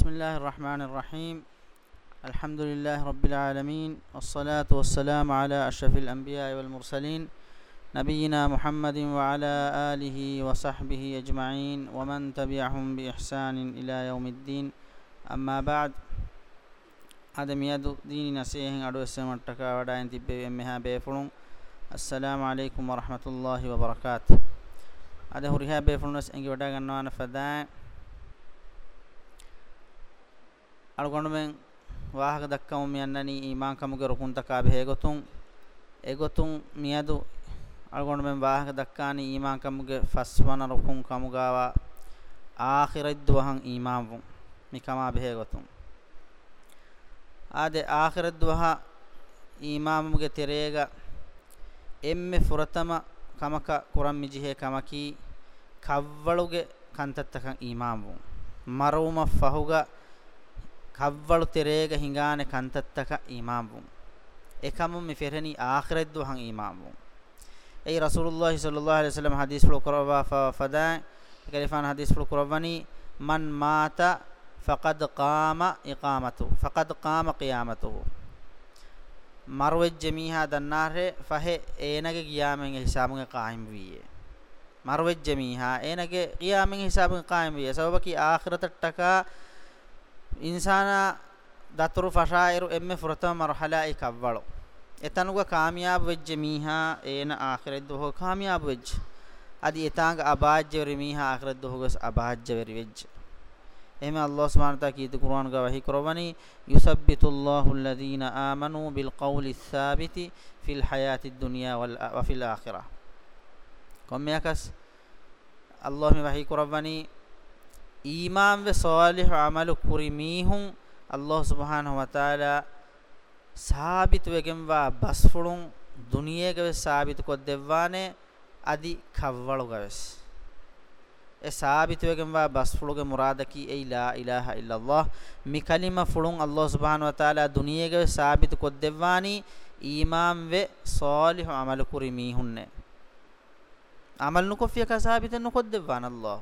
بسم الله الرحمن الرحيم الحمد لله رب العالمين والصلاة والسلام على أشرف الأنبياء والمرسلين نبينا محمد وعلى آله وصحبه أجمعين ومن تبعهم بإحسان إلى يوم الدين أما بعد هذا مياد دين نسيه أدو السلام التكا ودائن تبه أمها بيفرون السلام عليكم ورحمة الله وبركاته هذا هو رهاب بيفرون نس أنجي ودائن فدائن අනුගොණමෙන් වාහක දක්කම මියන්නනි ඊමාන් කමුගේ රුකුන් තකා බෙහෙගොතුන් එගොතුන් මියදු අනුගොණමෙන් වාහක දක්කානි ඊමාන් කමුගේ ෆස්වන රුකුන් කමුගාවා ආඛිරත් දුවහන් ඊමාන් වුන් මිකමා බෙහෙගොතුන් ආදේ ආඛිරත් දුවහ ඊමාමුගේ තෙරේග එම්මෙ ෆුරතම කමක කුරම් මිජිහේ කමකී කව්වලුගේ කන්තත්තකන් ඊමාන් වුන් මරවුම ෆහුගා ಕವ್ವಳು ತೆರೆಗ ಹಿಂಗಾನೆ ಕಂತತ್ತಕ ಇಮಾಮುಂ ಎಕಮುಂ ಮಿ ಫೆರನಿ ಆಖಿರದ್ದು ಹಂ ಇಮಾಮುಂ ಐ ರಸೂಲುಲ್ಲಾಹಿ ಸಲ್ಲಲ್ಲಾಹು ಅಲೈಹಿ ವಸಲ್ಲಂ ಹದೀಸ್ ಫುಲ್ ಕುರವಾ ಫದಾ ಕಲಿಫಾನ್ ಹದೀಸ್ ಫುಲ್ ಕುರವನಿ ಮನ್ ಮಾತ ಫಕದ್ ಕಾಮ ಇಕಾಮತು ಫಕದ್ ಕಾಮ ಕಿಯಾಮತು ಮರುವೆಜ್ಜೆ ಮೀಹಾ ದನ್ನಾರ್ಹೆ ಫಹೆ ಏನಗೆ ಗಿಯಾಮೆಂಗೆ ಹಿಸಾಬುಗೆ ಕಾಯಿಂ ವಿಯೆ ಮರುವೆಜ್ಜೆ ಮೀಹಾ ಏನಗೆ ಗಿಯಾಮೆಂಗೆ ಹಿಸಾಬುಗೆ ಕಾಯಿಂ ವಿಯೆ ಸಬಬಕಿ ಆಖಿರತಟ್ಟಕ ඉන්සානා දතුරු ෆෂායිරු එම්මෙ ෆුරතම මර්හලායි කව්වලෝ එතනුග කාමියාබ වෙජ්ජ මීහා ඒන ආඛිරෙත් දොහ කාමියාබ වෙජ්ජ අදි එතාංග අබාජ්‍ය වෙරි මීහා ආඛිරෙත් දොහගස් අබාජ්‍ය වෙරි වෙජ්ජ එහෙම අල්ලාහ් සුබ්හානහු තාලා කීත කුර්ආන් ගා වහී කරවනි යුසබ්බිතුල්ලාහු ලදීනා ආමනූ බිල් කවුලි සාබිති ෆිල් හයාතිද් දුනියා වල් වෆිල් ආඛිරා කොම්මයකස් අල්ලාහ් මේ වහී කරවනි ඊමාම්ව සාලිහ් අමලු කුරි මීහුන් අල්ලාහ් සුබ්හානහු වතාලා සාබිතු වෙගෙන්වා බස්ෆුලුන් දුනියේකව සාබිතු කොත් දෙවවානේ අදි කව්වලුගවස් ඒ සාබිතු වෙගෙන්වා බස්ෆුලුගේ මුරාදකි ඒ ලා ඉලාහා ඉල්ලල්ලාහ් මි කලිම ෆුලුන් අල්ලාහ් සුබ්හානහු වතාලා දුනියේකව සාබිතු කොත් දෙවවානි ඊමාම්ව සාලිහ් අමලු කුරි මීහුන්නේ අමල් නුකොෆිය කසාබිතන් නුකොත් දෙවවාන අල්ලාහ්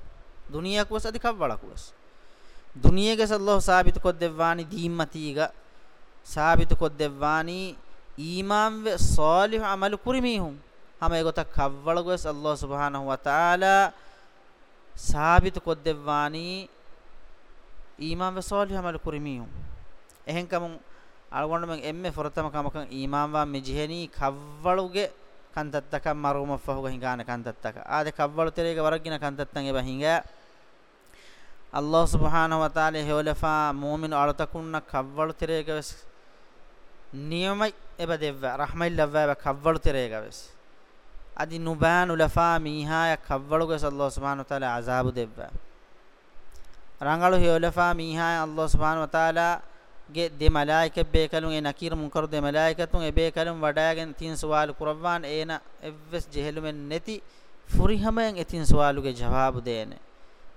ದುನಿಯಾಕ ವಸ ಅದಿ ಕವ್ವಳಕ ವಸ ದುನಿಯಾಗೆ ಸಲ್ಲಲ್ಲಾಹು ಸಾಬಿತ ಕೊದ್ದೆವಾನಿ ದೀಮ್ಮತಿಗ ಸಾಬಿತ ಕೊದ್ದೆವಾನಿ ಈಮಾನ್ ವೆ ಸಾಲಿಹ್ ಅಮಲ್ ಕುರಿಮಿಹುಂ ಹಮೈ ಗೊತ ಕವ್ವಳಗ ವಸ ಅಲ್ಲಾಹ್ ಸುಬ್ಹಾನಹು ವ ತಆಲಾ ಸಾಬಿತ ಕೊದ್ದೆವಾನಿ ಈಮಾನ್ ವೆ ಸಾಲಿಹ್ ಅಮಲ್ ಕುರಿಮಿಹುಂ එහෙන් කම අලගොන්න මෙන් එම්මේ ෆොරතම කමකන් ඊමාන් වා මෙජෙහෙනී කව්වලුගේ කන්තත්තක මරුම ෆහුග හිඟාන කන්තත්තක ආද කව්වලු තෙරේක වරගින කන්තත්තන් එබ හිඟා අල්ලාහ් සුබ්හානහු වතාලේ හොලෆා මුමින් අලතකුන්න කව්වල් තිරේකවස් නියමයි එබදෙව්ව රහමයිල්ලව්ව කව්වල් තිරේකවස් අදි නුබාන් උලෆා මීහාය කව්වලුගස් අල්ලාහ් සුබ්හානහු වතාලා අසාබු දෙව්ව රංගලු හොලෆා මීහාය අල්ලාහ් සුබ්හානහු වතාලා ගේ දෙ මලායික බේකලුන් ඒ නකීර මුන්කර දෙ මලායිකතුන් ඒ බේකලුන් වඩාගෙන තින් සවාල් කුරවන් ඒන එව්ස් ජෙහෙලුමෙන් නැති ෆුරිහමෙන් එතින් සවාලුගේ ජවාබු දෙන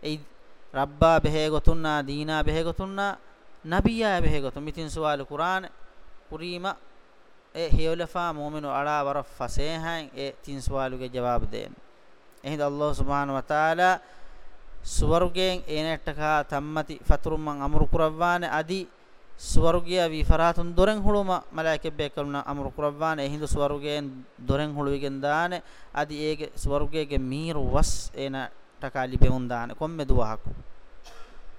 ඒ ರಬ್ಬಾ ಬೆಹೆಗೊತುನ್ನಾ ದೀನಾ ಬೆಹೆಗೊತುನ್ನಾ ನಬಿಯಾ ಬೆಹೆಗೊತು ಮಿತಿನ್ ಸುವಾಲು ಕುರಾನ್ ಕುರೀಮ ಎ ಹಿಯಲಫಾ ಮುಮಿನು ಅಳಾ ವರ ಫಸೇಹಾನ್ ಎ ತಿನ್ ಸುವಾಲುಗೆ ಜವಾಬ್ ದೇನ್ ಎಹಿಂದ ಅಲ್ಲಾಹ್ ಸುಬ್ಹಾನಹು ವತಾಲಾ ಸುವರ್ಗೇನ್ ಏನೆಟ್ಟಕ ತಮ್ಮತಿ ಫತರುಮ್ಮಂ ಅಮರು ಕುರವ್ವಾನೆ ಅದಿ ස්වර්ගය විෆරාතුන් දොරෙන් හුළුම මලායිකෙ බේකරුණ අමරු කුරවාන එහිඳු ස්වර්ගයෙන් දොරෙන් හුළුවිගෙන් දාන අදි ඒගේ ස්වර්ගයේ මීරු වස් එන ටකා ලිබෙවුන් දාන කොම්මෙ දුවහකු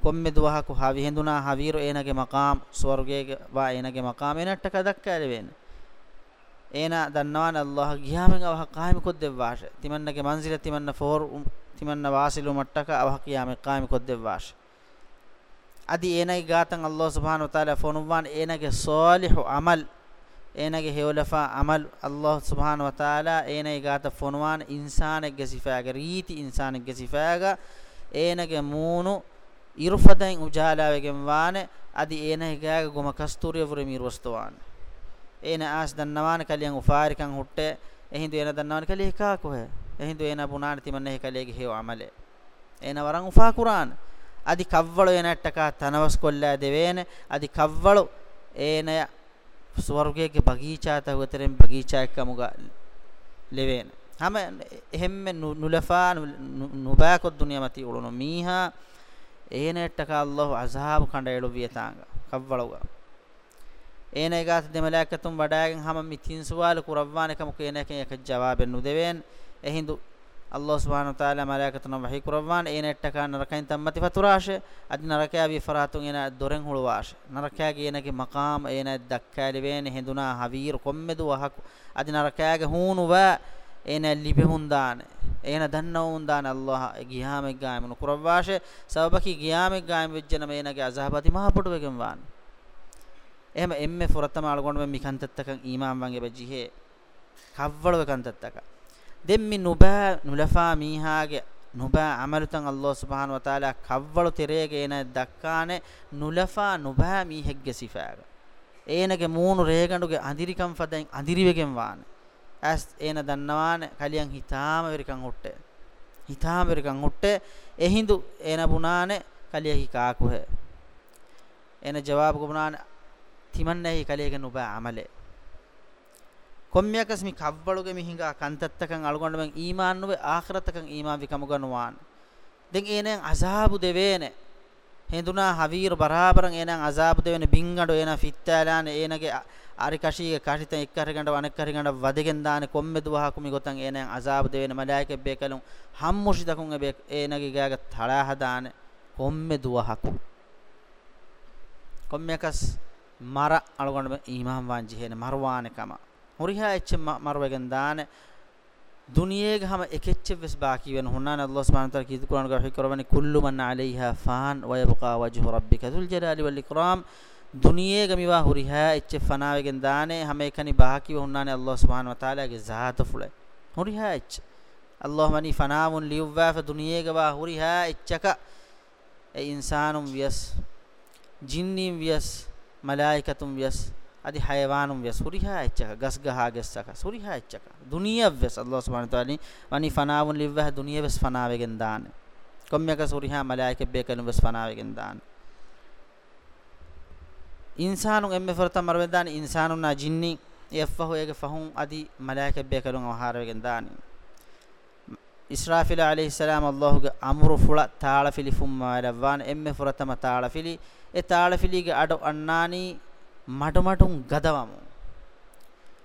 කොම්මෙ දුවහකු හවි හෙඳුනා හවීරු එනගේ මකාම් ස්වර්ගයේ වා එනගේ මකාම් එනට කදක්කාලේ වෙන එන දන්නවන අල්ලාහ ගියාමෙන් අවහ කායිම කොද්දෙවාෂ තිමන්නගේ මන්සිල තිමන්න ෆෝර් තිමන්න වාසිලු මට්ටක අවහ කියාමෙන් කායිම කොද්දෙවාෂ අදි එනයි ගාතන් අල්ලාහ සුබ්හානහු තාලා ෆොනුවාන් එනගේ සාලිහු අමල් ඒනගේ හේවලෆා අමල් අල්ලාහ් සුබ්හානහු වතාලා ඒනයි ගාත ෆොනවාන ඉන්සානෙක්ගේ සිෆාග රීති ඉන්සානෙක්ගේ සිෆාග ඒනගේ මූණු ඉරුෆතෙන් උජාලාවෙගෙන් වානේ අදි ඒනයි ගාග ගොම කස්තූරිය වර මිරවස්තවාන ඒන ආස් දන්නවාන කලියන් උෆාරිකන් හුට්ටේ එහිඳු ඒන දන්නවාන කලිය එකා කොහෙ එහිඳු ඒන බුනාන තිමන්නේ කලියගේ හේව අමලේ ඒන වරන් උෆා කුරාන අදි කව්වල එනට්ටක තනවස් කොල්ලා දෙවේන අදි කව්වල ඒනය ස්වර්ගයේ බගීචා තවතරෙන් බගීචා එක්කමුග ලෙවෙන හැම එහෙම නුලෆා නුබාක දුනියමති උලුන මීහා ඒනෙට්ටක අල්ලාහ් අසහාබ් කණ්ඩායලු වියතාංග කවවලුග ඒනේගාත දෙමලයක්තුම් වඩාගෙන් හැම මිතින් සුවාල කුරවානකම කේනකේ එක ජවාබෙන් නුදෙවෙන් එහිඳු අල්ලාහ් සුබ්හානහු තාලා මලායිකතුන වහී කුරවාන් ඒ නෙට්ටකා නරකයින් තම්මති ෆතුරාෂේ අදි නරකයා වි ෆරාතුන් එන දොරෙන් හුලවාෂ නරකයාගේ එනගේ මකාම් එන දක්කාලි වේන හෙඳුනා හවීර් කොම්මෙදු වහකු අදි නරකයාගේ හූනුවා එන ලිබෙහුන්දාන එන දන්නවුන්දාන අල්ලාහ් ගියාමෙක් ගායමන කුරවාෂේ සබබකි ගියාමෙක් ගායම වෙච්චන මේනගේ අසහපති මහපොඩු වෙගෙන් වාන එහෙම එම්මේ ෆොරතම අලගොන්න මිකන්තත්තකන් ඊමාම් වංගේ බජිහේ කව්වල වෙකන්තත්තකන් දෙම්මි නුබා නුලෆා මීහාගේ නුබා අමලතන් අල්ලාහ් සුබ්හානහු වතාලා කව්වළු තෙරේගේන දක්කානේ නුලෆා නුබා මීහෙග්ගේ සිෆාග ඒනගේ මූණු රේගඬුගේ අඳිරිකම් ෆදෙන් අඳිරිවෙගෙන් වාන ඇස් ඒන දන්නවාන කලියන් හිතාම වෙරිකන් හොට්ටේ හිතාම වෙරිකන් හොට්ටේ එහිඳු ඒන බුණානේ කලියහි කාකුහ එන ජවාබ් ගුණාන තිමන්නේහි කලියගේ නුබා අමලේ කොම්මියකස් මි කව්බළුගේ මිහිඟා කන්තත්තකන් අලුගොඬ මෙන් ඊමාන් නුවේ ආඛරතකන් ඊමාන් විකම ගනුවාන් දෙන් එනෙන් අසාබු දෙවේනේ හෙඳුනා හවීර බරාබරන් එනං අසාබු දෙවෙන බින්ගඩ එන ෆිත්තාලාන එනගේ අරිකෂීගේ කෂිත එක් කරගඬ වනක් කරගඬ වදගෙන් දාන කොම්මෙදු වහකුමි ගොතන් එනං අසාබු දෙවෙන මලායිකෙ බේකලුන් හම්මුෂි දකුන් එබේ එනගේ ගෑග තලා හදාන කොම්මෙදු වහකු කොම්මකස් මර අලගොඬ imam වංජි හේන මර්වානකම huriha ecche marwagen daane duniyega hama ekecche ves baaki wen hunnan allah subhanahu wa taala kitu quran ga hikrobani kullu man alayha fan wa yabqa wajhu rabbika dhul jalali wal ikram duniyega miwa huriha ecche fanawegen daane hama ekani baaki hunnan allah subhanahu wa taala ge zaata fulai huriha ecche allahumma ni fanawun liyuwa fa duniyega wa huriha echaka e insanum vias jinnim vias malaikatum vias අදි හයවානුම් වෙස් හුරිහා එච්චක ගස් ගහා ගෙස්සක සුරිහා එච්චක දුනියව වෙස් අල්ලාහ් සුබ්හානහු තාලි වනි ෆනාවුන් ලිව්වහ දුනිය වෙස් ෆනාවෙගෙන් දාන කොම්යක සුරිහා මලායිකෙ බේකලු වෙස් ෆනාවෙගෙන් දාන ඉන්සානුන් එම්මෙ ෆරතම් මරවෙන් දාන ඉන්සානුන් නා ජින්නි යෆහු යගේ ෆහුන් අදි මලායිකෙ බේකලුන් අවහාරවෙගෙන් දාන ඉස්රාෆිල আলাইහිස් සලාම් අල්ලාහ්ගේ අමරු ෆුල තාලෆිලි ෆුම්මා ලවවාන එම්මෙ ෆරතම තාලෆිලි ඒ තාලෆිලිගේ අඩ අන්නානී මටමටුන් ගදවමු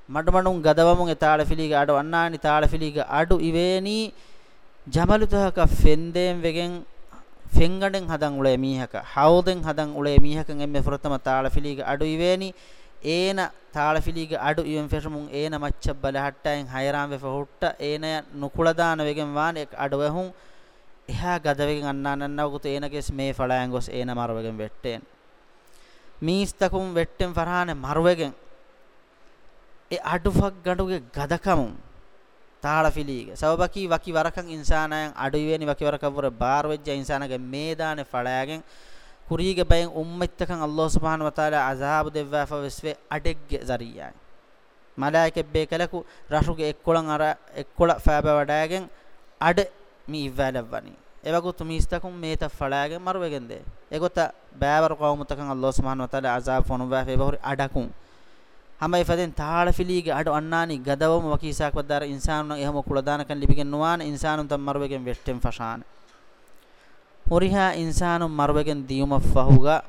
මටමටුන් ගදවමුන් එතාල ෆිලිග අඩු අන්නානි තාල ෆිලිග අඩු ඉවේනි ජමලුතහක ෆෙන්දෙන් වෙගෙන් ෆෙන්ගඩෙන් හදන් උලේ මීහක හවුදෙන් හදන් උලේ මීහකන් එම්මේ ෆරතම තාල ෆිලිග අඩු ඉවේනි ඒන තාල ෆිලිග අඩු ඉවෙන් ෆෙෂමුන් ඒන මච්ච බලහට්ටයන් හයරාම් වෙ ෆහුට්ට ඒන නුකුලදාන වෙගෙන් වාන එක් අඩු වෙහුන් එහා ගදවෙගෙන් අන්නානන්නව කුත ඒනකෙස් මේ ඵලයන් ගොස් ඒන මරවගෙන් වෙට්ටේන මීස්තකුම් වෙට්ටෙන් ෆරහාන මරුවෙගෙන් ඒ අඩුවක් ගඩුගේ ගදකමුම් තාලෆිලීග සවබකි වකි වරකන් ඉන්සානයන් අඩුවෙනි වකි වරකවර බාර් වෙච්ච ඉන්සානගේ මේදානේ ඵලයගෙන් කුරීග බයෙන් උම්මෙත්තකන් අල්ලාහ් සුබ්හාන වතාලා අසහාබ දෙව්වා ෆවස්වේ අඩෙග්ගේ සරියයි මලායිකෙ බේකලකු රහුගේ එක්කොලන් අර එක්කොල ෆෑබ වඩාගෙන් අඩ මී ඉවැලවණී එවගොත් මිස්තකුම් මේත ෆලාගේ මරුවගෙන්ද එගොත බෑවර කවුමතකන් අල්ලාහ් සුබ්හානහු වතාලා අසාබ් ෆොනුබෑ ෆේබහුරි අඩකුම් හැම ඉපදෙන් තාල ෆිලීගේ අඩ අන්නානි ගදවම වකීසාක් වදාර ඉන්සානුන එහෙම කුලදානකන් ලිපිගෙන් නොවාන ඉන්සානුන් තම මරුවගෙන් වෙට්ටෙන් ෆෂාන හොරිහා ඉන්සානුන් මරුවගෙන් දියුම ෆහුගා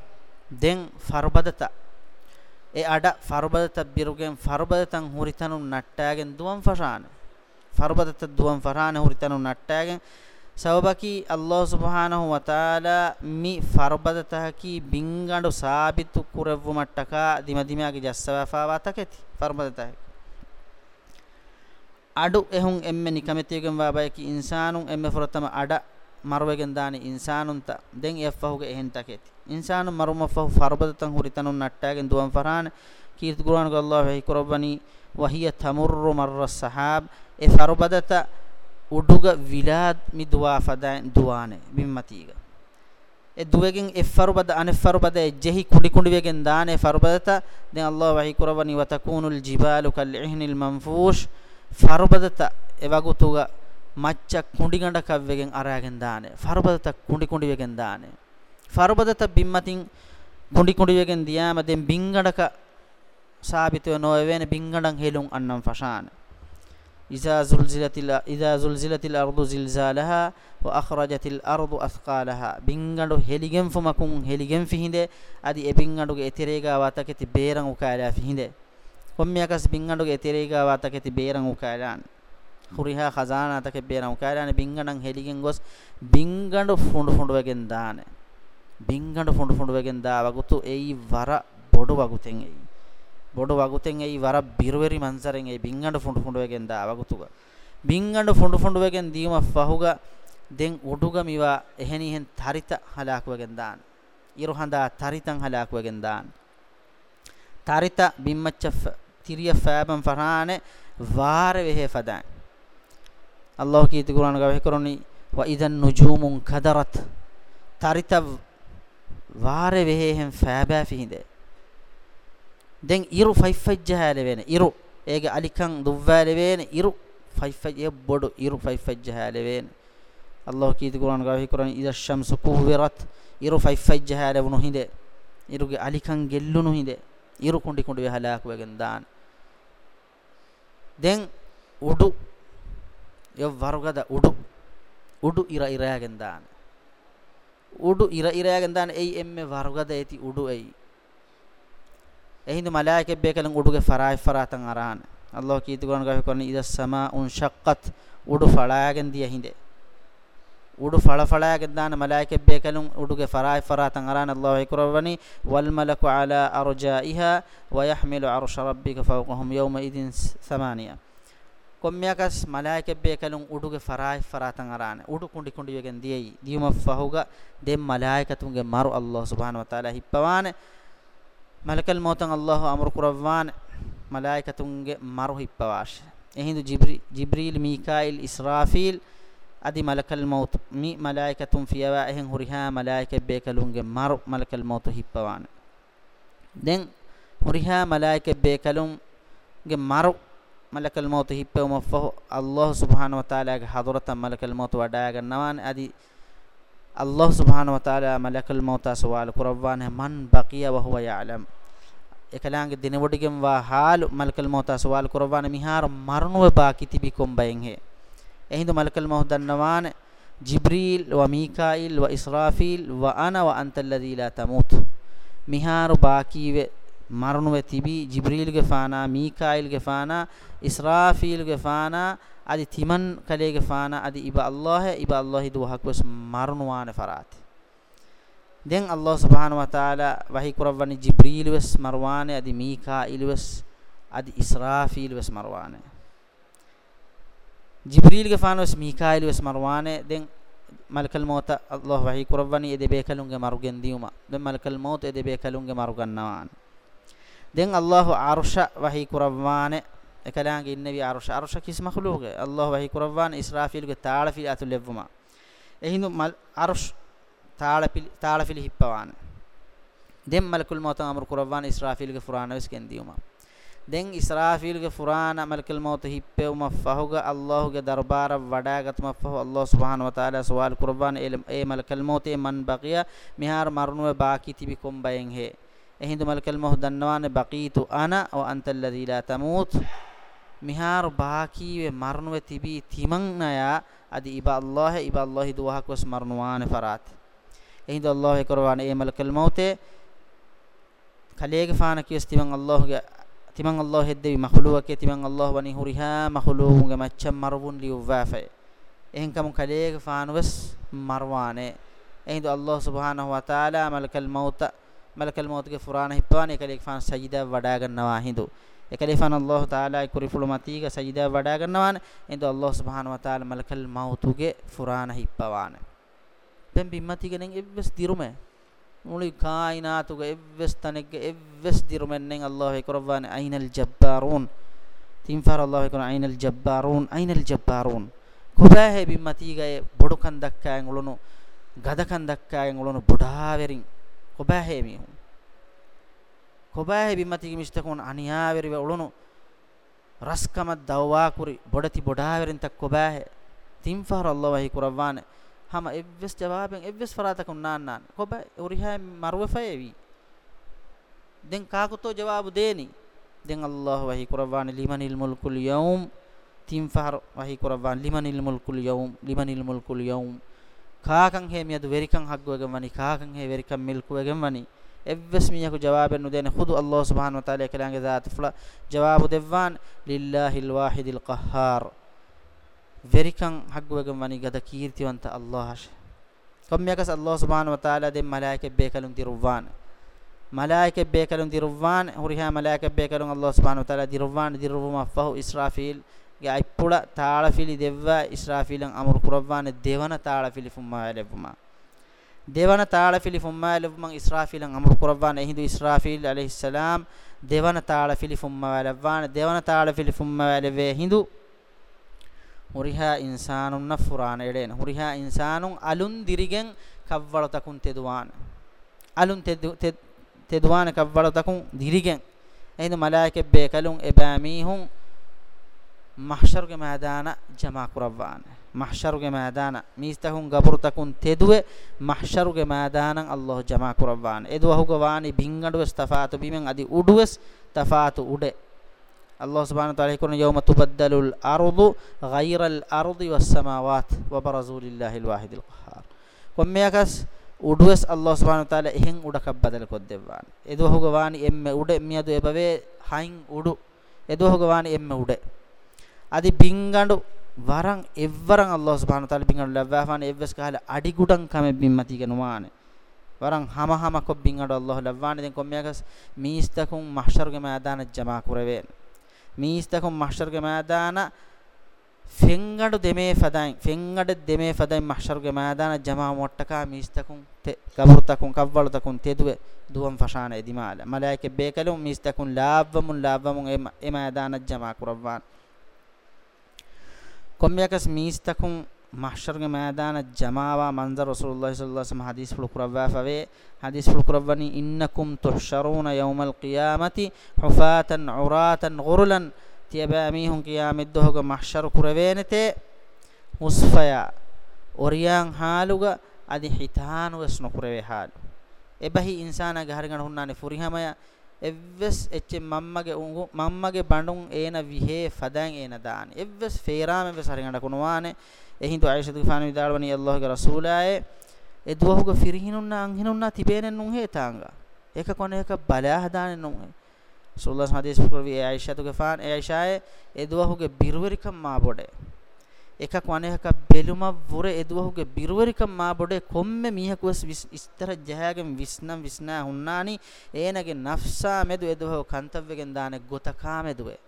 දෙන් ෆර්බදත ඒ අඩ ෆර්බදත බිරුගෙන් ෆර්බදතන් හොරිතනුන් නට්ටාගෙන් දුවන් ෆෂාන ෆර්බදත දුවන් ෆරාන හොරිතනුන් නට්ටාගෙන් ಸೌಬಕಿ ಅಲ್ಲಾಹ್ ಸುಬ್ಹಾನಹು ವತಾಲ ಮಿ ಫರ್ಬದ ತಹಕಿ ಬಿಂಗಂಡು ಸಾಬಿತು ಕುರವ್ವು ಮಟ್ಟಕ ದಿಮದಿಮ್ಯಾಗಿ ಜಸ್ಸವಾಫಾವಾತಕೆತಿ ಫರ್ಬದ ತಹಕಿ ಅಡು ಎಹುಂ ಎಮ್ಮೆ ನಿಕಮೆತಿಯುಗಂ ವಾಬಯಕಿ ಇನ್ಸಾನುಂ ಎಮ್ಮೆ ಫುರತಮ ಅಡ ಮರುವೆಗೆನ್ ದಾನಿ ಇನ್ಸಾನುಂ ತ ದೆನ್ ಎಫ್ಫಹುಗೆ ಎಹೆನ್ ತಕೆತಿ ಇನ್ಸಾನು ಮರುಮಫಹು ಫರ್ಬದ ತಂ ಹುರಿತನು ನಟ್ಟಾಗೆನ್ ದುವಂ ಫರಾನ್ ಕೀರ್ತಿ ಕುರಾನ್ ಗಲ್ಲಾಹ್ ವಹಿ ಕುರಬ್ಬನಿ ವಹಿಯ ತಮುರ್ರು ಮರ್ರ ಸಹಾಬ್ ಎ ಫರ್ಬದತ උඩුග විලාත් මි දුවා ෆදාන් දුවානේ මිම්මතිග ඒ දුවගෙන් එ ෆරුබද අනෙ ෆරුබද ජෙහි කුඩි කුඩි වේගෙන් දානේ ෆරුබදත දැන් අල්ලාහ් වහී කරවනි වතකුනුල් ජිබාලු කල් ඉහ්නිල් මන්ෆූෂ් ෆරුබදත එවගුතුග මච්ච කුඩි ගඬ කව්වෙගෙන් අරගෙන දානේ ෆරුබදත කුඩි කුඩි වේගෙන් දානේ ෆරුබදත බිම්මතින් කුඩි කුඩි වේගෙන් දියාම දැන් බින්ගඩක සාබිතව නොවේ වෙන බින්ගඩන් හෙලුම් අන්නම් ෆෂානේ إذا زلزلت إذا زلزلت الأرض زلزالها وأخرجت الأرض أثقالها بينغندو هيليغن فمكون هيليغن فيهند أدي بينغندو إتريغا واتكتي بيرن وكالا فيهند ومياكس بينغندو إتريغا واتكتي بيرن وكالان خوريها خزانة تك بيرن وكالان بينغندن هيليغن غوس بينغندو فوند فوند وگين دان بينغندو فوند فوند وگين دا وگتو أي ورا بොඩු වගුතෙන් එයි bodu waguten ei wara birweri mansaren ei binganda fundu fundu wegen da wagutuga binganda fundu fundu wegen diima fahuga den oduga miwa eheni hen tarita halaku wegen dan iruhanda taritan halaku wegen dan tarita bimmacha tiriya faban farane ware wehe fadan allah ki ti qur'an ga hekoroni wa idan nujumun kadarat tarita ware wehe hen faba fihinde den iru faifajjahale wene iru ege alikan duvvale wene iru faifajje bodu iru faifajjahale wene Allah kiti Quran gahi Quran ida shamsu kuhwirat iru faifajjahale wunu hinde iruge alikan gellunu hinde iru kundi kundi we halaku wegen dan den udu yo varugada udu udu ira iragen dan udu ira iragen dan ei emme varugada eti udu ei ehindu malaa'ike bekelan uduge faraa faratan arahan allah kiitu gon gafe korni ida samaa'un shaqqat udu falaagen diya hinde udu fala falaagen daana malaa'ike bekelan uduge faraa faratan arahan allah ikrawani wal malaku ala arja'iha wa yahmilu arsha rabbika fawqahum yawma idin thamaniya කොම්මියකස් මලායිකෙබ්බේ කලුන් උඩුගේ ෆරායි ෆරාතන් අරාන උඩු කුඩි කුඩි වෙගෙන් දියයි දියුම ෆහුග දෙම් මලායිකතුන්ගේ මරු අල්ලාහ් සුබ්හානහු වතාලා හිප්පවානේ මලකල් මෝතන් අල්ලාහ් අමරු කුරවාන මලායිකතුන්ගේ මරු හිප්පවාශ එහිඳු ජිබ්‍රීල් මීකායිල් ඉස්රාෆීල් අදි මලකල් මෞත් මි මලායිකතුන් ෆියවා එහෙන් හුරිහා මලායිකෙ බේකලුන්ගේ මරු මලකල් මෞත් හිප්පවාන දැන් හුරිහා මලායිකෙ බේකලුන්ගේ මරු මලකල් මෞත් හිප්පවම ෆහ අල්ලාහ් සුබ්හාන ව තාලාගේ හදරත මලකල් මෞත් වඩා ගන්නවාන අදි අල්ලාහ් සුබ්හාන ව තාලා මලකල් මෞත සවාල් කුරවාන මන් බකිය වහුව යඅලම් ekalaange dinewodigem wa halu malakal maut aswal kurwana mihar marnuwe ba kitibi kombayen he ehindu malakal maut dannawane jibril wa mikail wa israfil wa ana wa anta alladhi la tamut miharu baqiwe marnuwe tibi jibril ge fana mikail ge fana israfil ge fana adi timan kale ge fana adi iba allah iba allah duhak was marnuwane farati දැන් අල්ලාහ් සුබ්හානහු වතාලා වහී කරවන්නේ ජිබ්‍රීල් වස් මර්වාන අදි මීකායිල් වස් අදි ඉස්රාෆීල් වස් මර්වාන ජිබ්‍රීල් ගෆාන වස් මීකායිල් වස් මර්වාන දැන් මලකල් මෝත අල්ලාහ් වහී කරවන්නේ එදේ බේකලුන්ගේ මරුගෙන් දියුම දැන් මලකල් මෝත එදේ බේකලුන්ගේ මරුගන්නවාන දැන් අල්ලාහ් අර්ෂ වහී කරවවානේ එකලාගේ ඉන්නවි අරුෂ අරුෂ කිස් මහලූගේ අල්ලාහ් වහී කුරවාන ඉස්රාෆීල්ගේ තාලෆීල් අතුල් ලැබුමා එහිඳු මල් අරුෂ් තාళපිලි තාళපිලි හිප්පවාන දැන් මලකුල් මවුත අමර කුරවාන ඉස්රාෆීල් ගේ ෆුරාන වෙස් කෙන්දියුම දැන් ඉස්රාෆීල් ගේ ෆුරාන මලකුල් මවුත හිප්පෙවුම ෆහුග අල්ලාහ් ගේ දරබාර වඩාගත්ම ෆහ අල්ලාහ් සුබ්හාන වතාලා සවාල් කුරවාන ඒ මලකුල් මවුතේ මන් බගියා මිහාර මරණුවේ බාකි තිබි කොම්බයෙන් හේ එහිඳ මලකුල් මවුත දන්නවානේ බකීතු අනා ව අන්තල් ලදි ලා තමූත් මිහාර බාකීවේ මරණුවේ තිබි තිමන් නයා අදි ඉබා අල්ලාහ් ඉබා අල්ලාහ් දුවහක් වස් මරණුවානේ ෆරාත් එහිඳ අල්ලාහ් කරවාන ඒ මලකල් මෞතේ කලේග ෆාන කියස් තිමන් අල්ලාහ්ගේ තිමන් අල්ලාහ් හෙද්දවි මහලුවකේ තිමන් අල්ලාහ් වනි හුරිහා මහලුවුගේ මච්චම් මරවුන් ලියුවාෆේ එහෙන් කම කලේග ෆානවස් මරවානේ එහිඳ අල්ලාහ් සුබ්හානහු වතාලා මලකල් මෞත මලකල් මෞත්ගේ ෆුරාන හිප්පවානේ කලේග ෆාන සජිදා වඩා ගන්නවා හිඳු එකලිෆන් අල්ලාහ් තාලා කුරිෆුල මතීක සජිදා වඩා ගන්නවානේ එඳ අල්ලාහ් සුබ්හානහු වතාලා මලකල් මෞතුගේ ෆුරාන හිප්පවානේ pem bimmati genen evves dirume muli kainatu ge evves tanek ge evves dirumennen allah ekorovan ainal jabbarun tinfar allah ekor ainal jabbarun ainal jabbarun kubahe bimmati ge bodukan dakkaen ulunu gadakan dakkaen ulunu bodaverin kubahe mihun kubahe bimmati ge mistakun aniyaveri ulunu raskama dawwa kuri bodati bodaverin tak kubahe tinfar allah ekorovan hama evves jawaben evves faratakum naannan koba uriha marwa fayewi den kaakuto jawabu deeni den allah wahi qur'an limanil mulkul yawm tim fahar wahi qur'an limanil mulkul yawm limanil mulkul yawm kaakan he miyadu verikan hagguwegen wani kaakan he verikan milkuwegen wani evves miyaku jawaben nudene khudu allah subhanahu wa ta'ala kelange zaat fla jawabu devvan lillahil wahidil qahhar verikan hagwagam wani gada kirtiwanta Allah hash kamyakas Allah subhanahu wa ta'ala de malaike bekalun dirwan malaike bekalun dirwan huriha malaike bekalun Allah subhanahu wa ta'ala dirwan dirwuma fahu israfil ge aipula taalafili devva israfilan amur kurawwan devana taalafili fumma elevuma devana taalafili fumma elevuma israfilan amur kurawwan ehindu israfil alayhis salam devana taalafili fumma elevwan devana taalafili fumma eleve hindu ಹುರಿಹ ಇನ್ಸಾನುನ್ನ ಫುರಾನ ಎಡೇನ ಹುರಿಹ ಇನ್ಸಾನು ಅಲುನ್ ದಿರಿಗೆಂ ಕವ್ವಳ ತಕುಂ ತೆದುವಾನ ಅಲುನ್ ತೆದು ತೆದುವಾನ ಕವ್ವಳ ತಕುಂ ದಿರಿಗೆಂ ಐದು ಮಲಾಯಕೆ ಬೇಕಲುಂ ಎಬಾಮೀಹುಂ ಮಹ್ಶರ್ಗೆ ಮೈದಾನ ಜಮಾ ಕುರವ್ವಾನ ಮಹ್ಶರ್ಗೆ ಮೈದಾನ ಮೀಸ್ತಹುಂ ಗಬರು ತಕುಂ ತೆದುವೆ ಮಹ್ಶರ್ಗೆ ಮೈದಾನ ಅಲ್ಲಾಹ್ ಜಮಾ ಕುರವ್ವಾನ ಎದುವಹುಗವಾನಿ ಭಿಂಗಡುವೆಸ್ ತಫಾತು ಬಿಮೆಂ ಅದಿ ಉಡುವೆಸ್ ತಫಾತು ಉಡೆ Allah subhanahu wa ta'ala يقول يوم تبدل الأرض غير الأرض والسماوات وبرزوا لله الواحد القهار කොම්මයකස් උඩුවස් අල්ලාහ් සුබ්හානහු තාලා එහෙන් උඩක බදල කොද්දෙවාන එදෝ හොගවානි එම්මෙ උඩ මියදු එබවේ හයින් උඩු එදෝ හොගවානි එම්මෙ උඩ අදි බින්ගඬු වරන් එවරන් අල්ලාහ් සුබ්හානහු තාලා බින්ගඬු ලැබවාන එවස් කහල අඩි ගුඩන් කමෙ බින්මති ගනවානේ වරන් හම හම කො බින්ගඬු අල්ලාහ් ලැබවානේ දැන් කොම්මයකස් මීස්තකුන් මහෂර්ගේ මෑදාන ජමා කරවේන මීස්තකම් මහෂර් ගමාදාන ෆෙන්ගඩු දෙමේ ෆදායින් ෆෙන්ගඩ දෙමේ ෆදායින් මහෂර් ගමාදාන ජමා මොට්ටකා මීස්තකම් ගබුර්තකම් කව්වලතකම් තෙදුවේ දුවම් ෆෂාන එදිමාල මලායිකේ බේකලුම් මීස්තකම් ලාව්වමුන් ලාව්වමුන් එමාදාන ජමා කුරවාන් කොම්යකස් මීස්තකම් mahshar ge maidana jamawa manzar rasulullah sallallahu alaihi wasallam hadis ful kurawwa fave hadis ful kurawwani innakum tuhsharuna yawmal qiyamati hufatan uratan ghurlan tiyaba mihun qiyamid dohga mahshar kurawenete musfaya oriyang haluga adi hitanu es nokurave halu ebahi insana ge hargana hunnane furihamaya evves etche mammage ungu mammage bandun ena vihe fadan ena dan evves feerame ves hargana kunwane එහිඳු Aisha තුෆාන විදාලවනි අල්ලාහගේ රසූලායේ ඒ දුවහුගේ ෆිරිහිනුන්නා අංහිනුන්නා තිබේනෙන් නුන් හේතාංගා ඒක කොනේක බලයා හදානෙන් නුන් රසූල්ලාස් හදීස් කරවි ආයිෂා තුෆාන ආයිෂායේ ඒ දුවහුගේ බිරවරිකම් මා බොඩේ එකක් වනයක බෙලුම වර එදුවහුගේ බිරුවරික මා බොඩේ කොම්මෙ මීහකුවස් ඉස්තර ජහයගෙන් විස්නම් විස්නා හුන්නානි ඒනගේ නෆ්සා මෙදු එදුවහු කන්තව්වගෙන් දාන ගොතකා මෙදුවේ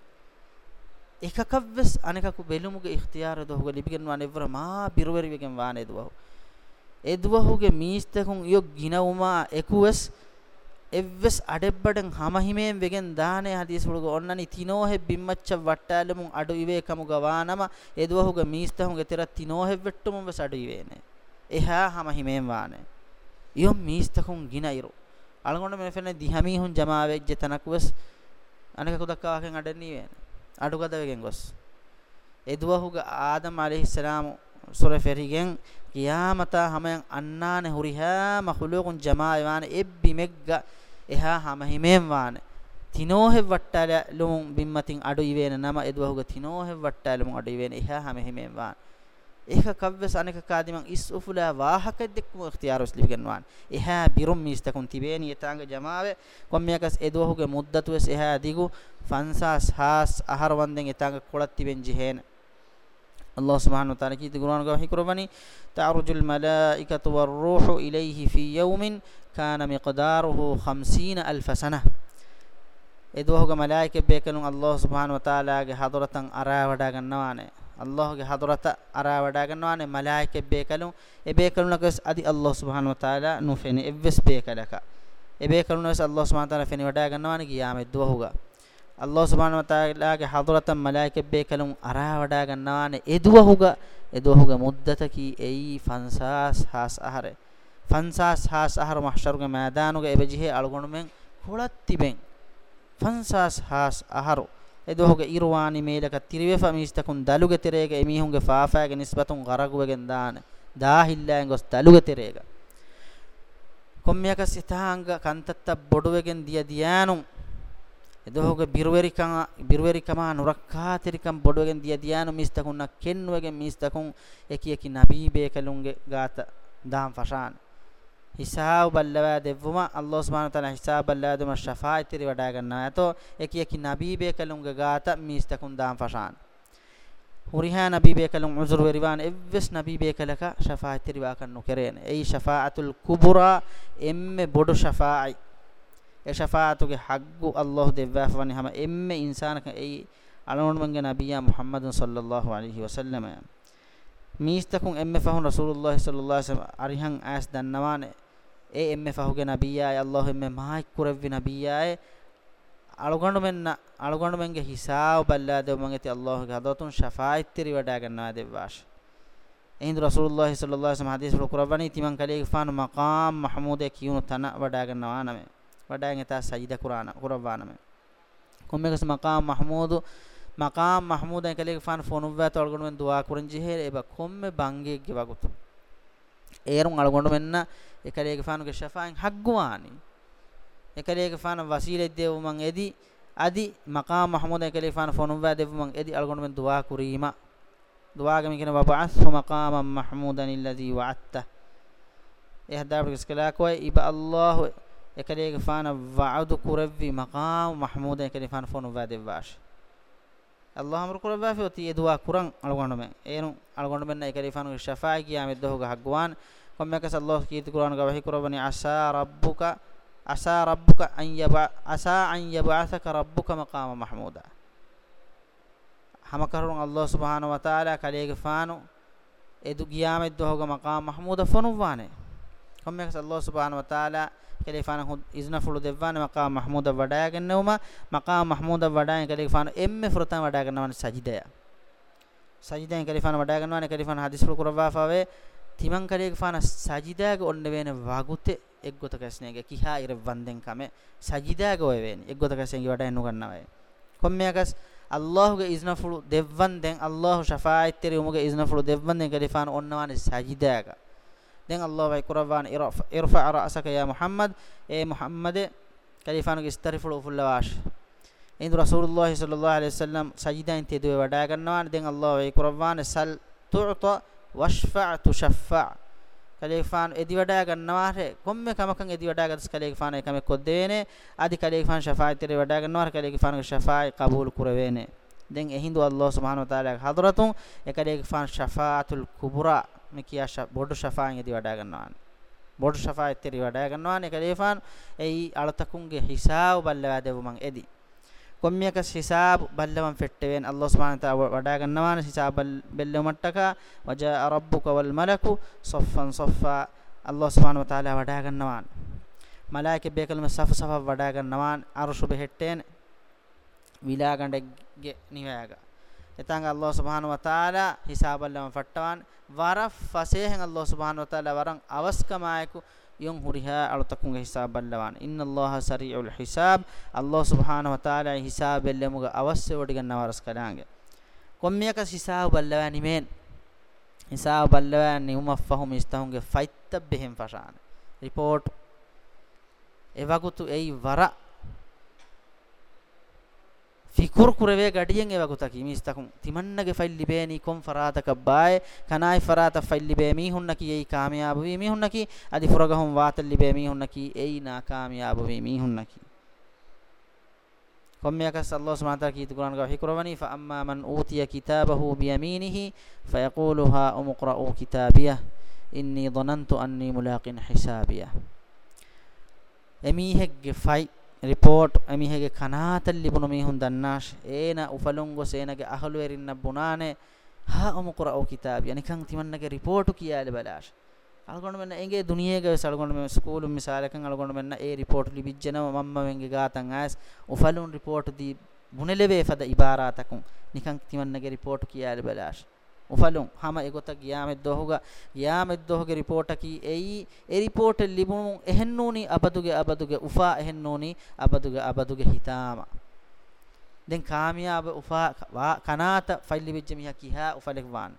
එකකවස් අනෙකකු බෙලුමුගේ ඉක්තියාර දොහුගේ ලිපිගෙනවා නෙවර මා බිරවරිවගෙන් වානේ දුවහු ඒ දුවහුගේ මීස්තකුන් යො ගිනවුමා එකුවස් එවස් අඩෙබ්බඩන් හමහිමෙන් වෙගෙන් දානේ හදීස් වලග ඔන්නනි තිනෝහෙ බිම්මච්ච වට්ටාලමුන් අඩු ඉවේ කමු ගවානම ඒ දුවහුගේ මීස්තහුගේ තෙර තිනෝහෙ වෙට්ටුමුන් වස් අඩු ඉවේනේ එහා හමහිමෙන් වානේ යො මීස්තකුන් ගිනයිරු අලගොන්න මෙ ෆෙන්නේ දිහමීහුන් ජමාවෙජ්ජ තනකුවස් අනෙකකු දක්වා කෙන් අඩන්නේ වේනේ අඩුගදවගෙන් ගොස් එදුවහුගේ ආදම් আলাইහිස්සලාම් සොර ෆෙරිගෙන් කියාමතා හැමයන් අන්නානේ හුරිහා මහලුකුන් ජමායවාන එබ්බි මෙග්ග එහා හැම හිමෙන් වාන තිනෝහෙ වට්ටල ලුම් බිම්මතින් අඩු ඉවේන නම එදුවහුගේ තිනෝහෙ වට්ටල ලුම් අඩු ඉවේන එහා හැම හිමෙන් වාන ඒක කව්වස් අනක කාදිමන් ඉස් උෆුලා වාහක දෙක්ම اختيارස් ලිපිගෙනවාන එහා බිරුම් මිස්තකුන් තිබේනි යතාංග ජමාවේ කොම්මියකස් එදුවහුගේ මුද්දතුස් එහා දිගු fansas has ahar wanden etanga kolatti benji hen Allah subhanahu wa ta'ala ki Quran ga hikurwani ta'rujul malaikatu war ruhu ilayhi fi yawmin kana miqdaruhu 50000 sana edohga malaike bekanun Allah subhanahu wa ta'ala ge hadratan ara wada gannawane Allah ge hadrata ara wada gannawane malaike bekalun e bekalunakas adi Allah subhanahu wa ta'ala nufene evves bekalaka e bekalunakas Allah subhanahu wa ta'ala fene wada gannawane giyame dohga අල්ලාහ් සුබ්හානහු වතාලාගේ හදරත මලායිකෙබ් බේකලුම් අරා වඩා ගන්නවානේ එදුවහුග එදුවහුග මුද්දතකි එයි 50 හස් අහරේ 50 හස් අහර මහෂරුග මෑදානුග එබජිහේ අලගොණුමෙන් කොලත් තිබෙන් 50 හස් අහරු එදුවහුග ඉරවානි මේලක තිරවේ ෆමිස්තකුන් දලුග තිරේග එමිහුන්ගේ ෆාෆාගේ නිස්බතුන් ගරගුවගෙන් දාන දාහිල්ලාෙන් ගොස් දලුග තිරේග කොම්මියක සිතාංග කන්තත්ත බොඩුවගෙන් දිය දියානුම් එදෝහගේ බිරුවෙරිකම බිරුවෙරිකම නුරක්කාතිරිකම් බොඩුවගෙන් දිය දියානු මිස්තකුන්න කෙන්නුවගෙන් මිස්තකුන් එකියකි නබී බේකලුන්ගේ ගාත දාම් ෆෂාන් හිසාව බල්ලවා දෙවම අල්ලාහ් සුබ්හානහු තාලා හිසාව බල්ලවා දෙම ශෆායිතිරි වඩා ගන්නවා එතෝ එකියකි නබී බේකලුන්ගේ ගාත මිස්තකුන් දාම් ෆෂාන් හුරිහා නබී බේකලුන් උසුර වෙරිවාන එවස් නබී බේකලක ශෆායිතිරි වා කන්නු කරේන එයි ශෆාඅතුල් කුබුරා එම්මේ බොඩු ශෆායි e shafaatuge haggu allah devvaafani hama emme insaanaka ei alonmange nabiya muhammadun sallallahu alaihi wasallam miistakun emme fahun rasulullah sallallahu alaihi wasallam arihan as dannawane e emme fahuge nabiya e allah emme maik kurevvi nabiya e අලුගණු මෙන්න අලුගණු මෙන්ගේ හිසාව බල්ලා දෙව මං ඇති අල්ලාහගේ හදවතුන් ශෆායිත්තරි වඩා ගන්නවා දෙවාශ එහිඳු රසූලුල්ලාහි සල්ලල්ලාහු අලයිහි වසල්ලම් හදීස් රුකුරවණි තිමන් කලේ ගෆාන මකාම් මහමූදේ කියුණු තන වඩා ගන්නවා නමේ වඩායන් එතා සජිද කුරාන කුරවානම කොම්මෙකස් මකාම් මහමූදු මකාම් මහමූද එකලේ ෆාන් ෆොනුවෑ තොල්ගොන මෙන් දුවා කුරන් ජිහෙර එබ කොම්මෙ බංගේ ගෙවගුතු ඒරුන් අලගොන මෙන්න එකලේ ෆාන් ගේ ෂෆාන් හග්ගුවානි එකලේ ෆාන් වසීලෙ දේව මං එදි අදි මකාම් මහමූද එකලේ ෆාන් ෆොනුවෑ දේව මං එදි අලගොන මෙන් දුවා කුරීම දුවාගම කියන වබඅස්හු මකාමම් මහමූදන් ඉල්ලදි වඅත්ත එහදාබ්රිස් කලාකෝ ඉබ අල්ලාහ් ekadege fana wa'du kuravvi maqam mahmuda ekade fana fonu vadevvash Allah amru kuravvafi oti edwa kuran algonome enu algonome na ekade fana shafa'i kiyame dohuga hagwan komme kas Allah kiyit kuran ga wahi kuravani asa rabbuka asa rabbuka an yaba asa an yab'athaka rabbuka maqama mahmuda hamakarun Allah subhanahu wa ta'ala kadege fanu edu kiyame dohuga maqam mahmuda fonu wane komme kas Allah subhanahu wa ta'ala කලිෆාන ඉස්න ෆුළු දෙවන මකා මහමූද වඩාගෙනවම මකා මහමූද වඩාගෙන කලිෆාන එම්මෙ ෆරතන් වඩාගෙනවන සජිදය සජිදයෙන් කලිෆාන වඩාගෙනවන කලිෆාන හදිස් ෆුළු කරවාෆාවේ තිමන් කරේක ෆාන සජිදාගේ ඔන්න වෙන වගුතේ එක් ගොත කැස්නේගේ කිහා ඉර වන්දෙන් කම සජිදාගේ ඔය වෙන එක් ගොත කැස්නේගේ වඩා එනු ගන්නවයි කොම්මයකස් අල්ලාහුගේ ඉස්නෆුළු දෙවන් දැන් අල්ලාහ් ෂෆායිත් තෙරි උමගේ ඉස්නෆුළු දෙවන් දැන් කරේ ෆාන ඔන්න වානේ සජිදාගේ දැන් අල්ලාහ් වයි කුරවාන ඉර්ෆා රාසක යා මුහම්මද් ඒ මුහම්මද් කලිෆානුක ඉස්තරිෆුල් ෆුල්ලාවාෂ් ඉන්දු රසූලුල්ලාහි සල්ලල්ලාහු අලයිහි වසල්ලම් සජිදායින් තෙදුවේ වඩා ගන්නවා දැන් අල්ලාහ් වයි කුරවාන සල් තුත වෂ්ෆා තුෂෆා කලේෆාන් එදි වඩා ගන්නවා රේ කොම්ම කමකන් එදි වඩා ගත්ස් කලේෆාන එකම කොද්දේනේ ආදි කලේෆාන් ෂෆායිත් එරි වඩා ගන්නවා රේ කලේෆාන් ෂෆායි කබූල් කරවේනේ දැන් එහිඳු අල්ලාහ් සුබ්හානහු තාලා හදරතුන් එකලේෆාන් ෂෆාතුල් කුබරා මේ කියා බොඩු ෂෆාන් යදි වඩා ගන්නවානේ බොඩු ෂෆායත් ඉරි වඩා ගන්නවානේ කලේෆාන් එයි අලතකුන්ගේ හිසාව බල්ලවා දෙව මං එදි කොම්මියක හිසාබ් බල්ලවන් ෆෙට්ටවෙන් අල්ලාහ් සුබ්හානහු තාලා වඩා ගන්නවානේ හිසාබ් බෙල්ලෙ මට්ටක වජා රබ්බුක වල් මලකු සොෆ්ෆන් සොෆ්ෆා අල්ලාහ් සුබ්හානහු තාලා වඩා ගන්නවානේ මලායිකේ බේකලම සෆ සෆ වඩා ගන්නවාන් අර්ෂු බෙහෙට්ටේන විලාගණ්ඩගේ නිවැයගා එතංග අල්ලාහ් සුබ්හාන ව තාලා හිසාබල්ලම ෆට්ටවන් වර ෆසේහෙන් අල්ලාහ් සුබ්හාන ව තාලා වරන් අවස්කමායකු යොන් හුරිහා අලතකුන් හිසාබල්ලවන් ඉන්නල්ලාහ සරීඋල් හිසාබ් අල්ලාහ් සුබ්හාන ව තාලා හිසාබෙල්ලමුග අවස්සේ වඩ ගන්න වරස් කලාංගේ කොම්මියක හිසාබල්ලවන් නිමෙන් හිසාබල්ලවන් නිමුෆහුම් ඉස්තහුන්ගේ ෆයිත්තබ් බෙහෙන් ෆෂාන රිපෝට් එවගුතු එයි වර fikur kurave gadiyen ewa gota ki mistakum timannage failli beeni kom farata kabbae kanai farata failli be mi hunna ki ei kamyabu wi mi hunna ki adi furagahum waatalli be mi hunna ki ei na kamyabu wi mi hunna ki kommiyakas allah subhanahu wa ta'ala ki quran ga hikurawani fa amma man utiya kitabahu bi yaminihi fa yaqulu ha umqra'u kitabiyah inni dhanantu anni mulaqin hisabiyah emihegge fai report ಅಮಿಹೆಗೆ ಕನಾತಲ್ಲಿ ಬುನು ಮೀಹುನ್ ದನ್ನಾಶ್ ಏನ ಉಫಲುಂಗೊ ಸೇನಗೆ ಅಹಲು ಎರಿನ್ನ ಬುನಾನೆ ಹಾ ಒಮು ಕುರ ಓ ಕಿತಾಬ್ ಯನಿಕಂ ತಿಮನ್ನಗೆ report ಕಿಯಾಲೆ ಬಲಾಶ್ ಅಳ್ಕೊಂಡು ಮೆನ್ನ ಎಂಗೆ ದುನಿಯೆಗೆ ಅಳ್ಕೊಂಡು ಮೆನ್ನ school ಮಿಸಾಲಕಂ ಅಳ್ಕೊಂಡು ಮೆನ್ನ ಏ report ಲಿ ಬಿಜ್ಜನ ಮಮ್ಮ ಮೆಂಗೆ ಗಾತಂ ಆಸ್ ಉಫಲುನ್ ರಿಪೋರ್ಟ್ ದಿ ಬುನೆಲೆವೆ ಫದ ಇಬಾರಾತಕಂ ನಿಕಂ ತಿಮನ್ನಗೆ ರಿಪೋರ್ಟ್ ಕಿಯಾಲೆ ಬಲಾಶ್ උෆලුම් හැම එගොත ගියාමෙත් දොහුගා ගියාමෙත් දොහුගේ රිපෝට් කි එයි ඒ රිපෝට් ලිබුණු එහෙන්නෝනි අබදුගේ අබදුගේ උෆා එහෙන්නෝනි අබදුගේ අබදුගේ හිතාම දැන් කාමියාබ උෆා කනාත ෆයිල් ලිබිච්ච මිහ කිහා උෆලෙක් වාන්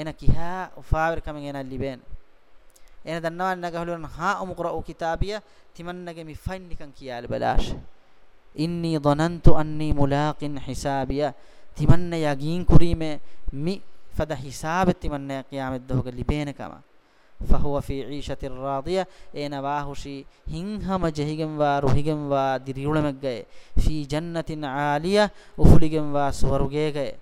එන කිහා උෆාවර කමෙන් එන ලිබෙන් එන දන්නවා නගහලුන් හා උමුක්‍රා කිතාබිය තිමන්නගේ මිෆයින් නිකන් කියාල බලාෂ inni dhanantu anni mulaqin hisabiya තිමන්න යගීන් කුරීමේ මි ෆද හිසාබ තිමන්න යාමෙත් දොහක ලිබේනකම ෆහුව ෆී ඊෂති රාදිය ඒන වාහුෂි හිංහම ජෙහිගම් වා රුහිගම් වා දිරියුලමක් ගයේ ෆී ජන්නතින් ආලිය උෆුලිගම් වා සුවරුගේ ගයේ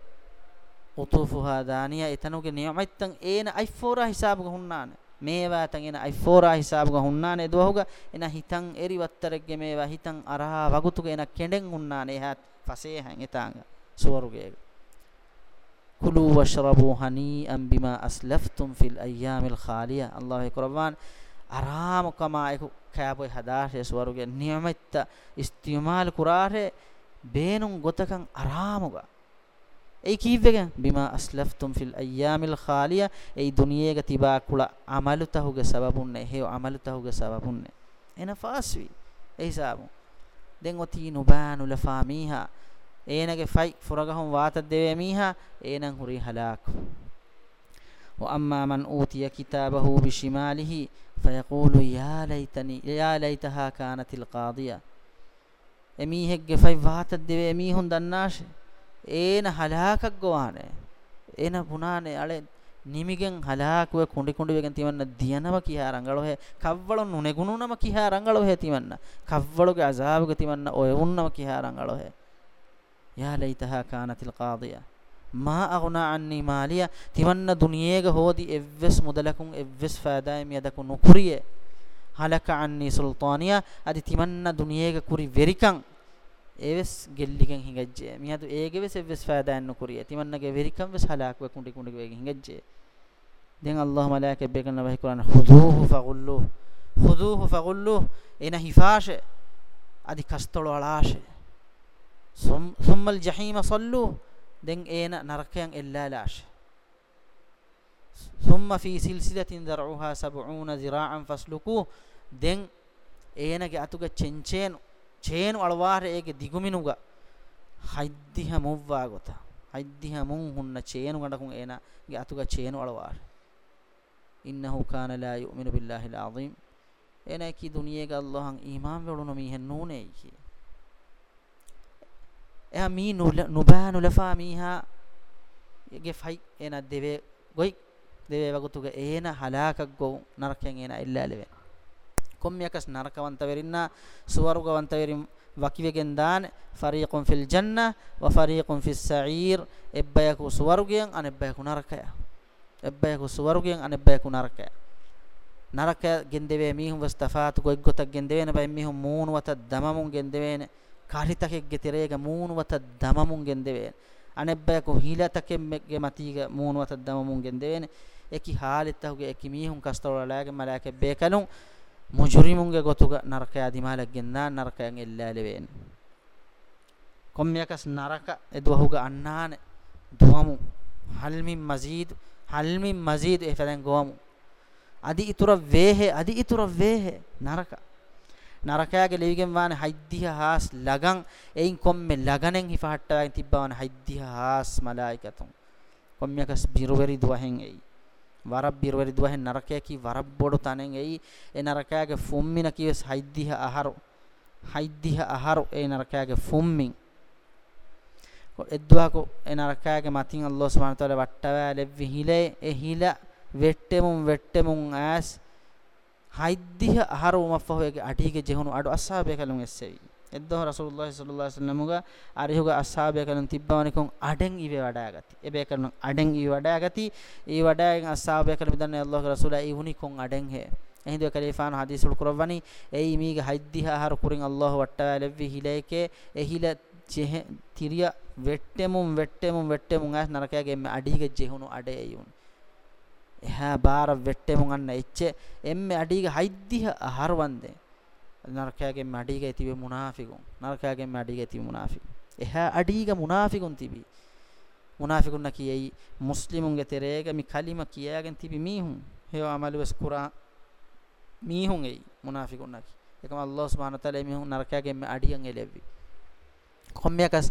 උතුෆුහා දානිය එතනුගේ නියමයිත්තන් ඒන අයිෆෝරා හිසාබක හුන්නානේ මේවා තන් එන අයිෆෝරා හිසාබක හුන්නානේ දුවහුග එන හිතන් එරිවත්තරක්ගේ මේවා හිතන් අරහා වගුතුක එන කෙඩෙන් හුන්නානේ හැත් පසේ හැන් එතාංගා ස්වර්ගයේ කුලූ වශ්රබූ හනීඅම් බිමා අස්ලෆ්තුම් ෆිල් අයියාමිල් ખાලියා අල්ලාහ් කුර්ආන් අරාම කමායිකු කෑබොයි හදාශය ස්වර්ගයේ නියමිත ඉස්තිමාල් කුරාරේ බේනුන් ගොතකන් අරාමුගා ඒ කීවෙගෙන් බිමා අස්ලෆ්තුම් ෆිල් අයියාමිල් ખાලියා ඒ දුනියේක තිබා කුල අමලු තහුගේ සබබුන්නේ හේ අමලු තහුගේ සබබුන්නේ එන ෆාස්වි ඒ හිසාබු දැන් ඔති නුබානු ලෆාමීහා ඒනගේ ෆයි ෆුරගහම් වාත දෙවේ මීහා ඒනං හුරි හලාක් واما من اوتي كتابه بشماله فيقول يا ليتني يا ليتها كانت القاضيه එමීහෙක්ගේ ෆයි වාතත් දෙවේ එමීහුන් දන්නාශ ඒන හලාකක් ගොවානේ එන පුනානේ අලේ නිමිගෙන් හලාකුව කුඩි කුඩුවෙන් තිවන්න දියනව කියා රංගලොහෙ කව්වලොන් නුනේ ගුණුනම කියා රංගලොහෙ තිවන්න කව්වලොගේ අසාවක තිවන්න ඔය වුන්නම කියා රංගලොහෙ යා ලයිතහා කානතිල් කාදියා මා අගුණා අන්නී මාලිය තිවන්න දුනියේග හෝදි එව්වස් මුදලකුන් එව්වස් ෆාදායම් යදකු නොකුරිය හලක අන්නී සුල්තානියා අදි තිවන්න දුනියේග කුරි වෙරිකන් එවස් ගෙල්ලිකන් හිඟජ්ජේ මිහතු ඒගෙවස් එව්වස් ෆාදායන් නොකුරිය තිවන්නගේ වෙරිකන් වස් හලාක් වේ කුඩි කුඩි වේ හිඟජ්ජේ දැන් අල්ලාහ් මලායිකේ බේකන වහී කුරාන හුදූහු ෆගුල්ලු හුදූහු ෆගුල්ලු එන හිෆාෂ අදි කස්තොල වලාෂේ සුම්මල් ජහීම සල්ලු දැන් ඒන නරකයන් එල්ලාලාශ ثم في سلسلة ذرعها 70 ذراعا فاسلكوه දැන් ඒනගේ අතුග චෙන්චේන චේන වලවාර ඒගේ දිගුමිනුග හයිද්දිහ මුව්වා ගොත හයිද්දිහ මුන් හුන්න චේන ගඩකුන් ඒනගේ අතුග චේන වලවාර ඉන්නහු කාන ලා යුමිනු බිල්ලාහිල් අසීම් එනකි දුනියේක අල්ලාහන් ඊමාන් වලුන මීහෙන් නෝනේ කියේ එහා මී නුබානු ලෆා මීහා ගේ ෆයි එන දෙවේ ගොයි දෙවේ වගතුගේ එන හලාකක් ගො නරකෙන් එන ඉල්ලාලෙවේ කොම්මියකස් නරකවන්ත වෙරින්න සුවර්ගවන්ත වෙරින් වකිවගෙන් දාන ෆරීකුන් ෆිල් ජන්නා ව ෆරීකුන් ෆිස් සঈර් එබ්බයකු සුවර්ගයෙන් අනෙබ්බයකු නරකය එබ්බයකු සුවර්ගයෙන් අනෙබ්බයකු නරකය නරකයෙන් දෙවේ මීහුම් වස්තෆාතු ගොයි ගොතක් ගෙන් දෙවේන බයි මීහුම් මූණු වත දමමුන් ගෙන් දෙවේන කාරිතකෙක්ගේ තෙරේග මූණුවත දමමුන්ගෙන් දෙවේ අනෙබ්බයක හිලතකෙම්ගේ මතීග මූණුවත දමමුන්ගෙන් දෙවෙන එකි හාලිතහුගේ එකි මීහුන් කස්තරලාගේ මලාකෙ බේකලුන් මුජරිමුන්ගේ ගොතුග නරකය අදිමාලක්ගෙන් නා නරකයන් එල්ලාලෙවෙන් කොම්මියකස් නරක එදවහුගේ අන්නාන දුවමු හල්මින් මසීද් හල්මින් මසීද් එතෙන් ගොමු අදි ඉතුරු වේහෙ අදි ඉතුරු වේහෙ නරකා නරකයාගේ ලෙවිගෙන් වානේ හයිද්දිහ හාස් ලගන් එයින් කොම්මෙ ලගනෙන් හිපහට්ටවගෙන තිබ්බවන හයිද්දිහ හාස් මලායිකතුන් කොම්මියකස් බිරුවරි දුවහෙන් එයි වරබ් බිරුවරි දුවහෙන් නරකයා කි වරබ් බොඩු තනෙන් එයි ඒ නරකයාගේ ෆොම්මින කිවස් හයිද්දිහ අහරු හයිද්දිහ අහරු ඒ නරකයාගේ ෆොම්මින් එද්දුවකෝ ඒ නරකයාගේ මතින් අල්ලාහ් සුබ්හානහු තාලා වට්ටවැලෙව්වි හිලේ ඒ හිලා වෙට්ටෙමුම් වෙට්ටෙමුම් ඈස් haiddiha ahara umaffahoyage atige jehunu adu ashabe kalun essevi eddo rasulullah sallallahu alaihi wasallamuga arihuga ashabe kalun tibbawani kon aden iwe wadagati ebe kalun aden iwe wadagati e wadagen ashabe kalun danne allah rasula e uni kon aden he ehindu kalifan hadis ul kurawani ei miga haiddiha ahara kurin allah watta levvi hileke ehila jehe tiriya vettemum vettemum vettemum as narakage adige jehunu ade eyun එහා බාර වෙට්ටෙමුන් අන්න එච්ච එම්මෙ අඩීග හයිද්දිහ හරවන්දේ නරකයාගෙන් අඩීග තිබෙ මුනාෆිකුන් නරකයාගෙන් අඩීග තිබෙ මුනාෆිකුන් එහා අඩීග මුනාෆිකුන් තිබි මුනාෆිකුන් නකියයි මුස්ලිමුන්ගේ තෙරේග මි කලිම කියාගෙන් තිබි මීහුන් හේව අමලුස් කුරා මීහුන් එයි මුනාෆිකුන් නකි එකම අල්ලාහ් සුබ්හානහු තාලා මීහුන් නරකයාගෙන් අඩියන් එලෙව්වි කොම්මියකස්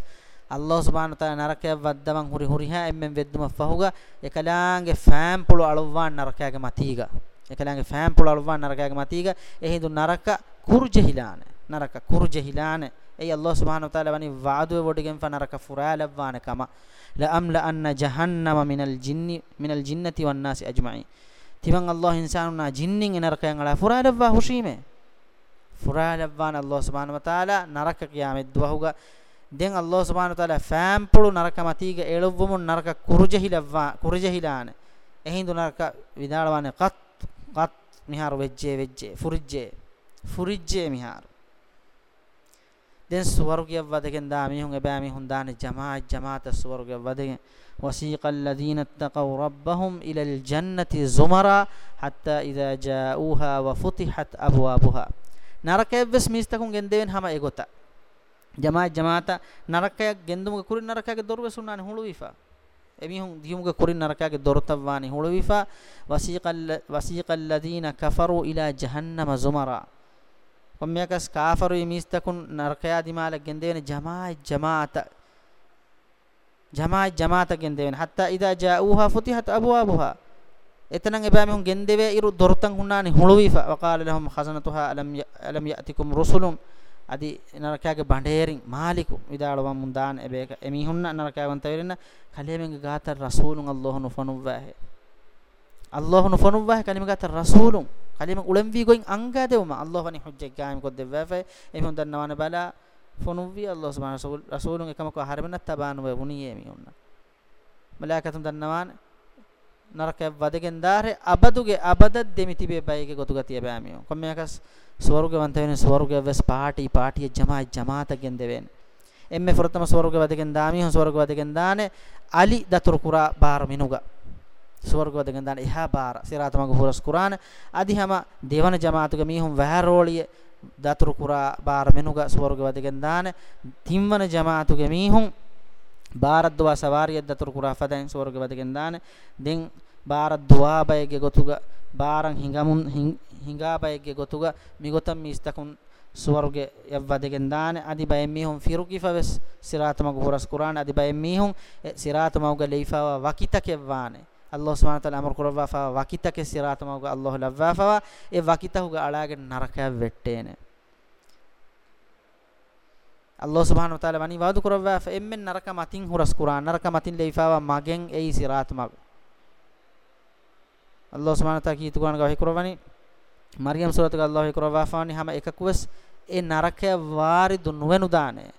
අල්ලාහ් සුබ්හානහු තාලා නරකයක් වද්දමන් හුරි හුරිහා එම්මෙන් වෙද්දුම ෆහුගා එකලාගේ ෆෑම් පොළ අලව්වාන් නරකයාගේ මතීගා එකලාගේ ෆෑම් පොළ අලව්වාන් නරකයාගේ මතීගා එහිඳු නරක කුරුජහිලාන නරක කුරුජහිලාන ඒ අල්ලාහ් සුබ්හානහු තාලා වනි වාදුවේ වඩගෙන් ෆනරක ෆුරාලව්වාන කම ලඅම්ලා අන්න ජහන්නම මිනල් ජින්නි මිනල් ජින්නති වන්නාසි අජ්මයි තිමන් අල්ලාහ් ඉන්සානුනා ජින්නින් නරකයන් අලා ෆුරාලව්වා හුෂීමේ ෆුරාලව්වාන අල්ලාහ් සුබ්හානහු තාලා නරක කියාමෙද්දුවහුගා දැන් අල්ලාහ් සුබ්හානහු තාලා ෆෑම්පුළු නරක මතීග එළොව්වමු නරක කුරුජහිලව්වා කුරුජහිලාන එහිඳු නරක විදාලවන්නේ කත් කත් මිහාර වෙජ්ජේ වෙජ්ජේ ෆුරිජ්ජේ ෆුරිජ්ජේ මිහාර දැන් ස්වර්ගියව වදකෙන් දා මිහුන් එබෑ මිහුන් දාන ජමා ජමාත ස්වර්ගියව වදකෙන් وسيق الذين اتقوا ربهم إلى الجنة زمرا حتى إذا جاءوها وفتحت أبوابها نركب بس ميستكون جندين هما إيغوتا ජමා ජමාත නරකයක් ගෙන්දුමක කුරින් නරකයාගේ දොරවේ සුන්නානේ හුළුවිෆා එමිහුන් දියුමක කුරින් නරකයාගේ දොරතවානේ හුළුවිෆා වසීකල් වසීකල් ලදීන කෆරු ඉලා ජහන්නම සුමරා කොම්මියකස් කාෆරු මිස්තකුන් නරකයා දිමාල ගෙන්දේන ජමා ජමාත ජමා ජමාත ගෙන්දේන හත්තා ඉදා ජාඌහා ෆුතිහත් අබ්වාබුහා එතනන් එබෑ මෙහුන් ගෙන්දෙවේ ඉරු දොරතන් හුන්නානේ හුළුවිෆා වකාල ලහම් ඛසනතුහා අලම් අලම් යතිකුම් රුසුලුන් අදි නරකයාගේ බණ්ඩේරින් මාලිකු විදාලවම් මුන්දාන එබේක එමිහුන්න නරකයාවන් තවෙරෙන කලියමෙන් ගාතර රසූලුන් අල්ලාහ් නුෆනුවහ අල්ලාහ් නුෆනුවහ කලිම ගාතර රසූලුන් කලිම උලම් වී ගොයින් අංගාදෙවම අල්ලාහ් වනි හුජ්ජක් ගායම් කොද්දෙවෑ එමිහුන් දන්නවන බලා ෆනුවි අල්ලාහ් සුබ්හානහු රසූලුන් එකමක හරමන තබානුව වුණියේ එමිහුන්න මලාකතුම් දන්නවන නරකයා වදගෙන් දාරේ අබදුගේ අබදත් දෙමි තිබේ බයිගේ ගොතුගතිය බෑමියෝ කොම්මයකස් ಸ್ವರ್ಗವಂತ ವೇನೆ ಸ್ವರ್ಗವೆಸ್ ಪಾರ್ಟಿ ಪಾರ್ಟಿಯ ಜಮಾ ಜಮಾತಗೆಂದ ವೇನೆ ಎಮ್ಮೆ ಫರತಮ ಸ್ವರ್ಗವದಗೆಂದಾಮಿ ಹೊ ಸ್ವರ್ಗವದಗೆಂದಾನೆ ಅಲಿ ದತುರು ಕುರಾ ಬಾರ ಮಿನುಗ ಸ್ವರ್ಗವದಗೆಂದಾನೆ ಇಹ ಬಾರ ಸಿರಾತಮಗ ಹುರಸ್ ಕುರಾನ್ ಅದಿ ಹಮ ದೇವನ ಜಮಾತುಗ ಮೀಹುಂ ವಹರೋಳಿಯ දතුරු කුරා බාර මෙනුග ස්වර්ගවදගෙන් දාන තිම්වන ජමාතුගේ මීහුන් බාරද්දවා සවාරිය දතුරු කුරා ෆදෙන් ස්වර්ගවදගෙන් දාන දෙන් ಬಾರ ದುವಾಬಯಗೆ ಗೊತುಗ ಬಾರಂ ಹಿಂಗಮುನ್ ಹಿಂಗಾಬಯಗೆ ಗೊತುಗ ಮಿಗೊತಂ ಮಿಸ್ತಕುನ್ ಸುವರ್ಗೆ ಎವ್ವದೆಗೆಂದಾನೆ ಅದಿ ಬಯಮ್ಮಿಹುಂ ಫಿರುಕಿಫವೆಸ್ ಸಿರಾತಮಗ ಹುರಸ್ ಕುರಾನ್ ಅದಿ ಬಯಮ್ಮಿಹುಂ ಸಿರಾತಮಗ ಲೈಫಾವ ವಕಿತಕೆವ್ವಾನೆ ಅಲ್ಲಾಹ್ ಸುಬ್ಹಾನಹು ತಆಲಾ ಅಮರ್ ಕುರವಾಫಾ ವಕಿತಕೆ ಸಿರಾತಮಗ ಅಲ್ಲಾಹ್ ಲವ್ವಾಫಾ ಎ ವಕಿತಹುಗ ಅಳಾಗೆ ನರಕ ವೆಟ್ಟೇನೆ අල්ලාහ් සුබ්හානහු තාලා වනි වාදු කරවවා එම්මෙන් නරක මතින් හුරස් කුරාන නරක මතින් ලේයිෆාවා මගෙන් එයි සිරාත් මග අල්ලාහ් සුබ්හානහු තාලා කීතු ගාන ගහ කරවනි මරියම් සූරතක අල්ලාහ් කරවාෆානි හැම එකක් වෙස් ඒ නරකය වාරිදු නුවෙනු දානේ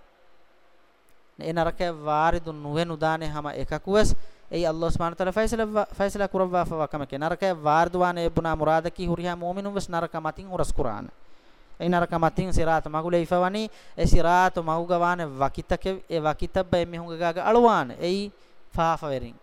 ඒ නරකය වාරිදු නුවෙනු දානේ හැම එකක් වෙස් ඒ අල්ලාහ් සුබ්හානහු තාලා ෆයිසලා ෆයිසලා කරවාෆා කමකේ නරකය වාරිදු වානේ බුනා මුරාදකි හුරියා මුමිනුන් වෙස් නරක මතින් උරස් කුරාන ඒ නරක මතින් සිරාත මගුලේ ඉෆවනි ඒ සිරාත මහුගවානේ වකිතක ඒ වකිතබ්බ එමිහුගගාග අලවාන ඒ ෆාෆවරින්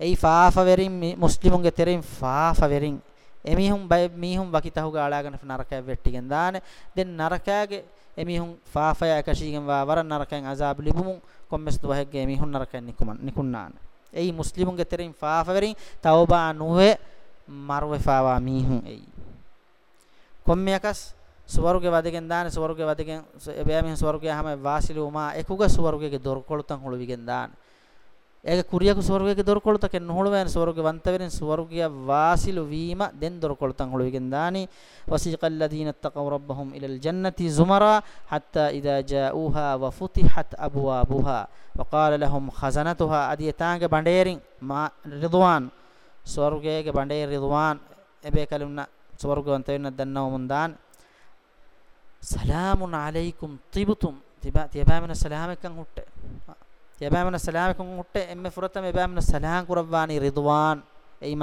ei faafa verin මුස්ලිමුන්ගේ තෙරින් faafa verin එමිහුම් බය මිහුම් වකිතහුගා අලාගෙන නරකය වෙට්ටිගෙන් දාන දැන් නරකයගේ එමිහුම් faafa යකශීගෙන් වාවර නරකයන් අසාබ් ලිබුමුන් කොම්මස් දුවහෙක්ගේ එමිහුම් නරකයන් නිකුමන් නිකුන්නාන ei මුස්ලිමුන්ගේ තෙරින් faafa verin තවබා නුවේ මරුවේ faawa මිහුම් ei කොම්මයකස් ස්වර්ගයේ වදගෙන් දාන ස්වර්ගයේ වදගෙන් එබැමින් ස්වර්ගය හැම වාසිලුමා එකුග ස්වර්ගයේ දොරකොළුතන් හොළු විගෙන් දාන ඒක කුරියක ස්වර්ගයේ දොරකොළතක නොහොළවෑන ස්වර්ගයේ වන්තවෙරෙන් ස්වර්ගිය වාසිලු වීම දැන් දොරකොළතන් හොළවගෙන් දානි වසීකල් ලදීන තකව රබ්බහම් ඉලල් ජන්නති සුමරා හත්තා ඉදා ජාඋහා වෆුතිහත් අබ්වාබුහා වකාල ලහම් ඛසනතුහා අදී තාංග බණ්ඩේරින් මා රිද්වාන් ස්වර්ගයේ බණ්ඩේ රිද්වාන් එබේ කලුන්න ස්වර්ගවන්ත වෙන්න දන්නව මුන්දාන් සලාමුන් අලයිකුම් තිබතුම් තිබා තිබා මෙන සලාමෙන් කන් හුට්ටේ يبامن السلام كون هوت ام فرتم يبامن السلام كرواني رضوان اي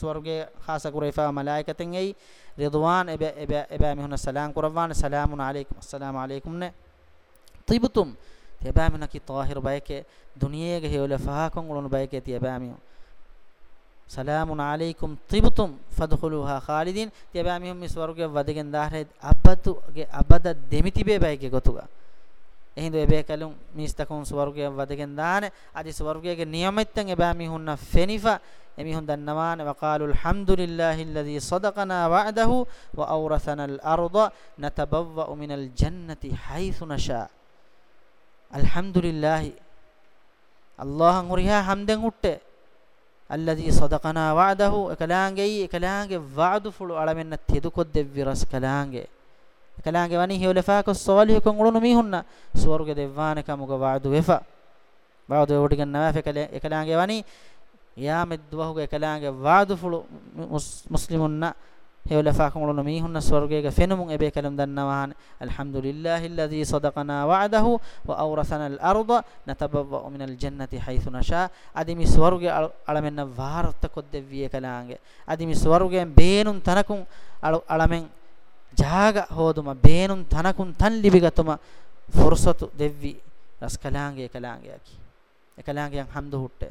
سورغي خاصه كريفا ملائكتين اي رضوان اب اب ابامن السلام كروان السلام عليكم السلام عليكم نه طيبتم يبامن كي طاهر بايك دنيا گه ولا فهاكون ولن بايك يبامن سلام عليكم طيبتم فادخلوها خالدين يبامن مسورغي ودگن داهر ابتو ابدا دمتي بي بايك گتوگا එහිඳ එබේ කලුම් මිස්තකුන් ස්වර්ගය වදගෙන් දාන අදි ස්වර්ගයේ නියමෙත්තන් එබෑ මිහුන්න ෆෙනිෆා එමිහුන් දන්නවාන වකාලුල් හම්දුලිල්ලාහි الذي صدقنا وعده واورثنا الارض نتبوأ من الجنه حيث نشاء අල්හම්දුලිල්ලාහි අල්ලාහන් උරිහා හම්දෙන් උට්ටේ الذي صدقنا وعده එකලාංගෙයි එකලාංගෙ වعد ෆුළු අලමෙන්න තෙදුකොද්දෙව්වි රස් කලාංගේ ಕಲಾಂಗೆ ವನಿ ಹಿವಲೆಫಾಕ ಸಾಲಿಹ ಕೊಂಗುಳುನು ಮೀಹುನ್ನ ಸ್ವರ್ಗ ದೆವ್ವಾನ ಕಮುಗ ವಾದು ವೆಫಾ ವಾದು ಒಡಿಗನ್ ನವಾಫೆ ಕಲೆ ಕಲಾಂಗೆ ವನಿ ಯಾ ಮೆದ್ವಹುಗ ಕಲಾಂಗೆ ವಾದು ಫುಳು ಮುಸ್ಲಿಮುನ್ನ ಹಿವಲೆಫಾಕ ಕೊಂಗುಳುನು ಮೀಹುನ್ನ ಸ್ವರ್ಗೇಗ ಫೆನುಮುಂ ಎಬೆ ಕಲಂ ದನ್ನವಾನ್ ಅಲ್ಹಮ್ದುಲಿಲ್ಲಾಹಿ ಅಲ್ಲಾದಿ ಸದಕನಾ ವಅದಹು ವ ಔರಸನ ಅಲ್ ಅರ್ದ ನತಬವ್ವ ಮಿನಲ್ ಜನ್ನತಿ ಹೈಸು ನಶಾ ಅದಿಮಿ ಸ್ವರ್ಗೆ ಅಳಮೆನ್ನ ವಾರತ ಕೊದ್ದೆವ್ವಿಯ ಕಲಾಂಗೆ ಅದಿಮಿ ಸ್ವರ್ಗೆ ಬೇನುನ್ ತನಕುಂ ಅಳಮೆನ್ ಜಾಗ ಹೋದುಮ ಬೇನುನ್ ತನಕುನ್ ತನ್ಲಿಬಿಗತುಮ ಫುರ್ಸತು ದೆವ್ವಿ ರಸ್ ಕಲಾಂಗೆ ಕಲಾಂಗೆ ಆಕಿ ಕಲಾಂಗೆ ಹಮ್ದು ಹುಟ್ಟೆ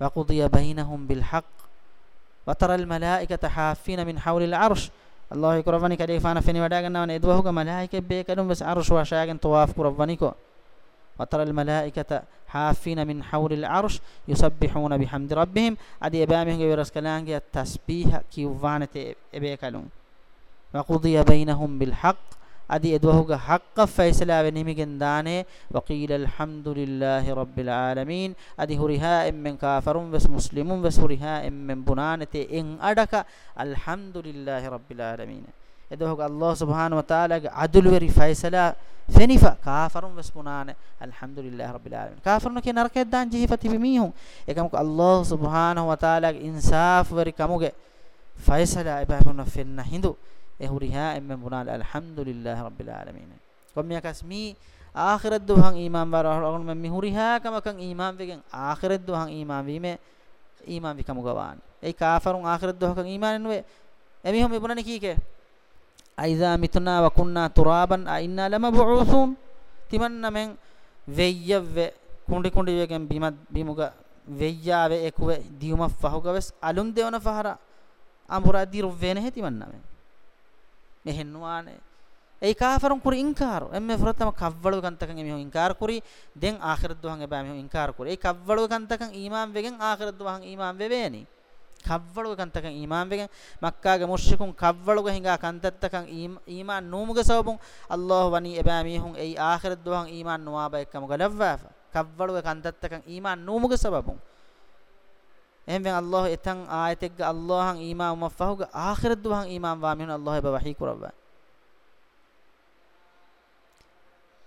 ವಕುದಿಯ ಬೈನಹುಂ ಬಿಲ್ ಹಕ್ ವತರಲ್ ಮಲಾಯಿಕತ ಹಾಫೀನ ಮಿನ್ ಹೌಲಿಲ್ ಅರ್ಷ್ ಅಲ್ಲಾಹ್ ಕುರವ್ವನಿ ಕಡೆ ಫಾನ ಫೆನಿ ವಡಾಗನ್ನ ಅವನ ಎದ್ವ ಹೋಗ ಮಲಾಯಿಕೆ ಬೇಕನು ಬಸ್ ಅರ್ಷ್ ವಾಶಾಗನ್ ತವಾಫ್ ಕುರವ್ವನಿಕೋ وترى الملائكة حافين من حول العرش يسبحون بحمد ربهم أدي أبامهم يرسكلانجي التسبيح كيوانة إبيكالون وقضي بينهم بالحق අදි එදවහුගේ හක්ක ෆයිසලා වෙනිමිගෙන් දානේ වකීල අල්හම්දුලිල්ලාහි රබ්බිල් ආලමීන් අදි හුරිහා එම්මෙන් කාෆරුන් වස් මුස්ලිමුන් වස් හුරිහා එම්මෙන් බුනානතේ එන් අඩක අල්හම්දුලිල්ලාහි රබ්බිල් ආලමීන් එදවහුගේ අල්ලාහ් සුබ්හානහු වතාලාගේ අදුල්වරි ෆයිසලා ෆෙනිෆ කාෆරුන් වස් බුනාන අල්හම්දුලිල්ලාහි රබ්බිල් ආලමීන් කාෆරුන් කේ නරකේ දාන් ජීහිපති බිමීහුන් ඒකමක අල්ලාහ් සුබ්හානහු වතාලාගේ ඉන්සාෆ් වරි කමුගේ ෆයිසලා ඉබහුන ෆෙන්න Hindu ehuriha emme munal alhamdulillah rabbil alamin komya kasmi akhirat duhan iman warahul agun mem huriha kamakan iman vegen akhirat duhan iman vime iman vikamu gawan ei kafarun akhirat duhan iman nuwe emihom ibunani kike aiza mituna wa kunna turaban a inna lamab'uthun timanna men veyyavve kundi kundi vegen bima bimuga veyyave ekuve diuma fahugaves alun deona fahara amura diru vene hetimanna men mehennuane ei kafirun kuri inkaru emme furatama kavvalu gantakan emihun inkar kuri den akhirat duhan eba emihun inkar kuri ei kavvalu gantakan iman vegen akhirat duhan iman veveni කව්වලුව කන්තකන් ඊමාන් වෙගෙන් මක්කාගේ මුෂ්‍රිකුන් කව්වලුව හිඟා කන්තත්තකන් ඊමාන් නූමුගේ සවබුන් අල්ලාහ් වනි එබෑ මීහුන් එයි ආඛිරත් දුවන් ඊමාන් නුවාබ එක්කම ගලව්වාෆ කව්වලුව කන්තත්තකන් ඊමාන් නූමුගේ සවබුන් emben allah etan ayatek ga allahan iman maffahu ga akhirat duhan iman wa mihun allah ba wahi kurabba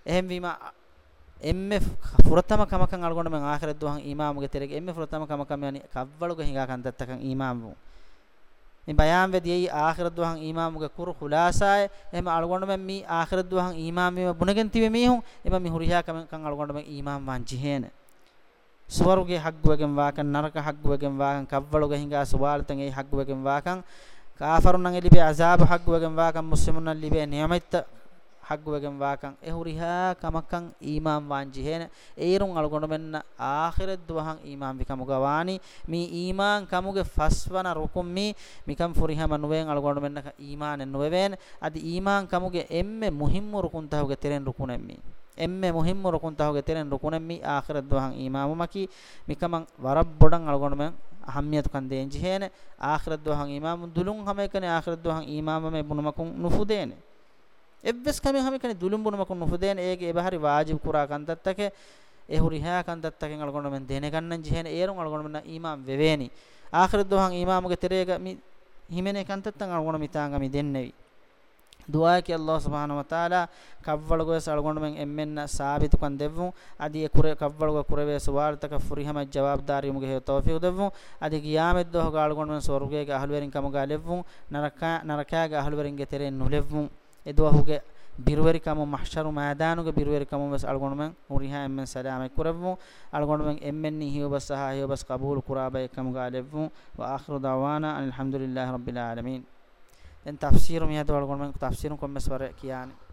ehem vima emme furatama kamakan algonda men akhirat duhan iman ge terege emme furatama kamakan yani kavvalu ge hinga kan dattakan iman mu මේ බයම් වෙදී ආඛිරත් දුහන් ඊමාමුගේ කුරු ඛුලාසාය එහෙම අලගොන්න මම මේ ආඛිරත් දුහන් ඊමාම් මේ බුණගෙන් තිබෙ මේ හුන් එම මිහුරියා කමෙන් කන් අලගොන්න මම ඊමාම් වංචි හේන සුවරුගේ හග්ගුවගෙන් වාකන් නරක හග්ගුවගෙන් වාකන් කව්වලුගේ හිඟා සුවාලතෙන් ඒ හග්ගුවගෙන් වාකන් කාෆරුන් නම් එලිබේ අසාබ හග්ගුවගෙන් වාකන් මුස්ලිමුන් නම් ලිබේ නියමිත හග්ගුවගෙන් වාකන් එහුරිහා කමකන් ඊමාම් වාන්ජි හේන ඒරුන් අලුගොඬ මෙන්න ආඛිරත් දුවහන් ඊමාම් විකමුගා වානි මේ ඊමාන් කමුගේ ෆස්වන රුකුම් මේ මිකම් ෆුරිහම නුවෙන් අලුගොඬ මෙන්න ඊමානෙන් නුවෙවෙන් අදි ඊමාන් කමුගේ එම්මේ මුහිම්ම රුකුන් තහුගේ තෙරෙන් රුකුණෙන් මේ emme muhimmu rukun tahoge teren rukunen mi akhirat dohan imamu maki mikaman warab bodan algonmen ahammiyatu kan deenji hene akhirat dohan imamu dulun hamekane akhirat dohan imamu me bunumakun nufudene evves kame hamekane dulun bunumakun nufudene ege ebahari wajib kura kan tattake ehuri ha kan tattaken algonmen dene gannan jihene erun algonmen imam veweni akhirat dohan imamuge terega mi himene kan tattan algon mitanga mi dennevi ದುಆಕ್ಕೆ ಅಲ್ಲಾಹ್ ಸುಬ್ಹಾನ ವ ತಾಲಾ ಕವ್ವಳಗೊ ಸಳಗೊಂಡು ಮೆಂ ಎಮ್ಮೆನ್ನ ಸಾಬಿತು ಕನ್ ದೆವ್ವು ಅದಿ ಕುರೆ ಕವ್ವಳಗೊ ಕುರೆವೆ ಸುವಾರ್ತಕ ಫುರಿಹಮ ಜವಾಬ್ದಾರಿ ಮುಗೆ ಹೆ ತೌಫೀಕ್ ದೆವ್ವು ಅದಿ ಕಿಯಾಮತ್ ದೋಹ ಗಾಳಗೊಂಡು ಮೆಂ ಸ್ವರ್ಗಗೆ ಅಹಲ್ವೆರಿಂ ಕಮಗ ಲೆವ್ವು ನರಕ ನರಕಾಗೆ ಅಹಲ್ವೆರಿಂಗೆ ತೆರೆ ನುಲೆವ್ವು ಎದುವಹುಗೆ ಬಿರುವರಿ ಕಮ ಮಹಶರು ಮೈದಾನುಗೆ ಬಿರುವರಿ ಕಮ bus ಅಳಗೊಂಡು ಮೆಂ ಉರಿಹಾ ಎಮ್ಮೆನ್ ಸಲಾಮ ಕುರೆವ್ವು ಅಳಗೊಂಡು ಮೆಂ ಎಮ್ಮೆನ್ ಹಿಯೋ bus ಸಹ ಹಿಯೋ ಬಸ್ ಕಬೂಲ್ ಕುರಾಬೆ ಕಮಗ ಲೆವ್ವು ವ ಆಖಿರು ದವಾನಾ ಅಲ್ಹಮ್ದುಲಿಲ್ಲಾಹಿ ರಬ್ಬಿಲ್ ಆಲಮೀನ್ දැන් තෆ්සීර මෙයාද ඔයගොල්ලෝ මම තෆ්සීරු කොම්මස් වර කියානේ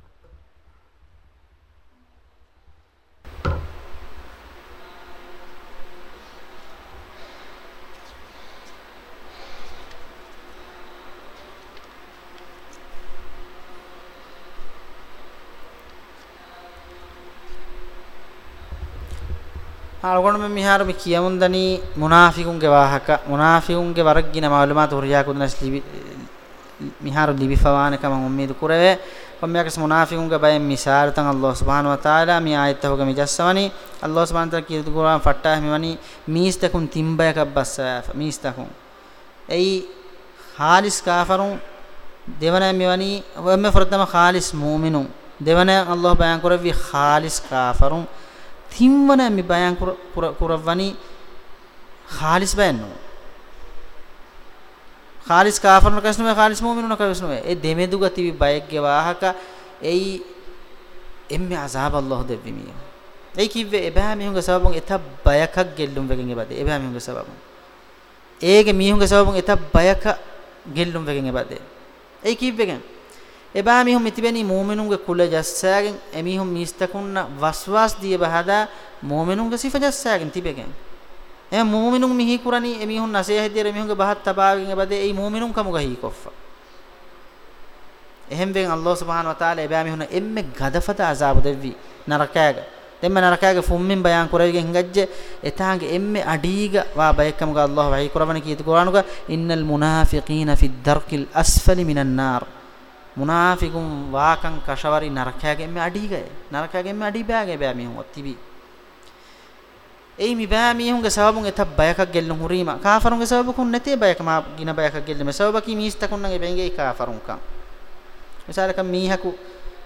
අල්ගොනම මිහාරම කියමුන්දනි මුනාෆිකුන්ගේ වාහක මුනාෆිකුන්ගේ වරක්ගින මාලුමාත හොරියා කුදනස් miharu libifawani kama ummidu kurave pamyakas munafiqunga bayam misal tan Allah subhanahu wa taala mi ayat hoga mi jassawani Allah subhanahu wa taala kirdu Quran fatta hemani mistakun timbayaka bassafa mistakun ei khalis kafarun devana mewani wamme furtama khalis mu'minun devana Allah bayan kuravi khalis kafarun timwana mi bayan kuravani khalis bayan no ಖಾಲಿಸ್ ಕಾಫರ್ನ ಕಸ್ನುವೆ ಖಾಲಿಸ್ ಮುಮಿನುನ ಕಸ್ನುವೆ ಎ ದೆಮೆದುಗ ತಿವಿ ಬಯಗ್ಗೆ ವಾಹಕ ಎಯಿ ಎಮ್ಮೆ ಅಜಾಬ್ ಅಲ್ಲಾಹ್ ದೆವಿಮಿಯ ಎಯಿ ಕಿವ್ವೆ ಎಬಹ ಮಿಹುಂಗ ಸಬಬಂ ಎತ ಬಯಕಕ್ ಗೆಲ್ಲುಂ ವೆಗೆಂ ಎಬದೆ ಎಬಹ ಮಿಹುಂಗ ಸಬಬಂ ಏಗೆ ಮಿಹುಂಗ ಸಬಬಂ ಎತ ಬಯಕ ಗೆಲ್ಲುಂ ವೆಗೆಂ ಎಬದೆ ಎಯಿ ಕಿವ್ವೆಗೆಂ එබා මිහුම් මිතිබෙනි මූමිනුන්ගේ කුල ජස්සාගෙන් එමිහුම් මිස්තකුන්න වස්වාස් දිය බහදා මූමිනුන්ගේ සිෆ ජස්සාගෙන් තිබෙගෙන් එ මුමිනුන් මිහි කුරණි එමිහුන් නැසේ හැදියර මිහුන්ගේ බහත් තබාගෙන එබදේ ඒ මුමිනුන් කමුග හි කොෆා එහෙම් වෙන් අල්ලාහ් සුබ්හාන වතාලා එබෑ මිහුන එම්මෙ ගදෆත අසාබ දෙවි නරකයග දෙම්ම නරකයග ෆුම්මින් බයන් කරවිගෙන් හංගජ්ජ එතාගේ එම්මෙ අඩීග වා බයකම ග අල්ලාහ් වහී කරවන කීත කුරානුක ඉන්නල් මුනාෆිකීන ෆි ද්දර්කිල් අස්ෆලි මිනන් නාර් මුනාෆිකුම් වාකං කෂවරි නරකයග එම්මෙ අඩීග නරකයග එම්මෙ අඩී බෑගේ බෑ මිහුන් ඔත්තිබී එයි මිබෑ මීහුන්ගේ සබබුන් එත බයකක් ගෙල්ලුන් හුරීම කාෆරුන්ගේ සබබකුන් නැති බයක මා ගින බයකක් ගෙල්ලෙම සබබකි මිස්තකුන් නම් එබැංගේ කාෆරුන්කම් මිසාලක මීහකු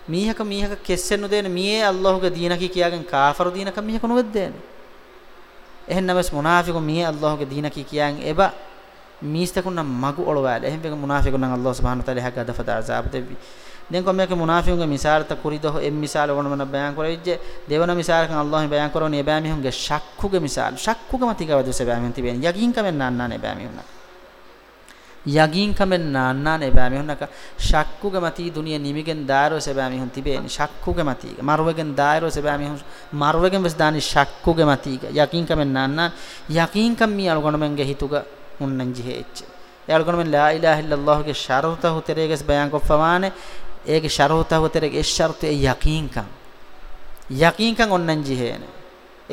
මීහක මීහක කෙස්සෙන්නු දෙන මියේ අල්ලාහුගේ දීනකි කියාගෙන කාෆරු දීනක මීහක නොවෙද්දේන එහෙන්නමස් මුනාෆිකු මියේ අල්ලාහුගේ දීනකි කියාගෙන එබ මිස්තකුන් නම් මගු ඔලවෑල එහෙන් වෙක මුනාෆිකු නම් අල්ලාහ සුබ්හානහු තාලා එහා ගදෆත අසාබ දෙවි den ko meke munafiqunge misal ta kurido em misal wonmana bayan korijje devana misal kan allah bayan koroni e bami hunge shakkuge misal shakkuge matiga wadu se bami hunti ben yagin kamen nanna ne bami hunna yagin kamen nanna ne bami hunna ka shakkuge mati duniya nimigen daaro se bami hunti ben shakkuge mati marwegen daaro se bami hun marwegen wes dani shakkuge mati yagin kamen nanna yagin kam mi algonmenge hituga unnan jihe ecche යාලුකන මෙන් ලා ඉලාහ ඉල්ලල්ලාහ් ගේ ශරත හුතරේගස් බයන් කොප්පවානේ ඒගේ ශරහත හොතරගේ ශර්තු ඒ යකීන්කම් යකීන්කම් ඔන්නන් ජීහේන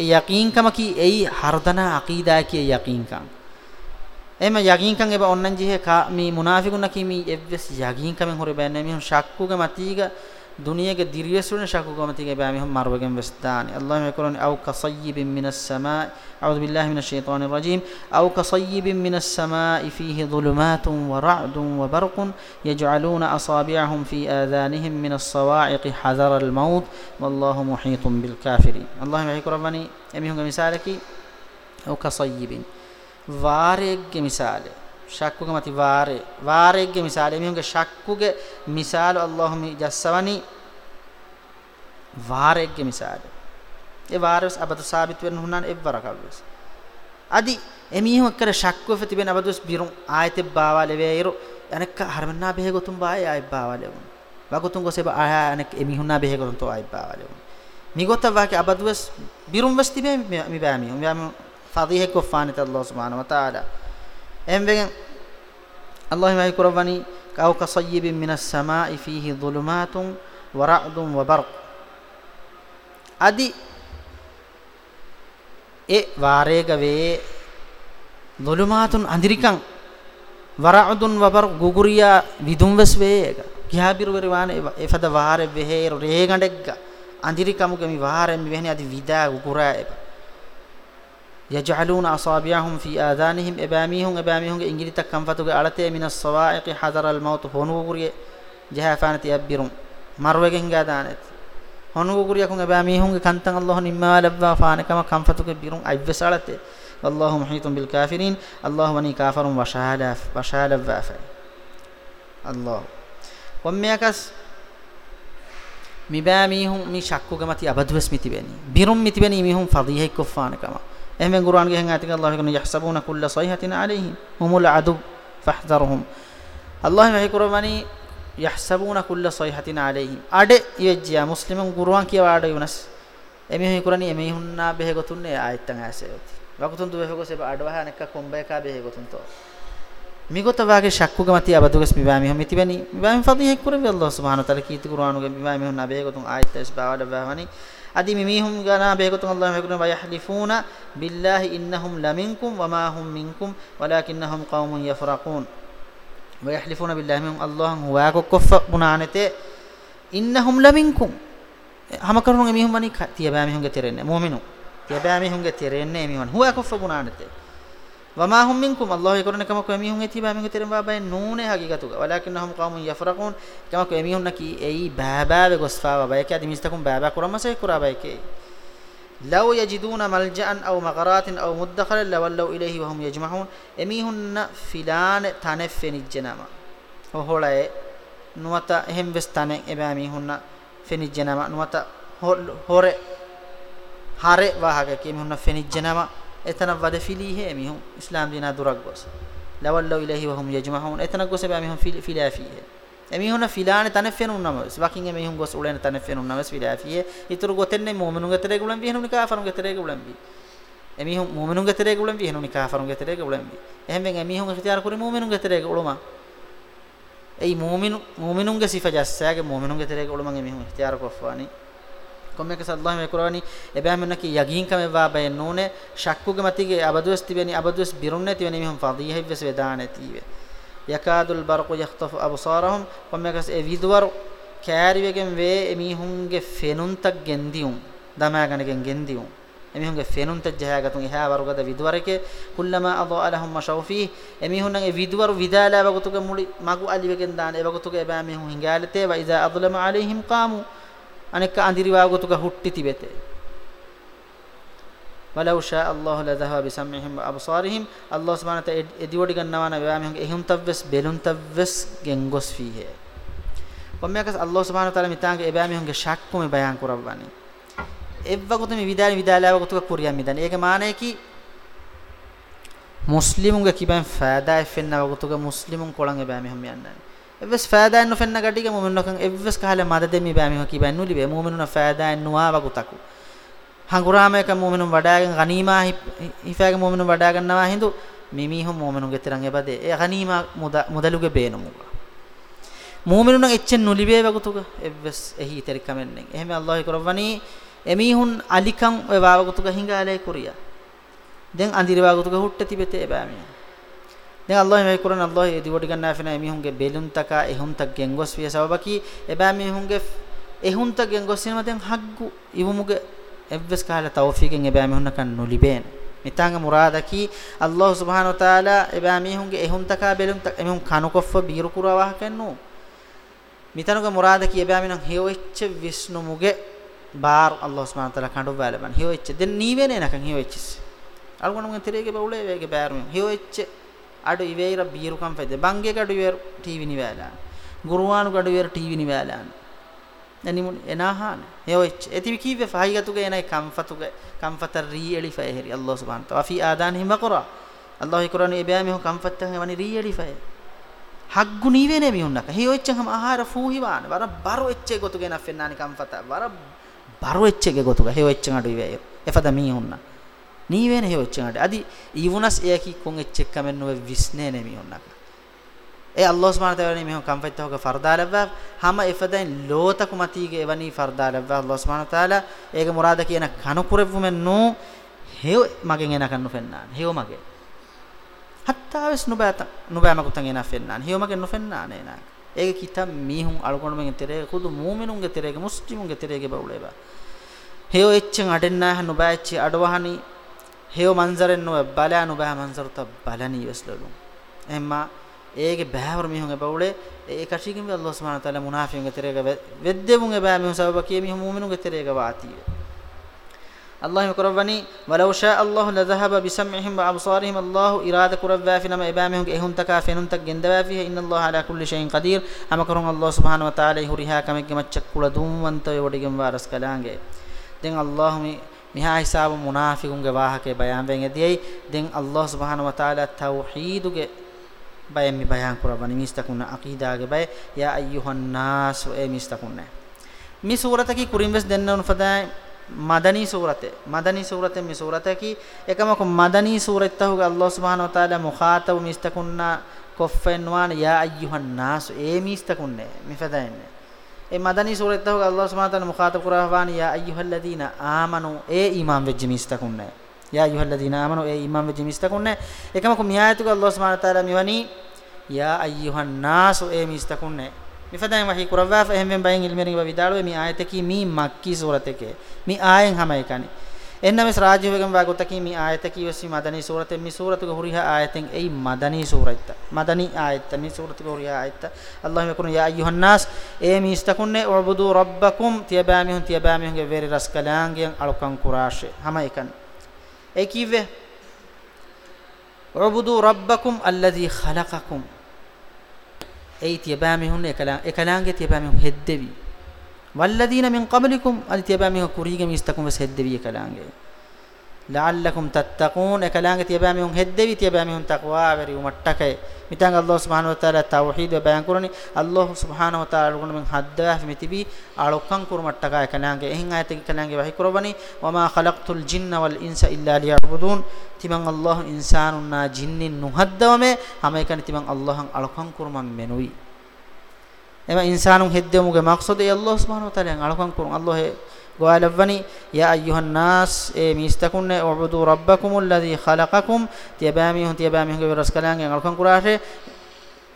ඒ යකීන්කම කි ඒයි හර්ධනා අකීදා කිය යකීන්කම් එම යකීන්කම් එබ ඔන්නන් ජීහේ කා මේ මුනාෆිකුන කි මේ එව්ස් යකීන්කමෙන් හොර බෑන්නේ මිහුන් ශක්කුගේ මතීගේ دنيا قديرية سرنا شاكو قومتي قبامهم مروقين بستاني اللهم يقولون أو كصيب من السماء أعوذ بالله من الشيطان الرجيم أو كصيب من السماء فيه ظلمات ورعد وبرق يجعلون أصابعهم في آذانهم من الصواعق حذر الموت والله محيط بالكافرين اللهم يحيك ربني أميهم كمثالك أو كصيب ظارق كمثالك ශක්කුක මති වාරේ වාරේගේ මිසාල එමිහුගේ ශක්කුගේ මිසාල අල්ලාහුම ජස්සවනි වාරේගේ මිසාල ඒ වාරස් අබත සාබිත වෙන හුනන් එවර කල්වස් අදි එමිහුම කර ශක්කුව තිබෙන අබදස් බිරුම් ආයත බාවල වේයිරු අනක හරමන්නා බෙහෙ ගොතුම් බාය ආය බාවල වුන වගතුම් ගොසෙබ ආය අනක එමිහුන්නා බෙහෙ ගොතුම් තෝ ආය බාවල වුන මිගොතවාගේ අබදස් බිරුම් වස්තිබේ මිබෑමි උම් යාම ෆදීහ කොෆානත අල්ලාහ් සුබ්හානහු වතාලා එම්බෙන් اللهم يكرفني أو كصيب من السماء فيه ظلمات ورعد وبرق අදි ඒ වාරේගවේ ظلماتun අඳිරිකං වරඅදුන් වබර් ගුගුරියා විදුම්වස් වේයක කියාබිරුවරි වාන ඒ ෆද වාරේ වෙහෙර රේගඬෙග්ග අඳිරිකමුගේ මි වාරෙන් මෙහෙනි අදි විදා ගුගුරා එපා يجعلون أصابعهم في آذانهم إباميهم إباميهم إنجلي تكنفتك ألتي من الصواعق حذر الموت هنوغري جها فانت يبرون مروغين غادانت هنوغريكم إباميهم كنتن الله نما لبا فانكما كنفتك بيرون أيبس ألتي والله محيط بالكافرين الله وني كافر وشهادة وشهادة وافع الله وميكس مباميهم مي شكو كما تي أبدوس متبني بيرون متبني ميهم فضيحة كفانكما එහෙනම් කුර්ආන් ගෙහන් ඇතික අල්ලාහ් කියන යහසබුන කුල්ල සයිහතින আলাইහිම් හුමුල් අදු ෆහදරහුම් අල්ලාහ් මෙහි කුර්ආනි යහසබුන කුල්ල සයිහතින আলাইහිම් අඩ ඉවෙජ්ජා මුස්ලිමුන් කුර්ආන් කියවාඩ යුනස් එමෙහි කුර්ආනි එමෙහි හුන්නා බෙහෙ ගොතුන්නේ ආයත්තන් ඇසෙවති වකුතුන් දුවෙ හොකසේ අඩවහ අනෙක්ක කොම්බේකා බෙහෙ ගොතුන්තෝ මිගොතවාගේ ශක්කුග මති අබදුගස් මිවාමි හොමි තිබෙනි මිවාමි ෆදීහ කුර්ආනි අල්ලාහ් සුබ්හානහු තාලා කීති කුර්ආනුගේ මිවාමි හුන්නා බෙහෙ ගොතුන් ආයත්තස් බාවඩ බහවනි අදි මිමිහුම් ගනා බේගතුන් අල්ලාහ් වේගුන වයහලිෆූන බිල්ලාහි ඉන්නහුම් ලමින්කුම් වමා හුම් මින්කුම් වලාකින්නහුම් කවුමුන් යෆරකූන් වයහලිෆූන බිල්ලාහි මින් අල්ලාහ් හුවා කොක්කොෆ මුනානතේ ඉන්නහුම් ලමින්කුම් හැම කරුණු මිහුම් වනි තියබෑ මිහුම්ගේ තෙරෙන්නේ මුමිනු තියබෑ මිහුම්ගේ තෙරෙන්නේ මිහුන් හුවා කොක්කොෆ මුනානතේ وما هم منكم الله يكرون كما كو يميهم يتيبا من تيرم بابا نون حقيقتك ولكنهم قوم يفرقون كما كو يميهم نكي اي بابا بغصفا بابا يك ادم يستكم بابا كرما سي كرا بايك لو يجدون ملجا او مغارات او مدخلا لولوا اليه وهم يجمعون يميهن فلان تنفن الجنما وهولاي نوتا هم وستانه اباميهن فن الجنما نوتا هور هره وهاك يميهن فن الجنما එතන වඩ ෆිලි හේ මිහුන් ඉස්ලාම් දිනා දුරක් ගොස් ලවල්ලෝ ඉලහි වහම් යජ්මහුන් එතන ගොස් බෑ මිහුන් ෆිලි ෆිලාෆියේ එමිහුන ෆිලානේ තනෆෙනුන් නමස් වකින් එමිහුන් ගොස් උලෙන තනෆෙනුන් නමස් ෆිලාෆියේ ඉතුරු ගොතෙන්නේ මොමනුන් ගතරේ ගුලම් විහනුනි කාෆරුන් ගතරේ ගුලම් වි එමිහුන් මොමනුන් ගතරේ ගුලම් විහනුනි කාෆරුන් ගතරේ ගුලම් වි එහෙන් වෙන් එමිහුන් ඉඛතියාර කුරි මොමනුන් ගතරේ ගුලම ඒ මොමිනු මොමිනුන්ගේ සිෆජස්සයාගේ මොමිනුන්ගේ තරේ ගුලමගේ මිහුන් ඉඛතියාර කොෆවානේ කොම්මක සල්ලාහ් මේ කුරානි එබෑම නකි යගීන්කම එවා බය නෝනේ ශක්කුගේ මතිගේ අබදුස් තිබෙනි අබදුස් බිරුන්නේ තිබෙනි මෙහම් ෆදීහ විස වේදානේ තීවේ යකාදුල් බර්කු යඛතෆ අබසාරහම් කොම්මක ඒ විදවර කෑරිවගෙන් වේ එමිහුන්ගේ ෆෙනුන්තක් ගෙන්දියුම් දමාගනගෙන් ගෙන්දියුම් එමිහුන්ගේ ෆෙනුන්තක් ජහයගතුන් එහා වරුගද විදවරකේ කුල්ලම අදා ලහම් මෂව් ෆී එමිහුන්ගේ විදවර විදාලා වගතුගේ මුලි මගු අලිවගෙන් දාන එවගතුගේ එබෑ මිහුන් හිඟාලතේ වයිසා අදලම අලයිහිම් කාමු අනෙක අඳිරිවාගතුක හුට්ටිති වෙතේ වලව් ෂා අල්ලාහ් ලදහා බිසම්හිම් අබ්සාරිහිම් අල්ලාහ් සුබ්හානත එදිවඩි ගන්නවා න වෑම එහෙම් තව්වස් බෙලුන් තව්වස් ගෙන්ගොස් ෆීහෙ කොම්මයකස් අල්ලාහ් සුබ්හාන තාලා මිතාගේ එබෑම හංගේ ශක්කුම බයන් කරවන්නේ එව්වගොත මේ විදාල විදාලාව ගොතුක කුරියම් මිදන් ඒක මානේ කි මුස්ලිමුන්ගේ කිබෙන් ෆෑදා එෆෙන්න වගතුක මුස්ලිමුන් කොළන් එබෑම හම් යන්නේ එවස් ෆෑදාන් නොෆෙන්න කටික මොමෙන්නකන් එවස් කහල මදදෙ මේ බෑ මෙහ කිබන්නු ලිබේ මොමෙන්නුන ෆෑදාන් නුවා වගුතකු හංගුරාමයක මොමෙනුන් වඩාගෙන ගනීමා හිෆෑගේ මොමෙනුන් වඩා ගන්නවා හින්දු මිමිහු මොමෙනුන්ගේ තරන් එබදේ ඒ ගනීමා මුදලුගේ බේනමුග මොමෙනුන් එච්චෙන් නුලිබේ වගුතුග එවස් එහි ඉතරිකමෙන්නෙන් එහෙම අල්ලාහ් කරවණී එමිහුන් අලිකම් ඔය වාවගුතුග හිඟාලේ කුරියා දැන් අඳිරවාගුතුග හුට්ට තිබෙතේ බෑමියා දැන් අල්ලාහ් මේ කුරාන අල්ලාහ් ඒ දිවට ගන්නාෆින එමිහුන්ගේ බෙලුන් තකා එහුන් තක් ගෙන්ගොස් විය සබබකි එබෑ මිහුන්ගේ එහුන් තක් ගෙන්ගොස් වෙනවා දැන් හග්ගු ඉවමුගේ එවස් කාලා තෞෆීකෙන් එබෑ මිහුන්න කන් නොලිබේන මිතාංග මුරාදකි අල්ලාහ් සුබ්හානහු තාලා එබෑ මිහුන්ගේ එහුන් තකා බෙලුන් තක් එමිහුන් කනුකොෆ බීරු කුරවහ කන්නෝ මිතනුගේ මුරාදකි එබෑ මිනන් හේවෙච්ච විස්නුමුගේ බාර් අල්ලාහ් සුබ්හානහු තාලා කඬු වැලමන් හේවෙච්ච දැන් නීවෙන එනකන් හේවෙච්චස් අල්ගොනුගේ තිරේගේ බවුලේ වේගේ බෑරුම් හේවෙච්ච අඩු ඉවේර බීරුකම් ෆෙද බංගේ කඩුවර ටීවි නිවැලාන ගුරුවානු කඩුවර ටීවි නිවැලාන එනිමුන් එනහාන යොච් එතිවි කීවේ ෆහයිගතුගේ එනයි කම්ෆතුගේ කම්ෆතර රී එලි ෆයහරි අල්ලාහ් සුබ්හානහු තාලා ෆී ආදානහිම කුරා අල්ලාහ් කුරානේ ඉබෑමි හො කම්ෆත්තන් එවනි රී එලි ෆය හග්ගු නීවේ නේ මියුන්නක හි ඔච්චන් හම ආහාර ෆූහිවාන වර බරු එච්චේ ගොතුගෙන ෆෙන්නානි කම්ෆත වර බරු එච්චේ ගොතුග හි ඔච්චන් අඩු ඉවේ එපද මියුන්නා නී වෙන හේ ඔච්චනට අදි ඊවුනස් එයකි කොන් එච්චෙක් කමෙන් නොව විස්නේ නෙමි ඔන්නක ඒ අල්ලාහ් සුබ්හානහු තාලා නෙමි හො කම්ෆයිත්තෝ ක ෆර්දාලව්වා හැම ඉෆදෙන් ලෝතකු මතීගේ එවනි ෆර්දාලව්වා අල්ලාහ් සුබ්හානහු තාලා ඒක මුරාද කියන කනුකුරෙව්ව මෙන් නෝ හේව මගෙන් එන කන්නු ෆෙන්නාන හේව මගේ හත්තාවස් නුබෑත නුබෑමකුතන් එන ෆෙන්නාන හේව මගෙන් නොෆෙන්නාන එනාක ඒක කිතම් මීහුන් අලකොණමෙන් තෙරේ කුදු මූමිනුන්ගේ තෙරේගේ මුස්ලිමුන්ගේ තෙරේගේ බවුලේවා හේව එච්චන් අඩෙන්නා හනුබෑච්චි අඩවහනි හේව මන්සරෙන් නො බලෑනු බෑ මන්සරුත බලනී වෙස්ලලු එම්මා ඒගේ බෑවර මිහුන් එබවුලේ ඒ කෂිකින් අල්ලාහ් සුබ්හානහු තාලා මුනාෆිකුන්ගේ තෙරේග වෙද්දෙමුන් එබෑ මිහුන් සබබ කිය මිහුන් මුමිනුන්ගේ තෙරේග වාතිය අල්ලාහ් කරවනි වලව් ෂා අල්ලාහ් ලදහබ බිසම්ඉහිම් වඅබ්සාරිහිම් අල්ලාහ් ඉරාද කරවවා ෆිනම එබෑ මිහුන් එහුන් තකා ෆෙනුන් තක් ගෙන්දවා ෆිහ ඉන්න අල්ලාහ් අලා කුල්ලි ෂයින් කදීර් අම කරුන් අල්ලාහ් සුබ්හානහු තාලා ඉහුරිහා කමෙක්ගේ මච්චක් කුල දුම් වන්ත වඩිගම් වාරස් කලාංගේ දැන් අල්ලාහ් මේ මිහා හිසාබ මුනාෆිකුන්ගේ වාහකේ බයන් වෙන් එදෙයි දැන් අල්ලාහ් සුබ්හානහු වතාලා තවහීදුගේ බයන් මි බයන් කරවනි මිස්තකුන්න අකීදාගේ බය යා අයියුහන් නාස් ඒ මිස්තකුන්න මේ සූරතකි කුරින්වස් දෙන්න උන්පදා මදනී සූරතේ මදනී සූරතේ මේ සූරතකි එකමක මදනී සූරත්තහුගේ අල්ලාහ් සුබ්හානහු වතාලා මුඛාතබ මිස්තකුන්න කොෆෙන්වාන යා අයියුහන් නාස් ඒ මිස්තකුන්න මිෆදාන්නේ ඒ මදනි සූරෙත් අහුව අල්ලාහ් සුබ්හානහු තාලා මුඛාතබ් කරවානි යා අයියුහල්ලදීන ආමනු ඒ ඊමාන් වෙච්ච මිස්තකුන්නේ යා අයියුහල්ලදීන ආමනු ඒ ඊමාන් වෙච්ච මිස්තකුන්නේ එකම කු මියායතුක අල්ලාහ් සුබ්හානහු තාලා මෙවනි යා අයියුහන් නාසු ඒ මිස්තකුන්නේ මිෆදයන් වහී කරවාෆ එහෙම්ෙන් බයෙන් ඉල්මරින් වවිදාලෝ මේ ආයතකී මේ මක්කී සූරතකේ මේ ආයෙන් හැම එකනේ එන්නමස් රාජ්‍යවගම් වාගොතකී මේ ආයත කිවසි මදනී සූරතෙන් මේ සූරතුක හුරිහා ආයතෙන් එයි මදනී සූරත්ත මදනී ආයත මේ සූරතුක හුරිහා ආයත අල්ලාහ් මෙකුණ යා අයියුහන් නාස් ඒ මිස්තකුන්නේ උබුදු රබ්බකුම් තියබාමිහුන් තියබාමිහුන්ගේ වෙරි රස්කලාංගියන් අලුකම් කුරාෂේ හැම එකන් ඒ කිව්වේ උබුදු රබ්බකුම් අල්ලදි ඛලකකුම් ඒ තියබාමිහුන් එකලාංගේ තියබාමිහුන් හෙද්දෙවි වල්ලදීන මින් කබලිකුම් අනිතියබෑ මිහ කුරීගම ඉස්තකුම සෙද්දවිය කලාංගේ ලල්ලකුම් තත්තකූන් එකලාංගේ තියබෑ මිහුන් හෙද්දවි තියබෑ මිහුන් තක්වා වෙරි උමට්ටකේ මිතං අල්ලාහ් සුබ්හානහු වතාලා තවහීද බයන් කුරණි අල්ලාහ් සුබ්හානහු වතාලා ලුගුණ මින් හද්දාහ මිතිබි අලොක්කන් කුරුමට්ටකා එකලාංගේ එහෙන් ආයතෙන් එකලාංගේ වහි කුරබනි වමා ඛලක්තුල් ජින්න වල් ඉන්ස ඉල්ලා ලියබුදුන් තිමන් අල්ලාහ් ඉන්සානුන්නා ජින්නින් නුහද්දවමේ හැම එකනි තිමන් අල්ලාහන් අලොක්කන් කුරුමන් මෙනුයි ema insanun heddemuge maqsade Allah subhanahu wa ta'ala alakan kurun Allah goalavani ya ayyuhan nas e mistakunne ubudu rabbakum alladhi khalaqakum tiyabami hun tiyabami hun gewras kalange alakan kurare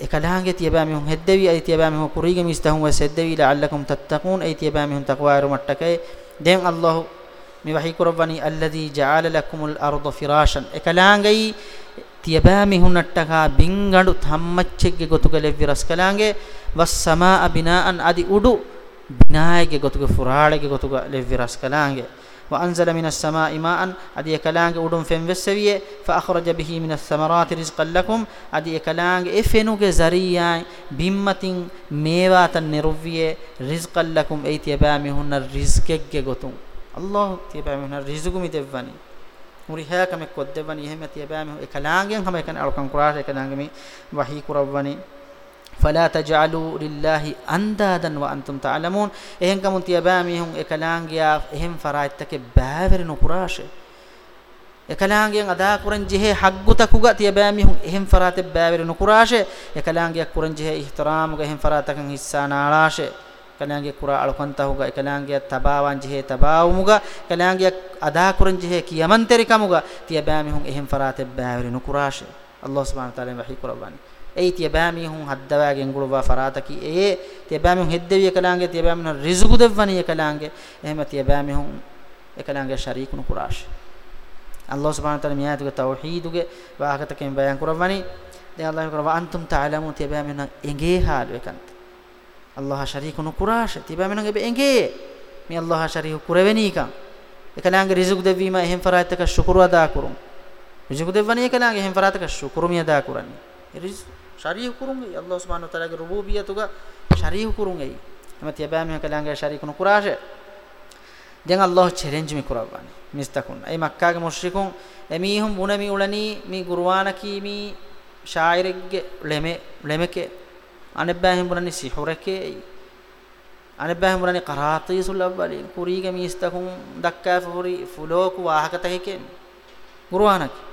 ekalaange tiyabami hun heddevi ay tiyabami hun kurige mistahun was heddevi la'allakum tattaqun ay tiyabami hun taqwaru mattake den Allah mi wahi kurabani alladhi ja'ala lakumul arda firashan ekalaange tiyabami hun attaka bingandu thammachchegge gotugalevvi raskalange wassamaa binaan adi udu binaayge gotuge furaadege gotuga levvi raskalaange وأنزل من السماء ماء أدي كلانج أودم فم وسوية فأخرج به من الثمرات رزقا لكم أدي كلانج إفنوك زريا بمة ميوات النروية رزقا لكم أي تبامهن الرزق جعتم الله تبامهن الرزق متفاني මුරිහා කමෙක් කොද්දවනි එහෙම තියබෑම ඒ කලාංගෙන් හැම එකන අලකම් කුරාෂ ඒ කලාංගෙ මේ වහී කුරවවනි فلا تجعلوا لله اندادا وانتم تعلمون اهم كم تيباميهم اكلانغيا اهم فرايتك باور نقراش එකලාංගියන් අදා කුරන් ජෙහෙ හග්ගුතකුග තියබෑමිහුන් එහෙම් ෆරාතෙ බෑවෙර නුකුරාෂේ එකලාංගියක් කුරන් ජෙහෙ ඉහතරාමුග එහෙම් ෆරාතකන් හිස්සානාලාෂේ එකලාංගිය කුරා අලකොන්තහුග එකලාංගිය තබාවන් ජෙහෙ තබාවුමුග එකලාංගියක් අදා කුරන් ජෙහෙ කියමන්තරිකමුග තියබෑමිහුන් එහෙම් ෆරාතෙ බෑවෙර නුකුරාෂේ අල්ලාහ් සුබ්හානහු තාලා වහී කුරබානි ei tiebami hun haddava gengulwa farata ki e tiebami hun heddevi ekalange tiebami hun rizqu devwani ekalange ehma tiebami hun ekalange sharikun kurash Allah subhanahu wa ta'ala miyatuge tauhiduge waagataken bayan kurawani de Allah kurwa antum ta'lamun tiebami hun enge halu ekant Allah sharikun kurash tiebami hun ebe enge mi Allah shariku kurawani kan ekalange rizqu devima ehem farataka shukru ada kurun rizqu devwani ekalange ehem farataka shukru mi ada kurani rizqu ශරීහ කුරුන් ඒ අල්ලාහ් සුබ්හානහු තාලාගේ රුබූබියතුග ශරීහ කුරුන් ඒ එමති යබෑම කලංගේ ශරීහ කුන කුරාෂේ දැන් අල්ලාහ් challenge මි කුරවන්නේ මිස්තකුන් ඒ මක්කාගේ මුෂ්රිකුන් එමීහුම් බුනමි උලනි මි ගුර්වාන කීමි ශායිරෙක්ගේ ලෙමෙ ලෙමකේ අනෙබ්බෑහිම් බුනනි සිහුරකේ අනෙබ්බෑහිම් බුනනි කරාතීසුල් අවලින් කුරීගේ මිස්තකුන් දක්කා ෆුරි ෆුලෝකු වාහකතහිකේ ගුර්වානකේ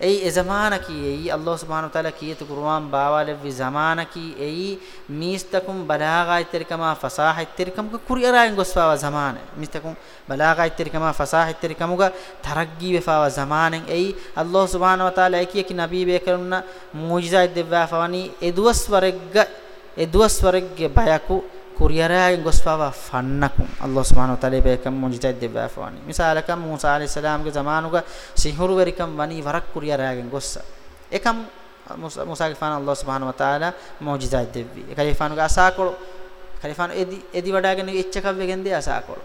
ei e zamana ki ei Allah subhanahu wa taala kiyatu qur'an baawale vi zamana ki ei mistakum balagha ittirkama fasaha ittirkam ka kuri arayin gosfawa zamana mistakum balagha ittirkama fasaha ittirkam ga taraggi befawa zamanen ei Allah subhanahu wa taala ki ki nabi be karunna mujiza devwa fawani eduas waragga eduas waragge bayaku kuriyarayin gosfawa fannakum Allah subhanahu wa ta'ala bekam mujtahid debafani misalakam Musa alayhi salam ge zamanuga sihuru verikam wani warak kuriyarayin gossa ekam Musa ge fan Allah subhanahu wa ta'ala mujtahid debbi ekali fanuga asakol ekali fanu edi edi wadagen echchakavve gende asakol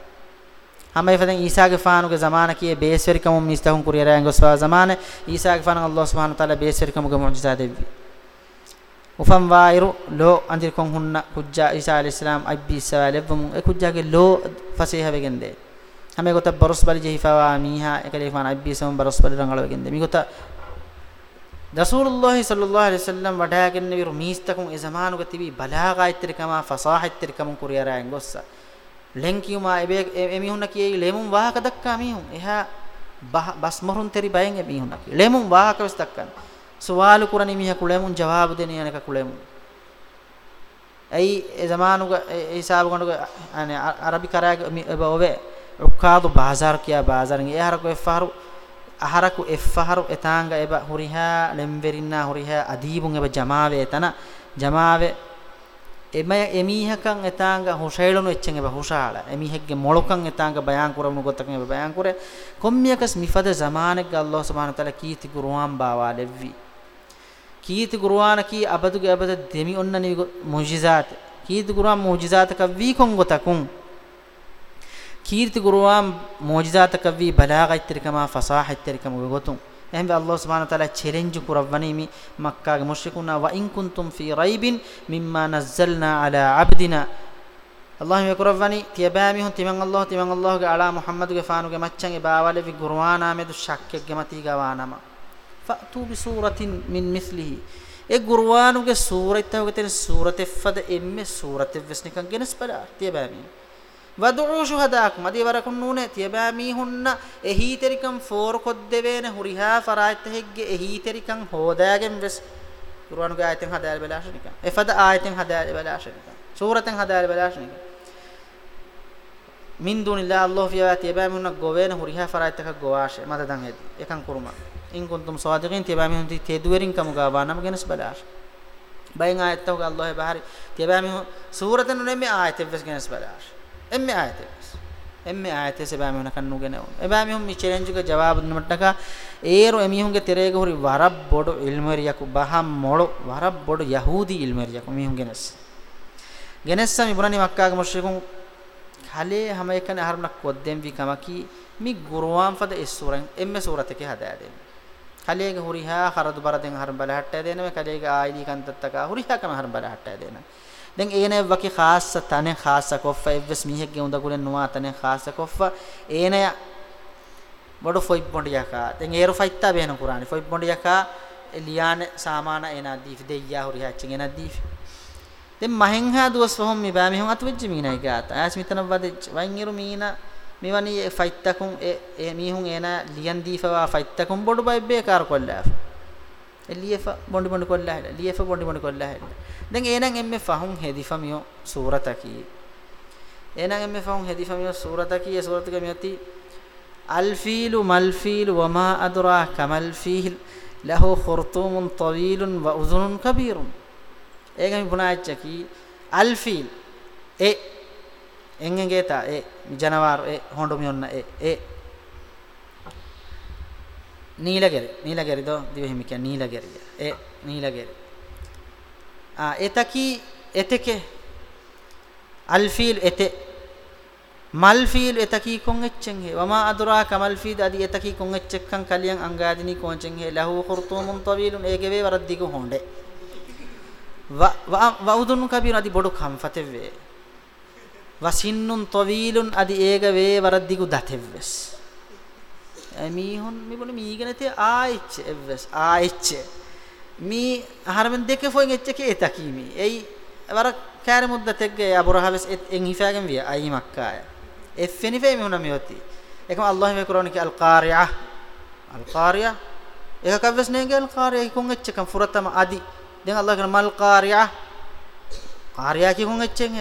hama ifeden Isa ge fanuga zamana kiye besverikam mistahun kuriyarayin gosfawa zamana Isa ge fan Allah subhanahu wa ta'ala besverikam ge mujtahid debbi ufan vairu lo andir kon hunna kujja isa alayhis salam abbi sawalevum e kujjage lo fasiha begende hame gota boros bali jehi fawa miha ekale fan abbi sam boros bali rangal begende mi gota rasulullah sallallahu alaihi wasallam wadagen neviru miistakum e zamanu ga tibi balaga ittirkama fasaha ittirkam kuriyara engossa lenkiyuma ebe emihunna kiyei lemun wahaka dakka mihun eha basmorun teri bayen emihunna kiyei lemun wahaka wes dakkan සුවාලු කුරණි මිහ කුලෙමුන් ජවාබ් දෙන යනක කුලෙමුන් ඇයි ඒ zamanuග ඒ හිසාබ ගොනුග අනේ අරබි කරාග ඔවේ උක්කාදු බාසාර කියා බාසාරන් ඒ හරකෝ එෆහරු අහරකු එෆහරු එතාංග එබ හුරිහා ලෙම්වෙරින්නා හුරිහා අදීබුන් එබ ජමාවේ තන ජමාවේ එම එමීහකන් එතාංග හොෂේලුනු එච්චන් එබ හොෂාල එමීහෙක්ගේ මොලොකන් එතාංග බයන් කරමුනු ගොතකන් එබ බයන් කරේ කොම්මියකස් මිෆද zamanek අල්ලාහ් සුබ්හානහු තාලා කීති කුරුම් බාවා ලෙව්වි කීති ගුරුවාන කී අබදුගේ අබද දෙමි ඔන්නනි මුජිසාත කීති ගුරුවාන් මුජිසාත කවී කොන් ගොතකුම් කීති ගුරුවාන් මුජිසාත කවී බලාගත් ත්‍රිකමා ෆසාහත් ත්‍රිකම ගොතුම් එහෙම අල්ලාහ් සුබ්හාන තාලා challenge කුරවණි මි මක්කාගේ මුෂ්රිකුනා ව ඉන් කුන්තුම් ෆී රයිබින් මිම්මා නස්සල්නා අලා අබ්දිනා අල්ලාහ් මේ කුරවණි තියබෑමි හොන් තිමන් අල්ලාහ් තිමන් අල්ලාහ්ගේ අලා මුහම්මදුගේ ෆානුගේ මච්චන්ගේ බාවලෙවි ගුරුවානා මෙදු ශක්්‍යගේ මතී ගවානමා ෆාතු බිසූරතින් මින් මිස්ලිහි ඒ ගුර්වානුගේ සූරයිත්තවගේ තියෙන සූරතෙෆද එම්මේ සූරතෙවස් නිකන් ගෙනස් බලා තියබෑමි වදුඋ ශුහදාක් මදි වරකුන් නුනේ තියබෑමි හුන්න එහි තෙරිකම් ෆෝර් කොත් දෙවේන හුරිහා ෆරායිත් හෙග්ගේ එහි තෙරිකම් හෝදාගෙන් වෙස් ගුර්වානුගේ ආයතෙන් හදාල් බලාශ නිකන් එෆද ආයතෙන් හදාල් බලාශ නිකන් සූරතෙන් හදාල් බලාශ නිකන් මින් දුනිල්ලා අල්ලාහ් ෆියාතිය බෑමුණ ගොවේන හුරිහා ෆරායිත් එකක් ගොවාෂේ මදදන් එදි එකන් කුරුමා in kuntum sadiqin tibami hunti teduwerin kamuga banam genes balar bayin ayat tawga allah bahari tibami suratan nemi ayat ves genes balar emmi ayat ves emmi ayat sebami hun kannu gene ebami hum mi challenge ge jawab numattaka ero emi hunge terege hori warab bodu ilmeriyaku baham molu warab bodu yahudi ilmeriyaku mi hun genes genes sami burani makka ge mushrikun khale hama ekane harnak koddem vi kamaki mi gurwan fada is suran emme suratake hada de කලයේගේ හුරිහා කරදු බරදෙන් හරම් බලහට්ටය දෙනවා කලයේගේ ආයිලි කන්තත්තක හුරිහා කම හරම් බලහට්ටය දෙනවා දැන් ඒනේ වකි ખાસ තනේ ખાસ කොෆ එවස් මිහෙක්ගේ උඳ කුලෙන් නුවා තනේ ખાસ කොෆ ඒනේ බඩ ෆොයි පොඩියකා දැන් ඒරු ෆයිත්තා බේන කුරානි ෆොයි පොඩියකා ලියාන සාමාන එනා දීෆ දෙයියා හුරිහා chin එනා දීෆ දැන් මහෙන් හා දුවස් වහොම් මිබෑ මිහොන් අතුවිච්ච මීනයි ගාත ආස් මිතන වදෙච් වයින් ඉරු මීනා මෙවනි ෆයිත්තකුම් ඒ මීහුන් එනා ලියන් දීෆවා ෆයිත්තකුම් බොඩු බයි බේකාර කොල්ලා එලියෆ බොඩු බොඩු කොල්ලා හෙලා ලියෆ බොඩු බොඩු කොල්ලා හෙලා දැන් එනන් එම්මේ ෆහුන් හෙදිෆමියෝ සූරතකි එනන් එම්මේ ෆහුන් හෙදිෆමියෝ සූරතකි ඒ සූරතක මෙති අල්ෆීලු මල්ෆීලු වමා අදරා කමල් ෆීල් ලහු ඛුර්තුමුන් තවීලුන් වඋසුනුන් කබීරුන් ඒකම පුනාච්චකි අල්ෆීල් ඒ engengeta e janawar e hondumi onna e e ನೀಲಗೆರೆ ನೀಲಗೆರೆ ದೋ ದಿವಹಿಮಿಕೆ ನೀಲಗೆರೆ ಎ ನೀಲಗೆರೆ ಆ ಎತಕಿ ಎತೆಕೆ ಅಲ್ಫೀಲ್ ಎತೆ ಮಲ್ಫೀಲ್ ಎತಕಿ ಕೊಂಗೆಚ್ಚಂಗೆ ವಮ ಅದುರಾಕ ಮಲ್ಫೀದ್ ಅದಿ ಎತಕಿ ಕೊಂಗೆಚ್ಚಕ್ಕಂ ಕಲಿಯಂ ಅಂಗಾದಿನಿ ಕೊಂಚಂಗೆ ಲಹು ಖುರ್ತುಮುನ್ ತವೀಲುನ್ ಏಗೆವೆ ವರದ್ದಿಗು ಹೊಂಡೆ ವ ವ ವೌದುನ್ ಕಬೀರ್ ಅದಿ ಬೊಡು ಕಂಫತೆವೆ වසින්නුන් තවීලුන් අදි ඒක වේ වරද්දිකු දතෙව්වස් මීහොන් මිබුණ මීගෙන තේ ආයිච් එව්වස් ආයිච් මී හරමෙන් දෙකේ ෆොයින් එච්ච කේ තකීමි එයි වර කෑර මුද්ද තෙග්ගේ අබුරහවස් එන් හිෆාගෙන් විය අයි මක්කාය එෆෙනි ෆේ මිහුණ මියොති එකම අල්ලාහ් මේ කුරානික අල් කාරියා අල් කාරියා ඒක කවස් නේගේ අල් කාරියා කුන් එච්ච කම් ෆුරතම අදි දැන් අල්ලාහ් කරන මල් කාරියා කාරියා කිකුන් එච්චෙන්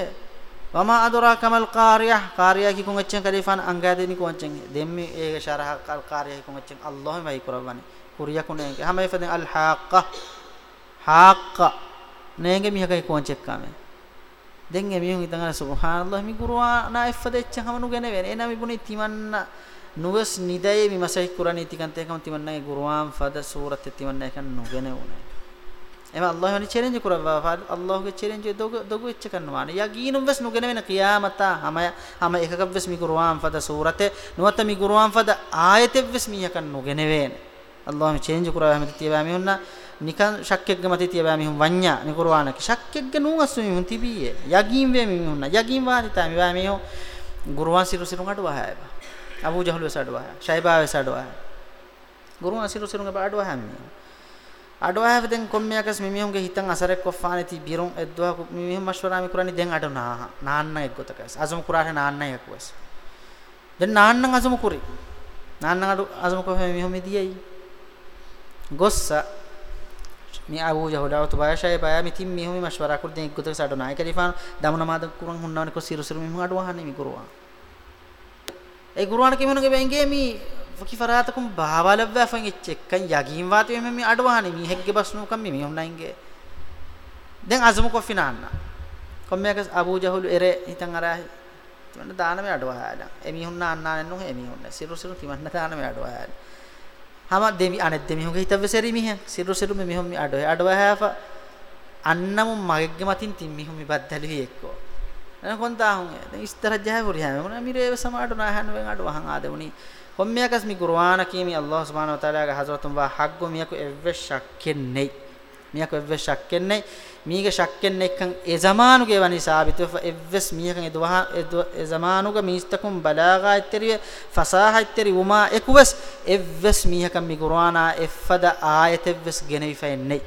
වමා අදරාකමල් කාරියහ කාරියා කි කුන් අච්චන් කලිෆාන අංගාදෙනි කුන් අච්චන් දෙම්මි ඒක ශරහ කල් කාරියා කුන් අච්චන් අල්ලාහ් වයි කුරවන්නේ කුරියා කුන් නේක හැම ඉපදෙන් අල් හාක්ක හාක්ක නේක මිහකයි කුන් චෙක්කාමේ දැන් එමිහුන් ඉතන සුබ්හානල්ලාහ් මි කුරවා නා ඉපදෙච්ච හැමනු ගැන වෙන එන මිබුනි තිමන්න නුවස් නිදයේ මිමසයි කුරණී තිකන්තේකම තිමන්නගේ ගුරුවාම් ෆද සූරත් තිමන්න එක නුගෙන උනේ එම අල්ලාහ් වෙන චැලෙන්ජ් කරවා අල්ලාහ්ගේ චැලෙන්ජ් දොග දොග වෙච්ච කරනවා යගීනුම් වස් නුගෙන වෙන කියාමතා හැම හැම එකක වස් මි කරවාම් ෆද සූරතේ නුවත මි කරවාම් ෆද ආයතේ වස් මි යකන් නුගෙන වේන අල්ලාහ් මේ චැලෙන්ජ් කරවා හැම තියවා මි උන්න නිකන් ශක්්‍යග්ග මත තියවා මි හුම් වඤ්ඤා නි කරවාන කි ශක්්‍යග්ග නු අස්සු මි හුම් තිබියේ යගීම් වේ මි උන්න යගීම් වාදිතා මි වා මි හෝ ගුරුවා සිරු සිරුඟට වහයබ අබූ ජහල් වසඩ වහය ෂයිබා වසඩ වහය ගුරුවා සිරු සිරුඟ බාඩ වහම් මි අඩෝහව දැන් කොම්මියකස් මිමිහුන්ගේ හිතන් අසරෙක් කොෆානේති බිරුන් එද්දුවා මිමිහුන් මස්වරා මිකුරානි දැන් අඩෝනා නාන්න එක්ගොතකස් අසම කුරාහ නාන්න එක්වස් දැන් නාන්නන් අසම කුරි නාන්නන් අඩු අසම කොෆේ මිමිහුන් මිදියයි ගොස්ස මේ අබූ ජහලවතු බයෂය බය මිතින් මිහුන් මස්වරා කුර දැන් එක්ගොතකස් අඩෝනා එකරිෆාන දමනමාද කුරන් හුන්නවනේ කො සිරුසිරු මිහුන් අඩෝහන්නේ මිකුරුවා ඒ ගුරුවාණ කිමනුගේ බැංගේ මී වකිෆරාත කුම් බාවලව ෆන් ඉච්චෙක්කන් යගීම් වාතේ මෙ මේ අඩවහනේ මේ හෙග්ගේ බස්නු කම් මේ හොන්නයින්ගේ දැන් අසම කොෆිනාන්න කොම්මයක අබූ ජහුල් එරේ හිතන් අරා තුන්න දානමේ අඩවහලා එමිහුන්න අන්නානෙන් නෝ එමිහුන්න සිරු සිරු තිමන්න දානමේ අඩවහලා හම දෙමි අනෙත් දෙමිහුගේ හිතවසරි මිහ සිරු සිරු මිහුම් මි අඩෝ අඩෝ හැෆ අන්නම මගෙග්ගෙ මතින් තින් මිහුම් ඉබද්දලුහි එක්කෝ නකොන්තා හුන් දැන් ඉස්තරජහ පුරිහම මොන මිරේව සමාඩු නාහන වෙන් අඩෝ වහන් ආදෙමුනි hommyakas mi qur'ana kimi allah subhanahu wa taala ga hazratum wa haggo miyaku evve shakkennei miyaku evve shakkennei mige shakkennei kan e zamanu ge wani sabit wa evves miyakan e duwa e zamanu ga mistakum balagha itteri fasaha itteri uma ekves evves miyakan mi qur'ana effada ayat evves genei fennei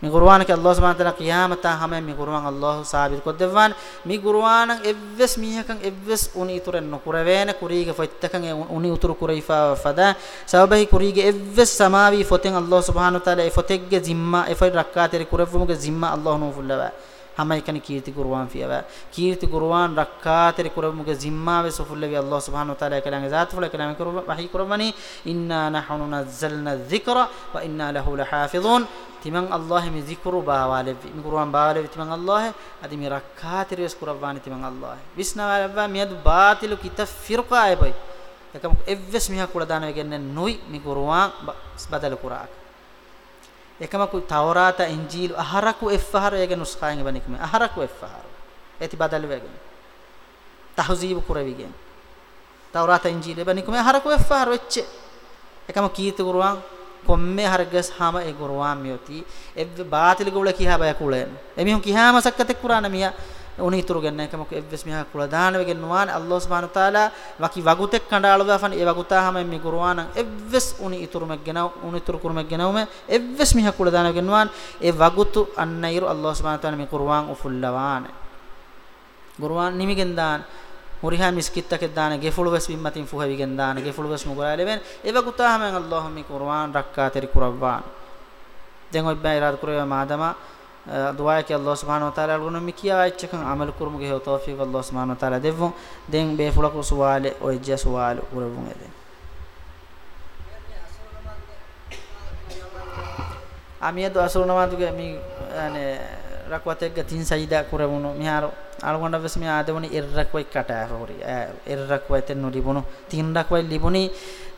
mi qur'an ke allah subhanahu wa ta'ala qiyamata hame mi qur'an allah sabit ko devwan mi qur'an evves mihakan evves uni ituren nokurevene kurige foittakan uni uturu kureifa fada sabahi kurige evves samawi foten allah subhanahu wa ta'ala e fotegge zimma e foi rakkateri kurevumuge zimma allah nu fullawa hama ikani kirti qur'an fiyawa kirti qur'an rakkaateri kuramuge zimmawe sufullevi allah subhanahu wa taala kalange zat fule kalange kurwa wahi kurmani inna nahnu nazzalna dhikra wa inna lahu lahafizun timan allah mi zikru bawalevi mi qur'an bawalevi timan allah adi mi rakkaateri es kurwani timan allah visnawalava mi ad batilu kitaf firqa ay bay එකම එව්වස් මිහ කුල දාන වෙන්නේ නොයි මේ කුරුවා බදල කුරාක එකමකු තවරාත ඉන්ජීල් අහරකු එෆහර යගේ නුස්ඛායෙන් එවනිකම අහරකු එෆහර ඇති බදල් වෙගෙන තහසීබ කුරවිගෙන් තවරාත ඉන්ජීල් එවනිකම අහරකු එෆහර වෙච්ච එකම කීත ගුරුවන් කොම්මේ හර්ගස් හාම ඒ ගුරුවන් මියොති එබ්බ බාතිල ගුල කිහා බය කුලෙන් එමිහුන් කිහා මසක්කතේ කුරාන මියා uni ituru genna ekam evves miha kula daanawe gennuwan allah subhanahu taala waki wagutek kandaalawa fan e waguta hama mi qur'anan evves uni ituru meggena uni ituru kurmek genawme evves miha kula daanawe gennuwan e wagutu annairu allah subhanahu taala mi qur'an ufullawan qur'an nimigen daan මුරිහා මිස්කිත්තක දාන ගෙෆුළුවස් විම්මතින් ෆුහවිගෙන් දාන ගෙෆුළුවස් මුගලලෙවෙන් එවකුතා හමෙන් අල්ලාහුමි කුර්ආන් රක්කා තරි කුරබ්බාන් දැන් ඔබ්බා ඉරාද කුරේ මාදම دعا کہ اللہ سبحانہ و تعالی الگن می کیا اچ کن عمل کرم گے توفیق اللہ سبحانہ و تعالی دیو دین بے فلق سوال او جے سوال کروں گے আমি এত আসর নামাজকে আমি মানে রাখওয়াতে তিন সাইদা করে বনো মি আর আলগন্ডা বেশ মি আদে বনি এর রাখওয়াই কাটা হরি এর রাখওয়াইতে নরি বনো তিন রাখওয়াই লিবনি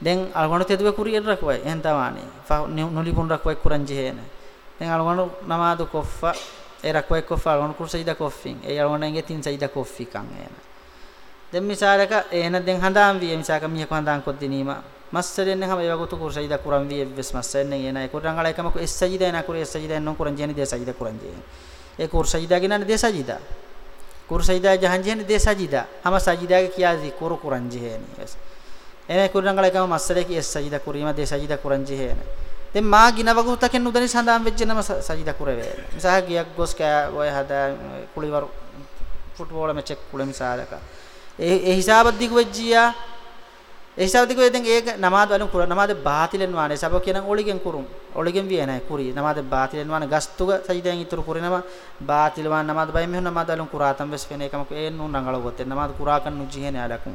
দেন আলগন্ডা তেদবে কুরি এর রাখওয়াই এনতা মানে নলি বন রাখওয়াই কুরান জিহে না en algonu namadu koffa era koi koffa algonu kur sajda koffin ei algonu enge tin sajda koffikan ena den misaraka ena den handam wie misaka mihe ko handam ko dinima massaden hama ewa gotu kur sajda kuran wie ves massaden ena e kuran ala ekama ko es sajda ena kur es sajda non kuran jeni de sajda kuran jeni e kur sajda ginan de sajda kur sajda jahan jeni de sajda hama sajda ge kiyazi kur kuran jeni ena kuran ala ekama massaden ki es sajda kurima de sajda kuran jeni දැන් මා ගිනවගු තකෙන් උදනි සඳහන් වෙච්ච නම සජිදා කුරවේ මිසහ ගියක් ගොස් කෑ ඔය හදා කුලිවර ෆුට්බෝල match එක කුලම් සාලක ඒ ඒ හිසාබත් දිගු වෙච්චියා ඒ හිසාබත් දිගු දැන් ඒක නමාද වලින් කුර නමාද බාතිලෙන් වානේ සබ කියන ඔලිගෙන් කුරුම් ඔලිගෙන් විය නැහැ කුරි නමාද බාතිලෙන් වාන ගස්තුග සජිදාන් ඉතුරු කුරිනම බාතිල වාන නමාද බයි මෙහු නමාද වලින් කුරාතම් වෙස් වෙන එකම ඒ නුන් රංගලව ගොතේ නමාද කුරා කන්නු ජීහෙන යාලකුම්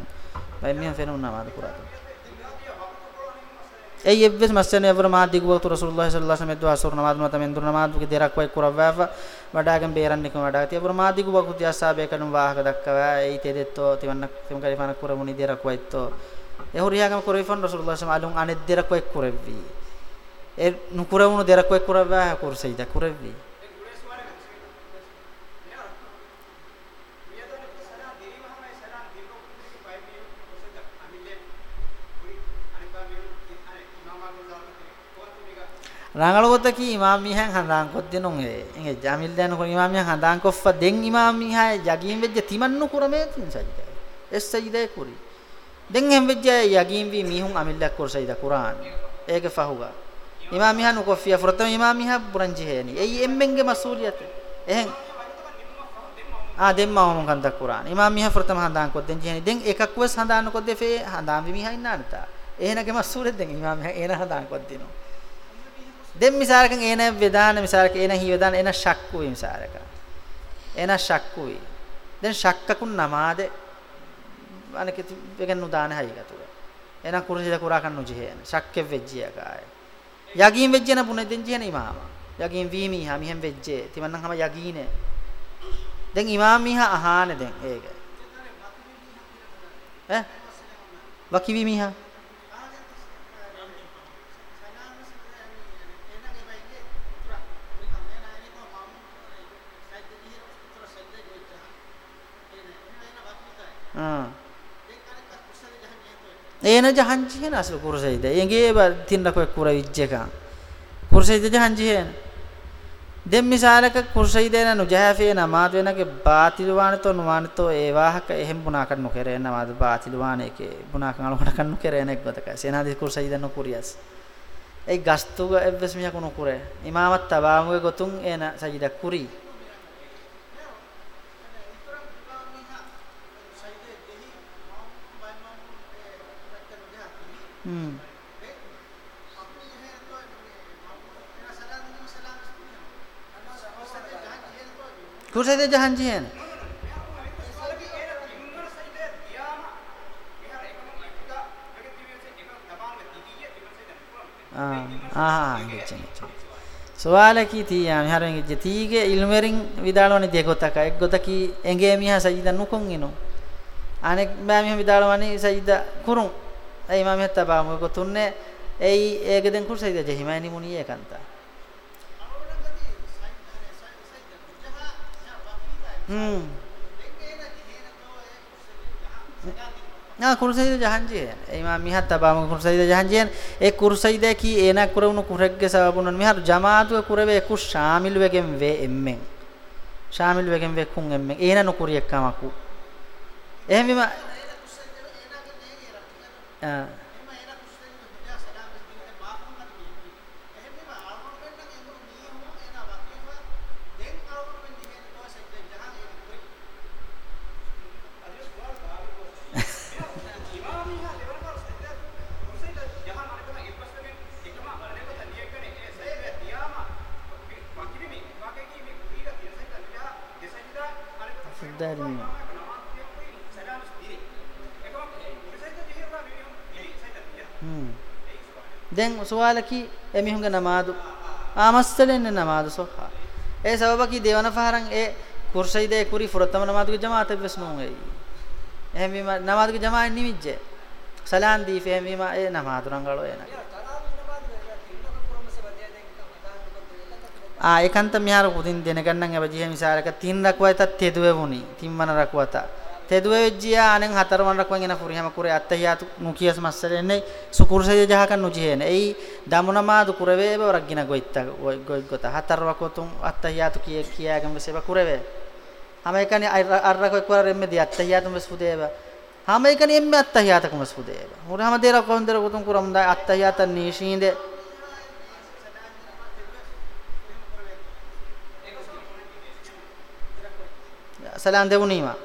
බයි මෙහු ෆෙනුන් නමාද කුරාතම් ei evves masene evra mahdigu waqtu rasulullah sallallahu alaihi wasallam edwa asur namaz mata men dur namaz ke derak wai kurawwa වඩාගෙන බේරන්නේ කොහොමද වඩා තිය ප්‍රමාදිකු වකුති ආසාබේ කරන වාහක දක්වා ඒ තෙදෙත්තෝ තිවන්නක් තිම කරිපාන කුරමුනි දෙරක් වයිත්තෝ ඒ හොරියාගම කුරෙෆන් රසූලුල්ලාහ සමලුන් අනෙත් දෙරක් වයි කුරෙව්වි ඒ නුකුරමුණු දෙරක් වයි කුරවවා කුරසයිද කුරෙව්වි rangalogotaki imam mihan handan koddenun e inge jamil dan ko imam mihan handan koffa den imam mihan yagin vejje timannu kurametin sajda es sajda kuri den hem vejje yagin vi mihun amilla kur sajda quran ege fahuga imam mihan ko fiya furtam imam mihan buranji heni ei emmenge masuliyat ehen a demma hom kan da quran imam mihan furtam handan kodden jeni den ekak wes handan kodde fe handan vi mihan nanata ehenage masuliyat den imam mihan ena handan koddinu දෙම් මිසාරකන් එන වේදාන මිසාරක එන හි වේදාන එන ශක්කු වේ මිසාරක එන ශක්කු වේ දැන් ශක්කකුන් නමාද අනකෙති වෙගන් උදාන හයිගතුර එන කුරුජිද කුරා කන්නු ජීහේන ශක්කෙ වෙජ්ජිය කාය යගීන් වෙජ්ජන පුනේ දෙන් ජීහන ඉමාම යගීන් වීමි හමිහෙන් වෙජ්ජේ තිමන්නම් හැම යගීනේ දැන් ඉමාම මිහා අහානේ දැන් ඒක ඈ වකිවි මිහා ඒන ජහන්චි හේන අසල කුරසයිද එංගේ තින්නකෝ කුරවිජ් එක කුරසයිද ජහන්චි හේන දෙම් මිසාලක කුරසයිද න නුජහෆේන මාත් වෙනගේ බාතිලවාන තොන් වානතෝ ඒ වාහක එහෙම් බුනා කන්නු කෙරේන මාද බාතිලවාන එකේ බුනා කනලකට කන්නු කෙරේන එක්වතක සේනාදි කුරසයිද නුකුරියස් ඒ ගස්තුග එවස් මියකුණු කුරේ ඉමාමත් තබාමුගේ ගොතුන් එන සජිද කුරී Mm. කුසේද ජහන් ජීයන සවාලකී තියා මිහරෙන් ඉජ්ජ තීගේ ඉල්මෙරින් විදාලවනි දෙ ගොතක එක් ගොතකී එංගේ මිහ සජිද නුකුන් ඉනෝ අනෙක් බෑ මිහ විදාලවනි සජිද කුරුන් ඒ ඉමාම හත්තා මොකොතුන්නේ එයි ඒකෙන් කුර්සයිද ජහිමෑනි මුනී ඒකන්තා හ්ම් නා කුර්සයිද ජහන්ජිය ඒ ඉමාම මිහත්තා බාම කුර්සයිද ජහන්ජියන් ඒ කුර්සයිද කී එන කුරවුණු කුරෙග්ගේ සබබුනන් මිහරු ජමාතු කුරවේ කු ශාමිල් වෙගෙන් වේ එම්මෙන් ශාමිල් වෙගෙන් වේ කුන් එම්මෙන් එන නුකුරියක් කමකු එහෙම uh, දැන් සුවාලකි එමිහුගේ නමාදු ආමස්සලෙන්න නමාදු සොහා ඒ සබබකි දේවන ෆහරන් ඒ කුර්සයි දේ කුරි ෆුරතම නමාදුගේ ජමාත වෙස්නුන් ඒ එහෙම නමාදුගේ ජමාත් නිමිජ්ජ සලාන් දී ෆෙම ඒ නමාදුරන් ගලෝ එන ආ ඒකන්ත මියාර උදින් දෙන ගන්නන් එබ ජීහ මිසාරක තින් රක්වයිතත් තෙදුවේ වුනි තින් මන රක්වතා තෙදුවෙජ්ජියා අනෙන් හතරවන් රක්වන් එන කුරි හැම කුරේ අත්තහියාතු නුකියස් මස්සලෙන්නේ සුකුරුසේ ජහකන් නුජිහෙන එයි දමුනමාදු කුරවේබ වරග්ගින ගොයිත්ත ගොයිගොත හතරවකොතුන් අත්තහියාතු කිය කියාගම සේව කුරවේ හැම එකනි අරරක එක්වර රෙම්මෙ දි අත්තහියාතු මස්පුදේව හැම එකනි එම්මෙ අත්තහියාතක මස්පුදේව මුර හැම දේර කොන්දර ගොතුන් කුරම් ද අත්තහියාත නීෂීඳ සලාන් දෙවුනීමා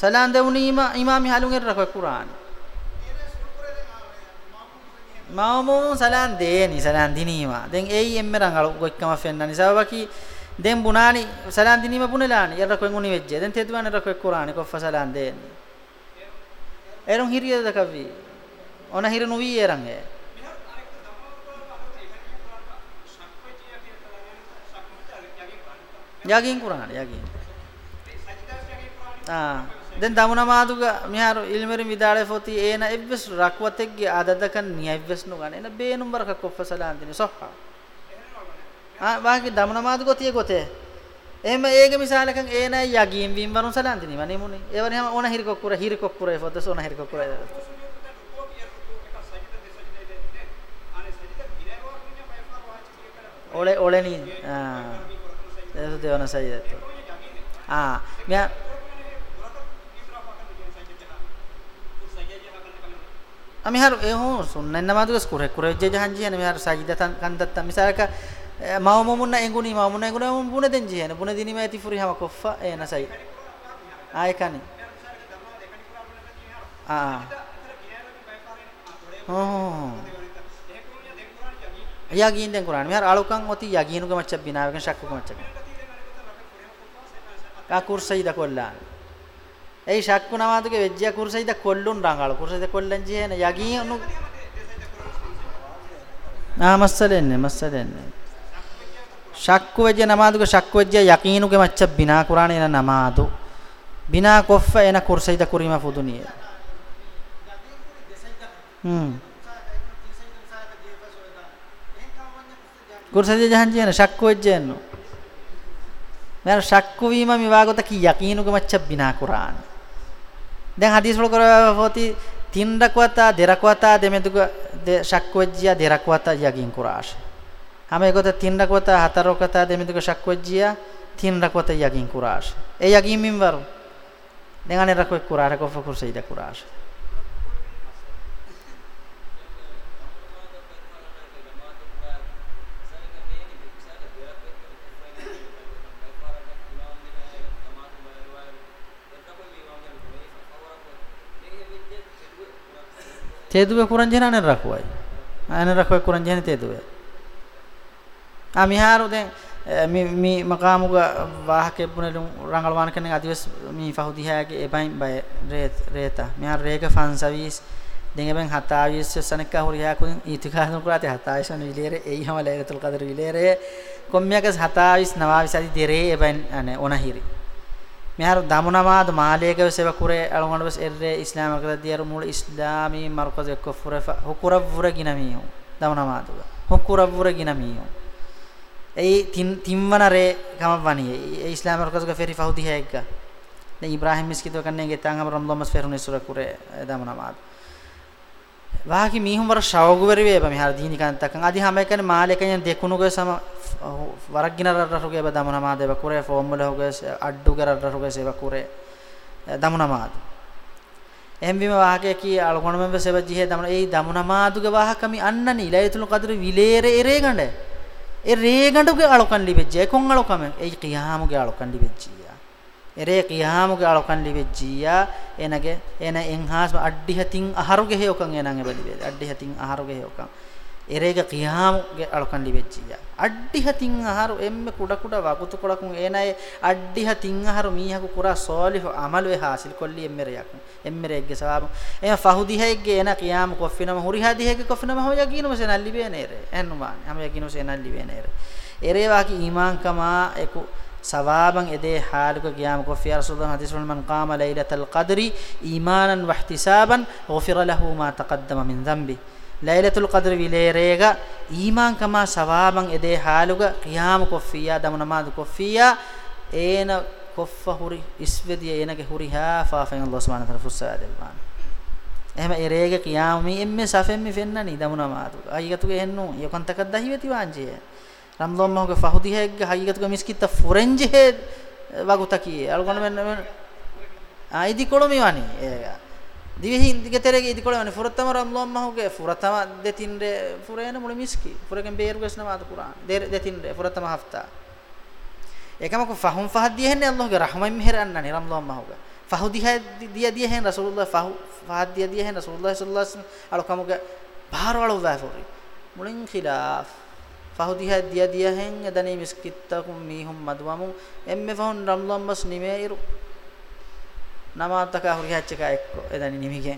সালাম দেউনি ইমামি হালুং এর রাখো কুরআন মামুম সালাম দেনি সালাম দিনিমা দেন এই এমমে রাঙ্গাল গইক্কামা ফেন্নানি সাবাকি দেন বুনানি সালাম দিনিমা বুনেলানি এর রাখো উনি বেজ্জে দেন তেদুয়ানে রাখো কুরআন কফা সালাম দেনি এরং হিরিয়ে দেখাবি অনা হিরে নুবি এরাঙ্গে යකින් කුරාණ යකින් ආ දැන් දමුණ මාතුග මිහාර ඉල්මරින් විදාලේ ફોති ඒන එබ්බස් රක්වතෙක්ගේ ආදදකන් නිය එබ්බස් නුගන එන බේනුම් බරක කොෆසලාන් දින සොහා ආ වාගේ දමුණ මාතුග තිය ගොතේ එහෙම ඒක මිසාලකන් ඒ නෑ යගින් වින් වරුන් සලන්තිනි වනේ මුනේ ඒවනේ හැම ඕන හිරි කොක්කුර හිරි කොක්කුර එපොත සෝන හිරි කොක්කුර ඒ ඔලේ ඔලේ නී ආ ඒක දෙවන සයිදත් ආ මියා আমি হার এহু সুন্নান নামাজুস কুরে কুরে জে জাহান জিহান আমি হার সাজিদাতান কান্দাত্তা মিসালাকা মাওমুমুনা এগুনি মাওমুনা এগুনি মাওমুন বুনে দেন জিহান বুনে দিনি মাইতি ফুরি হামা কফা এ না সাই আয় কানি আ ও ইয়াগিন দেন কুরআন মিহার আলুকাং অতি ইয়াগিনুকে মাচ্চা বিনাবেন শাক্কুকে মাচ্চা কাকুর সাইদা করলান ඒ ශක්කුණමාතුගේ වෙජ්ජිය කුරුසයිද කොල්ලුන් රංගාල කුරුසයිද කොල්ලන් ජීහෙන යගීනු ආ මස්සලෙන්නේ මස්සලෙන්නේ ශක්කු වෙජ්ජිය නමාතුගේ ශක්කු වෙජ්ජිය යකීනුගේ මච්ච බිනා කුරාණ එන නමාතු බිනා කොෆ එන කුරුසයිද කුරීම ෆුදුනිය හ්ම් කුරුසයිද ජහන් ජීන ශක්කු වෙජ්ජියන්නු මම ශක්කු වීම මිවාගත කී යකීනුගේ මච්ච බිනා කුරාණ දැන් හදීස් වල කරවෝති තින් රකවතා දෙරකවතා දෙමෙදුක ශක්වජ්ජිය දෙරකවතා යකින් කුරාශ හැම එකට තින් රකවතා හතරකවතා දෙමෙදුක ශක්වජ්ජිය තින් රකවතා යකින් කුරාශ ඒ යකින් මින්වරු දැන් අනේ රකවෙක් කුරාර කොෆ කුරසයිද කුරාශ තේදුවේ කුරන් ජෙනාන රකුවයි අන රකුව කුරන් ජෙන තේදුවේ ආ මිහාරු දැන් මේ මේ මකාමුග වාහකෙප්පුනලු රංගලවාන කෙනෙක් අදිවස් මේ ෆහුදිහාගේ එබයින් බය රේත රේත මිහාර රේක ෆන්සවිස් දෙඟෙන් හතාවිස් සනක හුරියා කුන් ඉතිකාන කුරාතේ හතාවිස්න විලේරේ එයි හැම ලේරතුල් කදර විලේරේ කොම්මියකස් හතාවිස් නවාවිස් අදි දෙරේ එබයින් අනේ ඔනහිරි මෙහර දමුනවාද මාලියක සෙවකුරේ අලුගොඬ බස් එරේ ඉස්ලාම කර දියර මුල ඉස්ලාමී මර්කස් එක්ක ෆුර හුකුර වුර ගිනමියු දමුනවාද හුකුර වුර ගිනමියු ඒ තින් තින්වන රේ කම වණියේ ඒ ඉස්ලාම මර්කස් ග ෆෙරි ෆහුදි හැග්ගා දැන් ඉබ්‍රාහීම් මිස්කිතව කන්නේ ගෙතන් අම රම්ලොමස් ෆෙරුනේ සුර කුරේ දමුනවාද වාහි මීහුම්වර ශවගුවරි වේබ මිහර දීනිකාන්තකන් අදි හැම එකනේ මාලේකෙන් දෙකුණුගේ සම වරක් ගිනරරරුගේ බදමන මාදේව කුරේ ෆෝමුලා හොගේ අඩ්ඩු කරරරුගේ සේව කුරේ දමන මාද එම් විම වාහකේ කී අලකොණමෙන් සේව ජීහේ දමන ඒ දමන මාදුගේ වාහකමි අන්නනි ඉලයතුළු කදුරු විලේර එරේ ගඬ ඒ රේ ගඬුගේ අලකොන් ලිබෙජ්ජේ කොන් අලකොම ඒ කියාමුගේ අලකොන් ලිබෙජ්ජේ එරේ කියාමුගේ අලකන් ලිවෙජ්ජියා එනගේ එන එන්හාස් අඩ්ඩි හතින් අහරුගේ හේඔකන් එනන් එබලි වේද අඩ්ඩි හතින් අහරුගේ හේඔකන් එරේක කියාමුගේ අලකන් ලිවෙජ්ජියා අඩ්ඩි හතින් අහරු එම්මෙ කුඩ කුඩ වකුතු කොලකුන් එනයි අඩ්ඩි හතින් අහරු මීහකු කුරා සෝලිහ අමල් වේ හාසිල් කොල්ලි එම්මෙරයක් එම්මෙරෙක්ගේ සවාබ එම ෆහුදිහෙක්ගේ එන කියාම කොෆිනම හුරිහදිහෙක්ගේ කොෆිනම හොය යකිනුම සෙනල්ලි වේනේරේ එන්නුමානි හැම යකිනුම සෙනල්ලි වේනේරේ එරේ වාකි ඊමාංකමා එකු සවාබන් එදේ හාලුක ගියාම කොෆියා රසූලුල්ලාහ හදීසුල් මන් قام ලෛලතල් ඛදරි ඊමානන් වහ්තිසාබන් ගෆිර ලහු මා තකද්දම මින් දම්බි ලෛලතුල් ඛදර් විලේරේග ඊමාන් කමා සවාබන් එදේ හාලුග කියාම කොෆියා දම නමාදු කොෆියා ඒන කොෆ හුරි ඉස්වදිය ඒනගේ හුරි හා ෆාෆෙන් අල්ලාහ් සුබ්හානහු වතාලා ෆුස්සා දෙල්වාන එහෙම එරේග කියාම මී එම්මේ සෆෙන් මි ෆෙන්නනි දම නමාදු අයිගතුගේ හෙන්නු යකන්තකක් දහිවති වාංජේ ramdom mahoge fahudihegge haigatuge miskitta forenje he wagutaki algon men men aidi kolome wani ega divihin geterege idi kolome wani furatama ramdom mahoge furatama detinre furena mule miski furegen beeruges namad quran detinre furatama hafta ekamako fahum fahdiye henne allahge rahmaim herannani ramdom mahoge fahudiha dia dia hen rasulullah fahu fahad dia dia hen rasulullah sallallahu alaihi wasallam alokamuge bahar walu wafuri mulin khilaf ফাহুদিহা দিয়া দিয়া হেন এদানি মিসকিত্তাকুম মিহুম মাদওয়ামু এমমে ফাহুন রামলাম বাস নিমে ইরু নামাতাকা হুরিহাচ্চকা এককো এদানি নিমিগে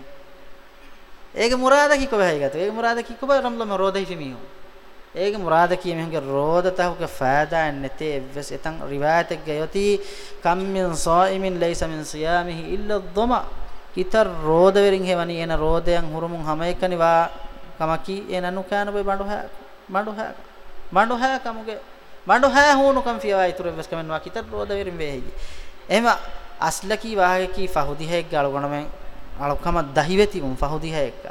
ඒගේ මුරාද කිකෝ වෙයිගතු ඒගේ මුරාද කිකෝ බය රම්ලම රෝදයි ෆිමියු ඒගේ මුරාද කීම හංගේ රෝද තහුක ෆාදා නැතේ එවස් එතන් රිවායතක් ගයති කම් මින් සායිමින් ලයිස මින් සියාමිහි ඉල්ලා ධම ඉතර රෝද වෙරින් හෙවනි එන රෝදයන් හුරුමුන් හැම එකනිවා කමකි එනනු කාන බය බඬු හැ බඬු හැ මඬු හෑ කමුගේ මඬු හෑ හූනුකම් ෆියවා ඉතුරු වෙස් කමෙන් වා කිතර රෝද වෙරින් වේහි එහෙම අස්ලකී වාහකී ෆහුදිහෙක් ගලගොණමෙන් අලකම දහිවෙති උන් ෆහුදිහෙක්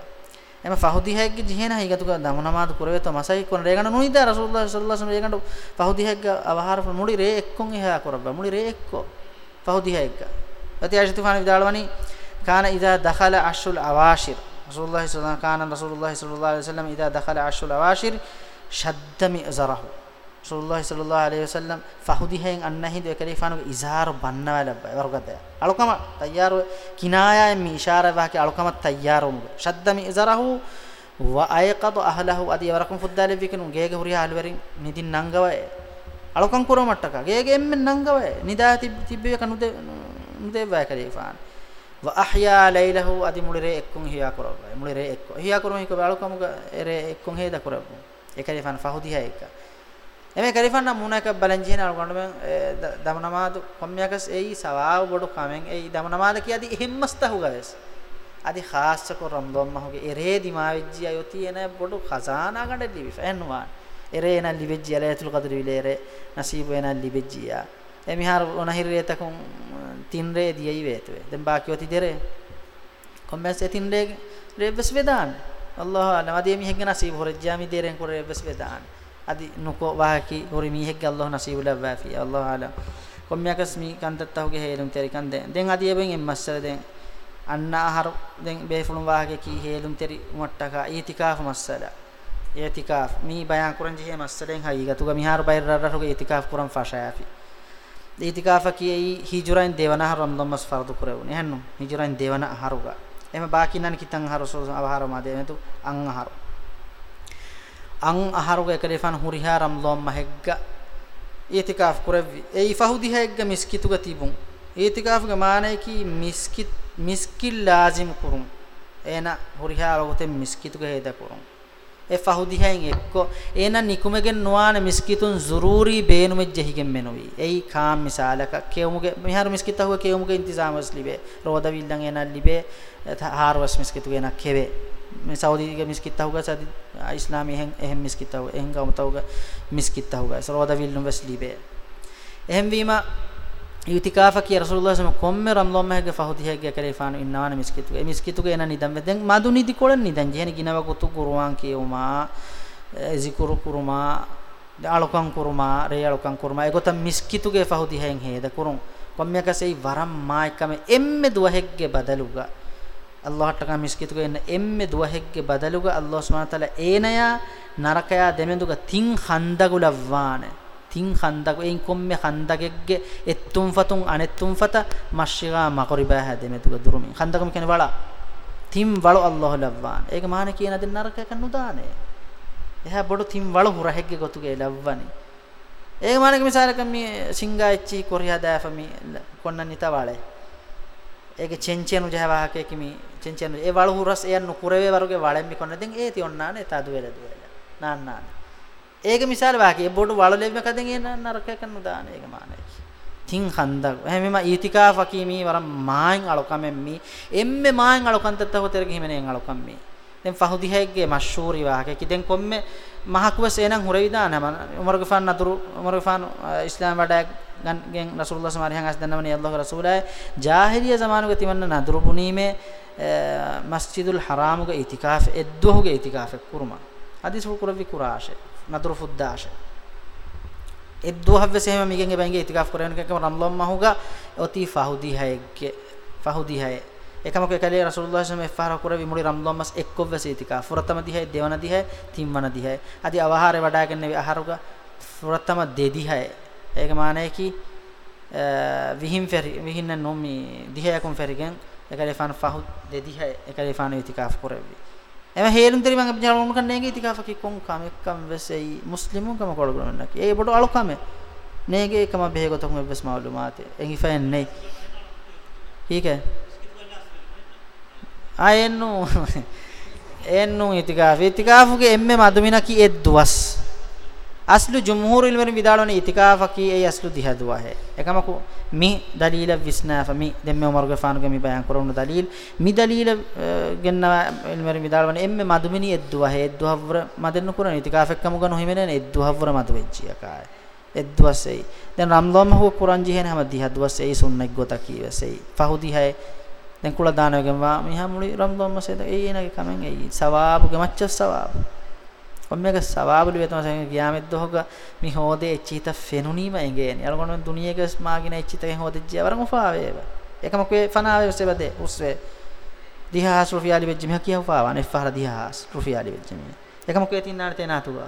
එම ෆහුදිහෙක් ජීහෙන හිගතුක දමනමාද කරවෙත මසයි කොන රේගන නුයිද රසූලුල්ලාහ සල්ලල්ලාහු අලයිහි වසල්ලම් රේගන ෆහුදිහෙක් අවහාර මුඩි රේ එක්කොන් එහා කරබ මුඩි රේ එක්කො ෆහුදිහෙක් ඇති ආශිතුෆාන විදාලවනි කාන ඉදා දඛල අෂුල් අවාෂිර රසූලුල්ලාහ සල්ලල්ලාහු කාන රසූලුල්ලාහ සල්ලල්ලාහු අලයිහි වසල්ලම් ඉදා දඛල අෂුල් අවාෂිර shaddami azarahu rasulullah sallallahu alaihi wasallam fahudihen annahidu ekalifanu izhar banna labba warugada alukama tayyaru kinaya mi ishara wahke alukama tayyarum shaddami izarahu wa ayqadu ahlahu adi warakum fuddale vikenu gege huriya alwerin nidin nangawa alukam kuromattaka gege emmen nangawa nida tibbe kanu de de wa ekalifan wa ahya laylahu adi mulire ekkun hiya korabba mulire ekko hiya korum hiko alukam re ekkun heda korabba ekarifan fahudiha ekka එමෙ කරifan නම් මුණක බලංජින අලුගොඬ මෙන් දමනමාදු කොම්යකස් එයි සවාව බොඩු කමෙන් එයි දමනමාද කියදි හිම්මස්තහු ගවස් අදි ખાસ කො රම්බම්මහුගේ එරේ දිමාවිජ්ජිය යොති එන බොඩු ખજાના ගඬ ලිවිස එන්නවා එරේ එන ලිවිජ්ජිය ලයතුල් කදරි විලේරේ නසීබ එන ලිවිජ්ජිය එමිහාර ඔනහිරේ තකුන් තින්රේ දියයි වේතවේ දැන් බාකි යොති දෙරේ කොම්යස් තින්රේ රෙවස් වේදාන්නේ අල්ලාහ නවදී මිහෙක් නසීබ හොරජ්ජා මි දේරෙන් කරේ බස් වේදාන අදි නුකෝ වාහකි හොරි මිහෙක් අල්ලාහ නසීබ ලබ්වාෆි අල්ලාහ අලා කොම්මියකස් මි කන්තත්තහුගේ හේලුම් තෙරි කන්දේ දැන් අදි එබෙන් එම්මස්සල දැන් අන්නාහර දැන් බේෆුණු වාහකේ කී හේලුම් තෙරි මොට්ටකා ඊතිකාෆ මස්සල ඊතිකාෆ මි බයන් කරන් ජේ මස්සලෙන් හයිගතුග මිහාර බයිර රරහුගේ ඊතිකාෆ කරන් ෆෂයාෆි ඊතිකාෆ කී හි ජුරයින් දේවනහ රම්දම්මස් ෆර්දු කරවුනේ හන්නම් හි ජුරයින් දේවන හරුගා එහෙම බාකි නන කිතන් හරු සෝ අවහාර මාදේ නතු අං අහරු අං අහරු ගකරේෆන් හුරිහා රම්ලොම් මහෙග්ග ඊතිකාෆ් කුරෙවි ඒ ෆහුදි හෙග්ග මිස්කිතු ගතිබුන් ඊතිකාෆ් ගමානේ කි මිස්කිත් මිස්කිල් ලාසිම් කුරුම් එන හුරිහා වගතෙ මිස්කිතු ගේ දකුරුම් e fahudihen ekko ena nikumegen nuana miskitun zururi beenumejjehigen menowi ei kaam misalaka keumuge mihar miskita huwa keumuge intizamas libe roda villan ena libe harwas miskitu ena keve me saudi ge miskita huwa sadi islami hen ehem miskita huwa ehem gamta huwa miskita huwa roda villan was libe ehem vima යුතිකාෆ කිය රසූලුල්ලාහ සම කොම්මෙ රම්ලොම් මහගේ ෆහුදිහ ගිය කරේ ෆානු ඉන්නවන මිස්කිතුගේ මිස්කිතුගේ එන නිදම් වෙදෙන් මදු නිදි කොළන් නිදන් ජේන ගිනව කොතු ගුරුවන් කියෝමා zikuru kuruma alukan kuruma re alukan kuruma egota miskituge ෆහුදිහෙන් හේද කුරුන් කොම්මෙ කසේ වරම් මායිකම එම්මෙ දුවහෙක්ගේ බදලුගා අල්ලාහට කම මිස්කිතුක එන්න එම්මේ දුවහෙක්ගේ බදලුග අල්ලාහ් සුබ්හානහු තාලා ඒනයා නරකයා දෙමෙඳුග තින් හන්දගුලවාන තින් ඛන්දක එයින් කොම්මේ ඛන්දකෙක්ගේ එත්තුම් ෆතුන් අනෙත්තුම් ෆත මස්ෂිගා මගරිබා හැදෙමෙතුක දුරුමින් ඛන්දකම කියන්නේ වල තින් වල අල්ලාහ් ලබ්වාන ඒක මාන කියන දෙන නරකක නුදානේ එහා බඩු තින් වල හුරහෙක්ගේ ගොතුගේ ලබ්වනේ ඒක මානක මිසාලක මේ සිංගාච්චි කොරියා දාෆමි කොන්නනිත වලේ ඒක චෙන්චෙනු ජහවාහකේ කිමි චෙන්චෙනු ඒ වල හුරස් යන්න කුරවේ වරුගේ වලෙන් මිකොන්න දෙන් ඒති ඔන්නානේ තදු වෙලද වෙලා නාන්නානේ ඒක මිසාල වාකේ බොඩු වලලෙම කදෙන් එන නරකයක් නුදාන ඒක මානයි තින් හන්දක් හැමෙම ඊතිකාෆ කීමි වරම් මායින් අලකමෙන් මි එම්මෙ මායින් අලකන්තත්ත හොතර ගිහිමනේ අලකම් මි දැන් ෆහුදිහයිගේ මෂූරි වාකේ කිදෙන් කොම්මෙ මහකුවස එනන් හුරවිදාන උමර ගෆාන් නතුරු උමර ගෆාන් ඉස්ලාම් වඩයක් ගන් රසූලුල්ලාහ සමාරියන් අස් දන්නමනේ අල්ලාහ් රසූලයි ජාහිරිය සමානුක තිමන්න නතුරු පුනීමේ මස්ජිදුල් හරාමුක ඉතිකාෆ එද්දුවහුගේ ඉතිකාෆ කුරුමා හදිස් කුරවි කුරාෂේ නතුරු 11 එද්දුහව්වස එහෙම මිගෙන් එබැංගේ ඉතිකාෆ් කරගෙන කකම රම්ලොම් මහුගා ඔති ෆහුදි හයගේ ෆහුදි හය එකමක කලේ රසූලුල්ලාහ සම එෆාර කරවි මුලි රම්ලොම් මස් එක්කොව්වස ඉතිකාෆ් ෆුරතම දිහය දෙවන දිහය තිම්වන දිහය আদি අවහාරේ වඩාගෙන නෙවි අහරුගා ෆුරතම දෙදි හය ඒක මානේ කි විහිම් ෆෙරි විහින්න නොමි දිහයකුම් ෆෙරිගෙන් එකලේ ෆාන ෆහු දෙදි හය එකලේ ෆාන ඉතිකාෆ් කරවි එම හේලුන්තරි මං අපිට ජනමුන් කන්නේගේ ඉතිකාෆකි කොම් කම එක්කම් වෙසෙයි මුස්ලිමුන් කම කොළගුණ නක් ඒ බොඩ අලකම නේගේ එකම බෙහෙගතක් මෙ වෙස් මාළුමාත එංගි ෆෑන් නේ ठीक है ආයෙන්නු එන්නු ඉතිකාෆ ඉතිකාෆුගේ එම්මේ මදුමිනා කී එද්දුවස් අස්ලු ජුම්හූරුල් වරින් විදාලෝන ඉතිකාෆකී ඒ අස්ලු දිහදුවා හැ එකමකු මි දලීල විස්නාෆ මි දෙම්මෙ උමර් ගෆානුගේ මි බයන් කරන දලීල් මි දලීල ගෙන්න එල්මරි විදාලවන එම්මෙ මදුමිනි එද්දුවා හැ එද්දුවවර මදෙන්න කරන ඉතිකාෆෙක්කම ගන හොහිමනේ එද්දුවවර මද වෙච්චි යකායි එද්දුවසෙයි දැන් රම්ලෝම හුව කුරන් ජිහෙන හැම දිහදුවසෙයි සුන්නෙක් ගොත කීවසෙයි ෆහුදි හැ දැන් කුල දානවගෙන් වා මිහා මුලි රම්ලෝම සේද ඒ එනගේ කමෙන් ඒ සවාබු ගමච්ච සවාබු ಒಮ್ಮೆಗ ಸವಾಬಲು ವೇತನ ಸಂಗ ಗಿಯಾಮೆದ್ದು ಹೋಗ ಮಿ ಹೋದೆ ಎಚ್ಚಿತ ಫೆನುನೀಮ ಎಂಗೇನಿ ಅಳಗೊಂಡ ದುನಿಯೆಗ ಮಾಗಿನ ಎಚ್ಚಿತ ಹೋದೆಜ್ಜಿ ಅವರ ಮುಫಾವೇವ ಏಕಮಕ್ಕೆ ಫನಾವೆ ಉಸೆಬದೆ ಉಸ್ವೆ ದಿಹಾಸ್ ರುಫಿಯಾಲಿ ವೆಜ್ಜಿ ಮಿಹ ಕಿಯ ಫಾವಾನೆ ಫಹರ ದಿಹಾಸ್ ರುಫಿಯಾಲಿ ವೆಜ್ಜಿ ಮಿಹ ಏಕಮಕ್ಕೆ ತಿನ್ನಾಣತೆ ನಾತುಗ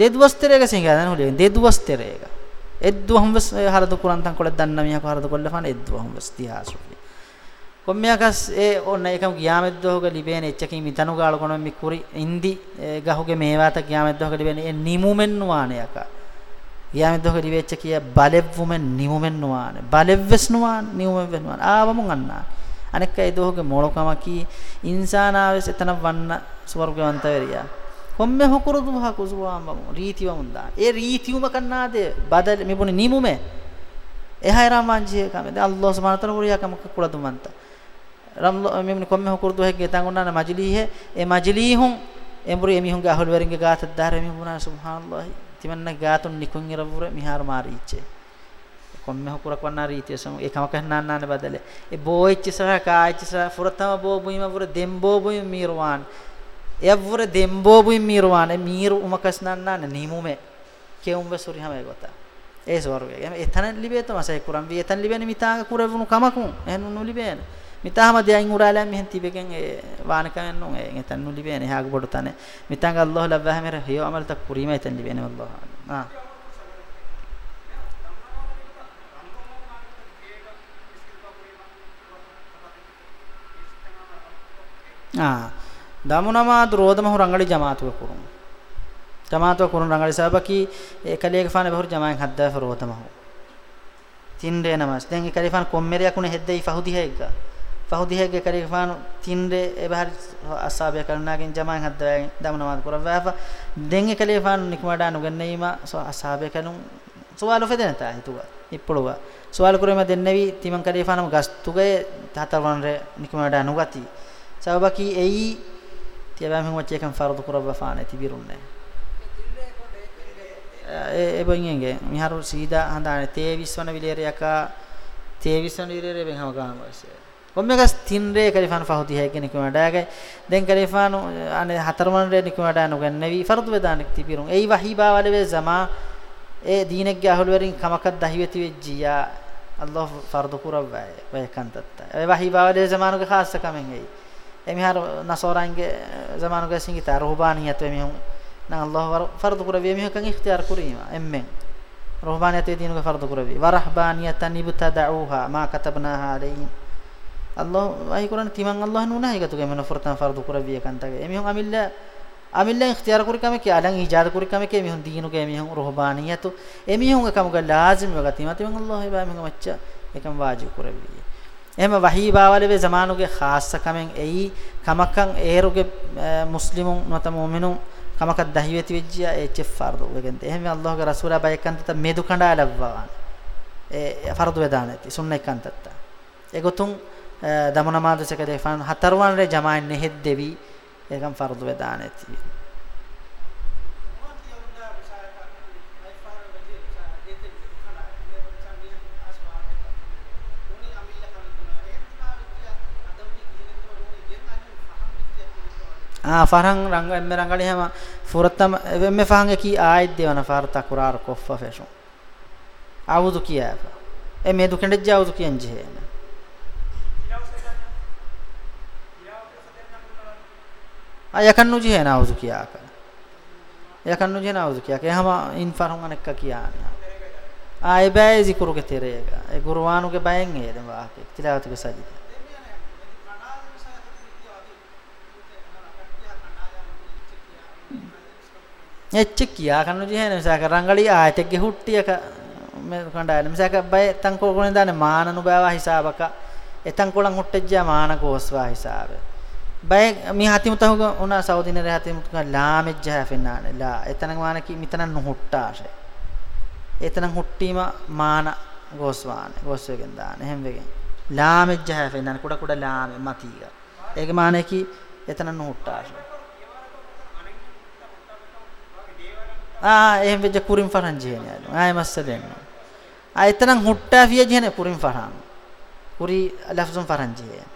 ದೆದ್ವಸ್ತೆರೆಗ ಸಿಂಗಾದನ ಹುಲಿ ದೆದ್ವಸ್ತೆರೆಗ ಎದ್ದು ಹಂವಸ್ ಹರದು ಕುರಂತಂ ಕೊಳೆ ದನ್ನ ಮಿಹ ಹರದು ಕೊಲ್ಲೆ ಫಾನ ಎದ್ದು ಹಂವಸ್ ದಿಹಾಸ್ ರುಫಿ ಕೊಮ್ಮ್ಯಾಗಸ್ ಏ ಒನ್ನ ಏಕಂ ಗಿಯಾಮೆದ್ದೋಗ ಲಿಬೇನೆ ಎಚ್ಚಕಿ ಮಿತನುಗಾಳ ಕೊನ ಮಿ ಕುರಿ ಇಂದಿ ಗಹುಗೆ ಮೇವಾತ ಗಿಯಾಮೆದ್ದೋಗ ಲಿಬೇನೆ ಎ ನಿಮುಮೆನ್ನುವಾನೆ ಯಕ ಗಿಯಾಮೆದ್ದೋಗ ಲಿಬೇಚ್ಚಕಿಯ ಬಲೆವ್ವುಮೆನ್ ನಿಮುಮೆನ್ನುವಾನೆ ಬಲೆವ್ವೆಸ್ನುವಾನ್ ನಿಮುಮೆನ್ನುವಾನ್ ಆವಮುಂ ಅನ್ನ ಅನೆಕ್ಕ ಇದೋಗೆ ಮೊಳಕಮಕಿ ಇನ್ಸಾನಾವೆಸ್ ಎತನ ವನ್ನ ಸ್ವರ್ಗವಂತವೆರಿಯ ಕೊಮ್ಮೆ ಹೊಕುರುದು ಹಾಕುಸುವಾಂಬಮು ರೀತಿವಮುಂದ ಏ ರೀತಿಯುಮ ಕನ್ನಾದೆ ಬದಲ್ ಮಿಬುನಿ ನಿಮುಮೆ ಎ ಹೈರಾಮಾಂಜಿಯ ಕಾಮೆದೆ ಅಲ್ಲಾಹ್ ಸುಬ್ಹಾನಹು ವ ತಆಲಾ ಹುರಿಯ ಕಮಕ ಕುಳದುಮಂತ ramlo memni komme hokurdu hegge tangunana majli he e majli hun emru emi hunge ahul weringe gaat dar emi huna subhanallah timanna gaatun nikun irabure mihar mariche komme hokurak wanna rite sam e kama kahna nanne badale e boiche sa kaiche sa furatama bo buima bur dembo buim mirwan evvure dembo buim mirwan e miru umakas nanna nimume keumbe suri hame gota e sorge එතන ලිබේ තමයි කුරම් වී එතන ලිබෙන මිතා කුරවුණු කමකුන් එහෙනු නුලිබේන mitahama diain urala mihen tibegen e waanakamen nun e ngetan nu libene haag bodutane mitanga allah la bahmer hiyo amal tak kurima eten libene wallah ah ah ದಾಮುನಮಾದ ರೋದಮಹು ರಂಗಳಿ ಜಮಾತುವೆ ಕುರುಂ ಜಮಾತುವೆ ಕುರುಂ ರಂಗಳಿ ಸಬಕಿ ಕಲಿಯಗಫಾನೆ ಬಹುರು ಜಮಾಯಂ ಹದ್ದ ರೋದಮಹು ತಿಂಡೆ ನಮಸ್ ದೆಂಗೆ ಕಲಿಫಾನ್ ಕೊಮ್ಮೆರಿಯ ಕುನೆ ಹೆದ್ದೆ ಫಹುದಿ ಹೇಗ فهديه كريك فانو تينري بهر اصحابي كرناكين جماعه حد دمنا ما كور وافا دين كليفان نكمدانو غنيما سو اصحابي كنو سوالو فدنا تا هتوا يپلوا سوال كورما دنبي تيمن كليفانم غستوغي تاترونري نكمدانو غتي سببكي اي تيبام هم وچيكن فرض كور وافان تبيرونه ඒ බොයින්ගේ මිහරු සීදා හඳානේ තේ විශ්වන විලේරයක තේ විශ්වන විලේරේ බෙන්හම ගාමවසේ ಒಮ್ಮೆಗಸ್ ತಿನ್ರೆ ಕಲಿಫಾನ್ ಫಹುದಿ ಹೇಗೆ ನಿಕುಮಡಾಗೆ then ಕಲಿಫಾನ್ ಅನೆ ಹತರ್ಮನ್ ರೇ ನಿಕುಮಡಾನು ಗನ್ನವಿ ಫರ್ದ್ ವೆದಾನ ತಿಬಿರುಂ ಏ ವಹಿಬಾ ವಲವೆ ಜಮಾ ಏ ದೀನಕ್ಕೆ ಅಹಲ್ವರಿನ್ ಕಮಕದ ದಹಿವತಿ ವೆಜ್ಜಿಯಾ ಅಲ್ಲಾಹ್ ಫರ್ದ್ ಕುರವಾಯ ವೈಕಂತತ್ತ ಏ ವಹಿಬಾ ವಲವೆ ಜಮಾನುಗೆ ಖಾಸ ಕಮೆಂಗೆ ಎಮಿಹಾರ ನಸೋರಾಂಗೆ ಜಮಾನುಗೆ ಸಿಂಗಿತ ರುಹಬಾನಿಯತ್ ವೆಮಿಹುಂ ನಾ ಅಲ್ಲಾಹ್ ಫರ್ದ್ ಕುರವಿ ಎಮಿಹುಂ ಕಂ ಇಖ್ತಿಯಾರ್ ಕುರಿಮಾ ಎಮ್ಮೆ ರುಹಬಾನಿಯತ್ ದೀನುಗೆ ಫರ್ದ್ ಕುರವಿ ವರಹಬಾನಿಯತನ್ ಇಬ್ತದಉಹಾ ಮಾ ಕತಬ್ನಾಹಾ ಅಲೈಹಿಂ අල්ලාහ් අයි කුරාන තිමන් අල්ලාහ් නුනා එකතුගේ මන ෆර්තන් ෆර්දු කුරවිය කන්තගේ එමිහොන් අමිල්ලා අමිල්ලා ඉක්තියාර කුරිකම කිය අලන් ඉජාද කුරිකම කිය මිහොන් දීනුගේ මිහොන් රොහබානියතු එමිහොන් එකම ග ලාසිම වගති මත මන් අල්ලාහ් ඉබා මං මච්ච එකම වාජි කුරවිය එහෙම වහී බාවලේ සමානුගේ ખાસ කමෙන් එයි කමකන් ඒරුගේ මුස්ලිමුන් මත මුමිනුන් කමකක් දහි වෙති වෙච්ච ඒච් ෆර්දු වගෙන්ත එහෙම අල්ලාහ්ගේ රසූලා බයකන්ත මෙදු කණ්ඩායලවවා ඒ ෆර්දු වේදානති සුන්න එකන්තත්ත ඒගොතුන් දමු නමාදු සකදේ ෆන් හතරවන් රේ ජමාන් නෙහෙද් දෙවි ඒකම් ෆර්දු වේදාන ඇති ආ ෆරහන් රංග එම්මෙ රංගලි හැම ෆුරත්තම එම්මෙ ෆහන් එකී ආයෙත් දෙවන ෆාර්තා කුරාර කොෆ්ෆා ෆේෂෝ ආවුදු කියාපා එමෙ දුකෙන්ද ජාවුදු කියන්නේ a yakan nuji hena uzu kiya ka yakan nuji hena uzu kiya ke hama in farhungan ekka kiya a e bae zikuru ke terega e qur'anu ke baen e de wa ke tilawatu ke sajida එච්ච කියා කන්නු ජීහෙන මිසක රංගලි ආයතෙක් ගෙහුට්ටියක මේ කණ්ඩායම මිසක බය තංකෝ කොනේ දාන්නේ මානනු බෑවා හිසාවක එතං කොලන් හොට්ටෙජ්ජා මාන කෝස්වා හිසාවේ බය මේ හතිමුත උන සෞදින රහ හතිමුත ලාමෙජ්ජහ ෆෙන්නාන ලා එතන මාන කි මිතන නොහුට්ටාෂ එතන හුට්ටීම මාන ගෝස්වාන ගෝස් වේගෙන් දාන එහෙම වේගෙන් ලාමෙජ්ජහ ෆෙන්නාන කුඩ කුඩ ලාම මතීග ඒක මාන කි එතන නොහුට්ටාෂ ආ එහෙම වෙජ කුරින් ෆරන් ජේනලු ආය මස්ස දෙන්න ආ එතන හුට්ටා ෆිය ජේන කුරින් ෆරන් කුරි ලෆ්සුන් ෆරන් ජේන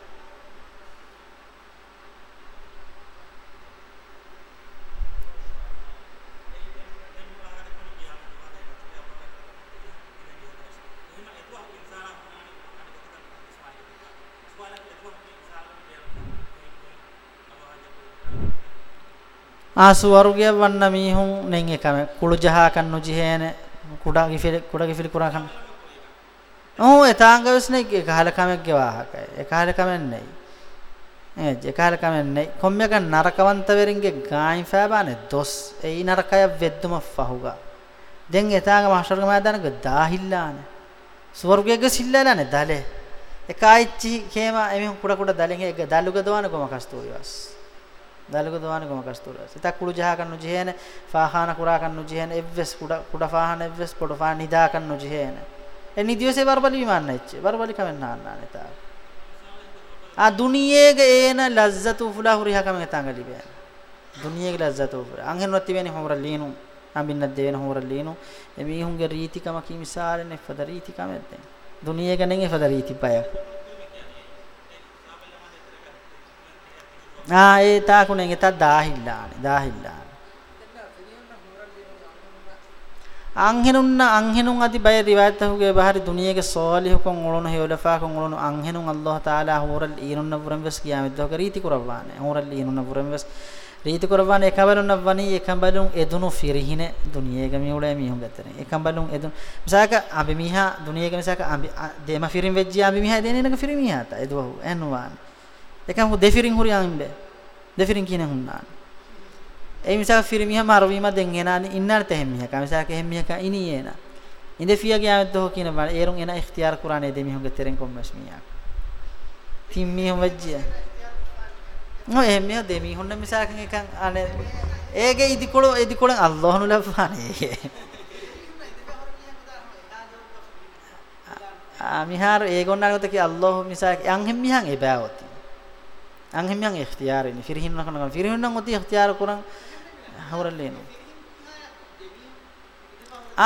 ආසු වරුගේ වන්න මීහුන් නෙන් එකම කුළු ජහා කන්නු ජිහේන කුඩා ගිෆිල කුඩා ගිෆිල කුරා කන් ඔහු එතාංගවස් නේ කහල කමෙක් ගවාහකයි එකහල කමෙන් නේ ඒ ජකහල කමෙන් නේ කොම්මක නරකවන්ත වෙරින්ගේ ගායින් ෆෑබානේ දොස් ඒ නරකය වෙද්දුම ෆහුගා දැන් එතාංග මහෂර්ග මයදානක දාහිල්ලානේ ස්වර්ගයේ ගසිල්ලානේ දලේ එකයිච්චි කේම එමෙ කුඩා කුඩා දලෙන් එක දලුග දවන කොමකස්තෝ ඉවස් දාලක දවාන ගම කස්තුරස ඉතක් කුඩු ජහ කන්නු ජහේන ෆාහාන කුරා කන්නු ජහේන එව්ස් කුඩ කුඩ ෆාහාන එව්ස් පොඩ ෆා නිදා කන්නු ජහේන එ නිදියසේ වරබලි විමාන නැච්ච වරබලි කමෙන් නාන්නා නේතා ආ දුනියේග ඒන ලැජ්ජතු ෆුලාහු රිහ කමෙන් තංගලි බෑ දුනියේග ලැජ්ජතු ෆුර අංගෙන්වත් තිබෙන හොමර ලීනු අම්බින්න දෙවෙන හොමර ලීනු එමි හුන්ගේ රීතිකම කි මිසාරනේ ෆද රීතිකම ඇත්තේ දුනියේග නෙන් ෆද රීති බෑ ආ ඒ තාකුණෙන් එතත් දාහිල්ලානේ දාහිල්ලා අංහෙනුන්න අංහෙනුන් අති බය රිවායත් හුගේ බහරි දුනියේක සෝලිහ කොන් උළුණු හේවලෆා කොන් උළුණු අංහෙනුන් අල්ලාහ් තාලා හෝරල් ඊනුන්න පුරම් වෙස් කියාමෙද්ද හොක රීති කරවානේ හෝරල් ඊනුන්න පුරම් වෙස් රීති කරවානේ එකබලුන්න වනී එකබලුන් එදුණු ෆිරිහින දුනියේක මියුලේ මිහුන් ගතනේ එකබලුන් එදුණු මිසක අබි මිහා දුනියේක මිසක අබි දෙම ෆිරින් වෙජ්ජියා අබි මිහා දෙනේනක ෆිරින් මිහාත එදුවහු එන්නුවානේ එකම දෙෆිරින් හුරියන් බෑ. දෙෆිරින් කියන හුන්නාන. ඒ මිසක ෆිරිමියම අරවීම දෙන් එනානි ඉන්නාට එහෙම මිහක. මිසක එහෙම මිහක ඉනී එන. ඉඳෆියා ගියාමත් දෝ කියන බල ඒරුන් එන ඉක්තියාර කුරානේ දෙමිහුගේ තෙරෙන් කොම්මස් මියා. තින් මිහම වජ්ජිය. නෝ එහෙම මිහ දෙමිහුන්න මිසකන් එකන් අනේ ඒගේ ඉදිකොළ ඉදිකොළ අල්ලාහ්නු ලබානේ. මිහාර ඒගොල්ලන්ට කි අල්ලාහ් මිසක් යන් හැම් මිහන් එබෑවති. අන් හිමියන් ඉක්තියාර ඉන්නේ ෆිරහින්න කනකන් ෆිරහින්න ඔති ඉක්තියාර කරන් හවරලේන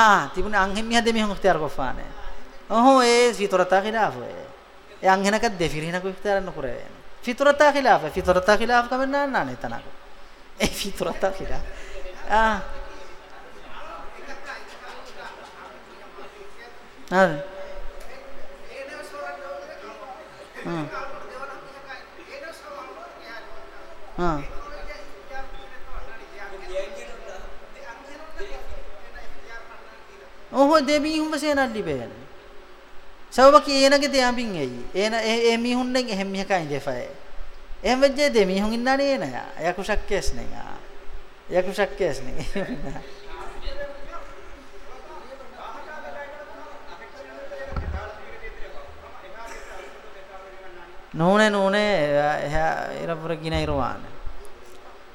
ආ තිබුණ අන් හිමිය දෙමෙ හොන් ඉක්තියාර කොෆානේ ඔහො ඒ ෆිතරතා ඛිලාෆ ඒ අන් හිනක දෙ ෆිරහින කු ඉක්තියාර නොකරේ ෆිතරතා ඛිලාෆ ෆිතරතා ඛිලාෆ කම නාන්න නතනක ඒ ෆිතරතා ඛිලාෆ ආ හරි හ්ම් ಹಾಂ ඔහො දෙමීහුම සේනල්ලි බෑන සවබකි ඒනගේ දෙයම්බින් එයි ඒන ඒ මීහුන්නෙන් එහෙම මිහකයි දෙෆය එහෙම වෙජ්ජේ දෙමීහුන් ඉන්නනේ නය යකුෂක් කේස් නේ ආ යකුෂක් කේස් නේ නෝනේ නෝනේ එහා ඉරපුර කිනා ඉරවාන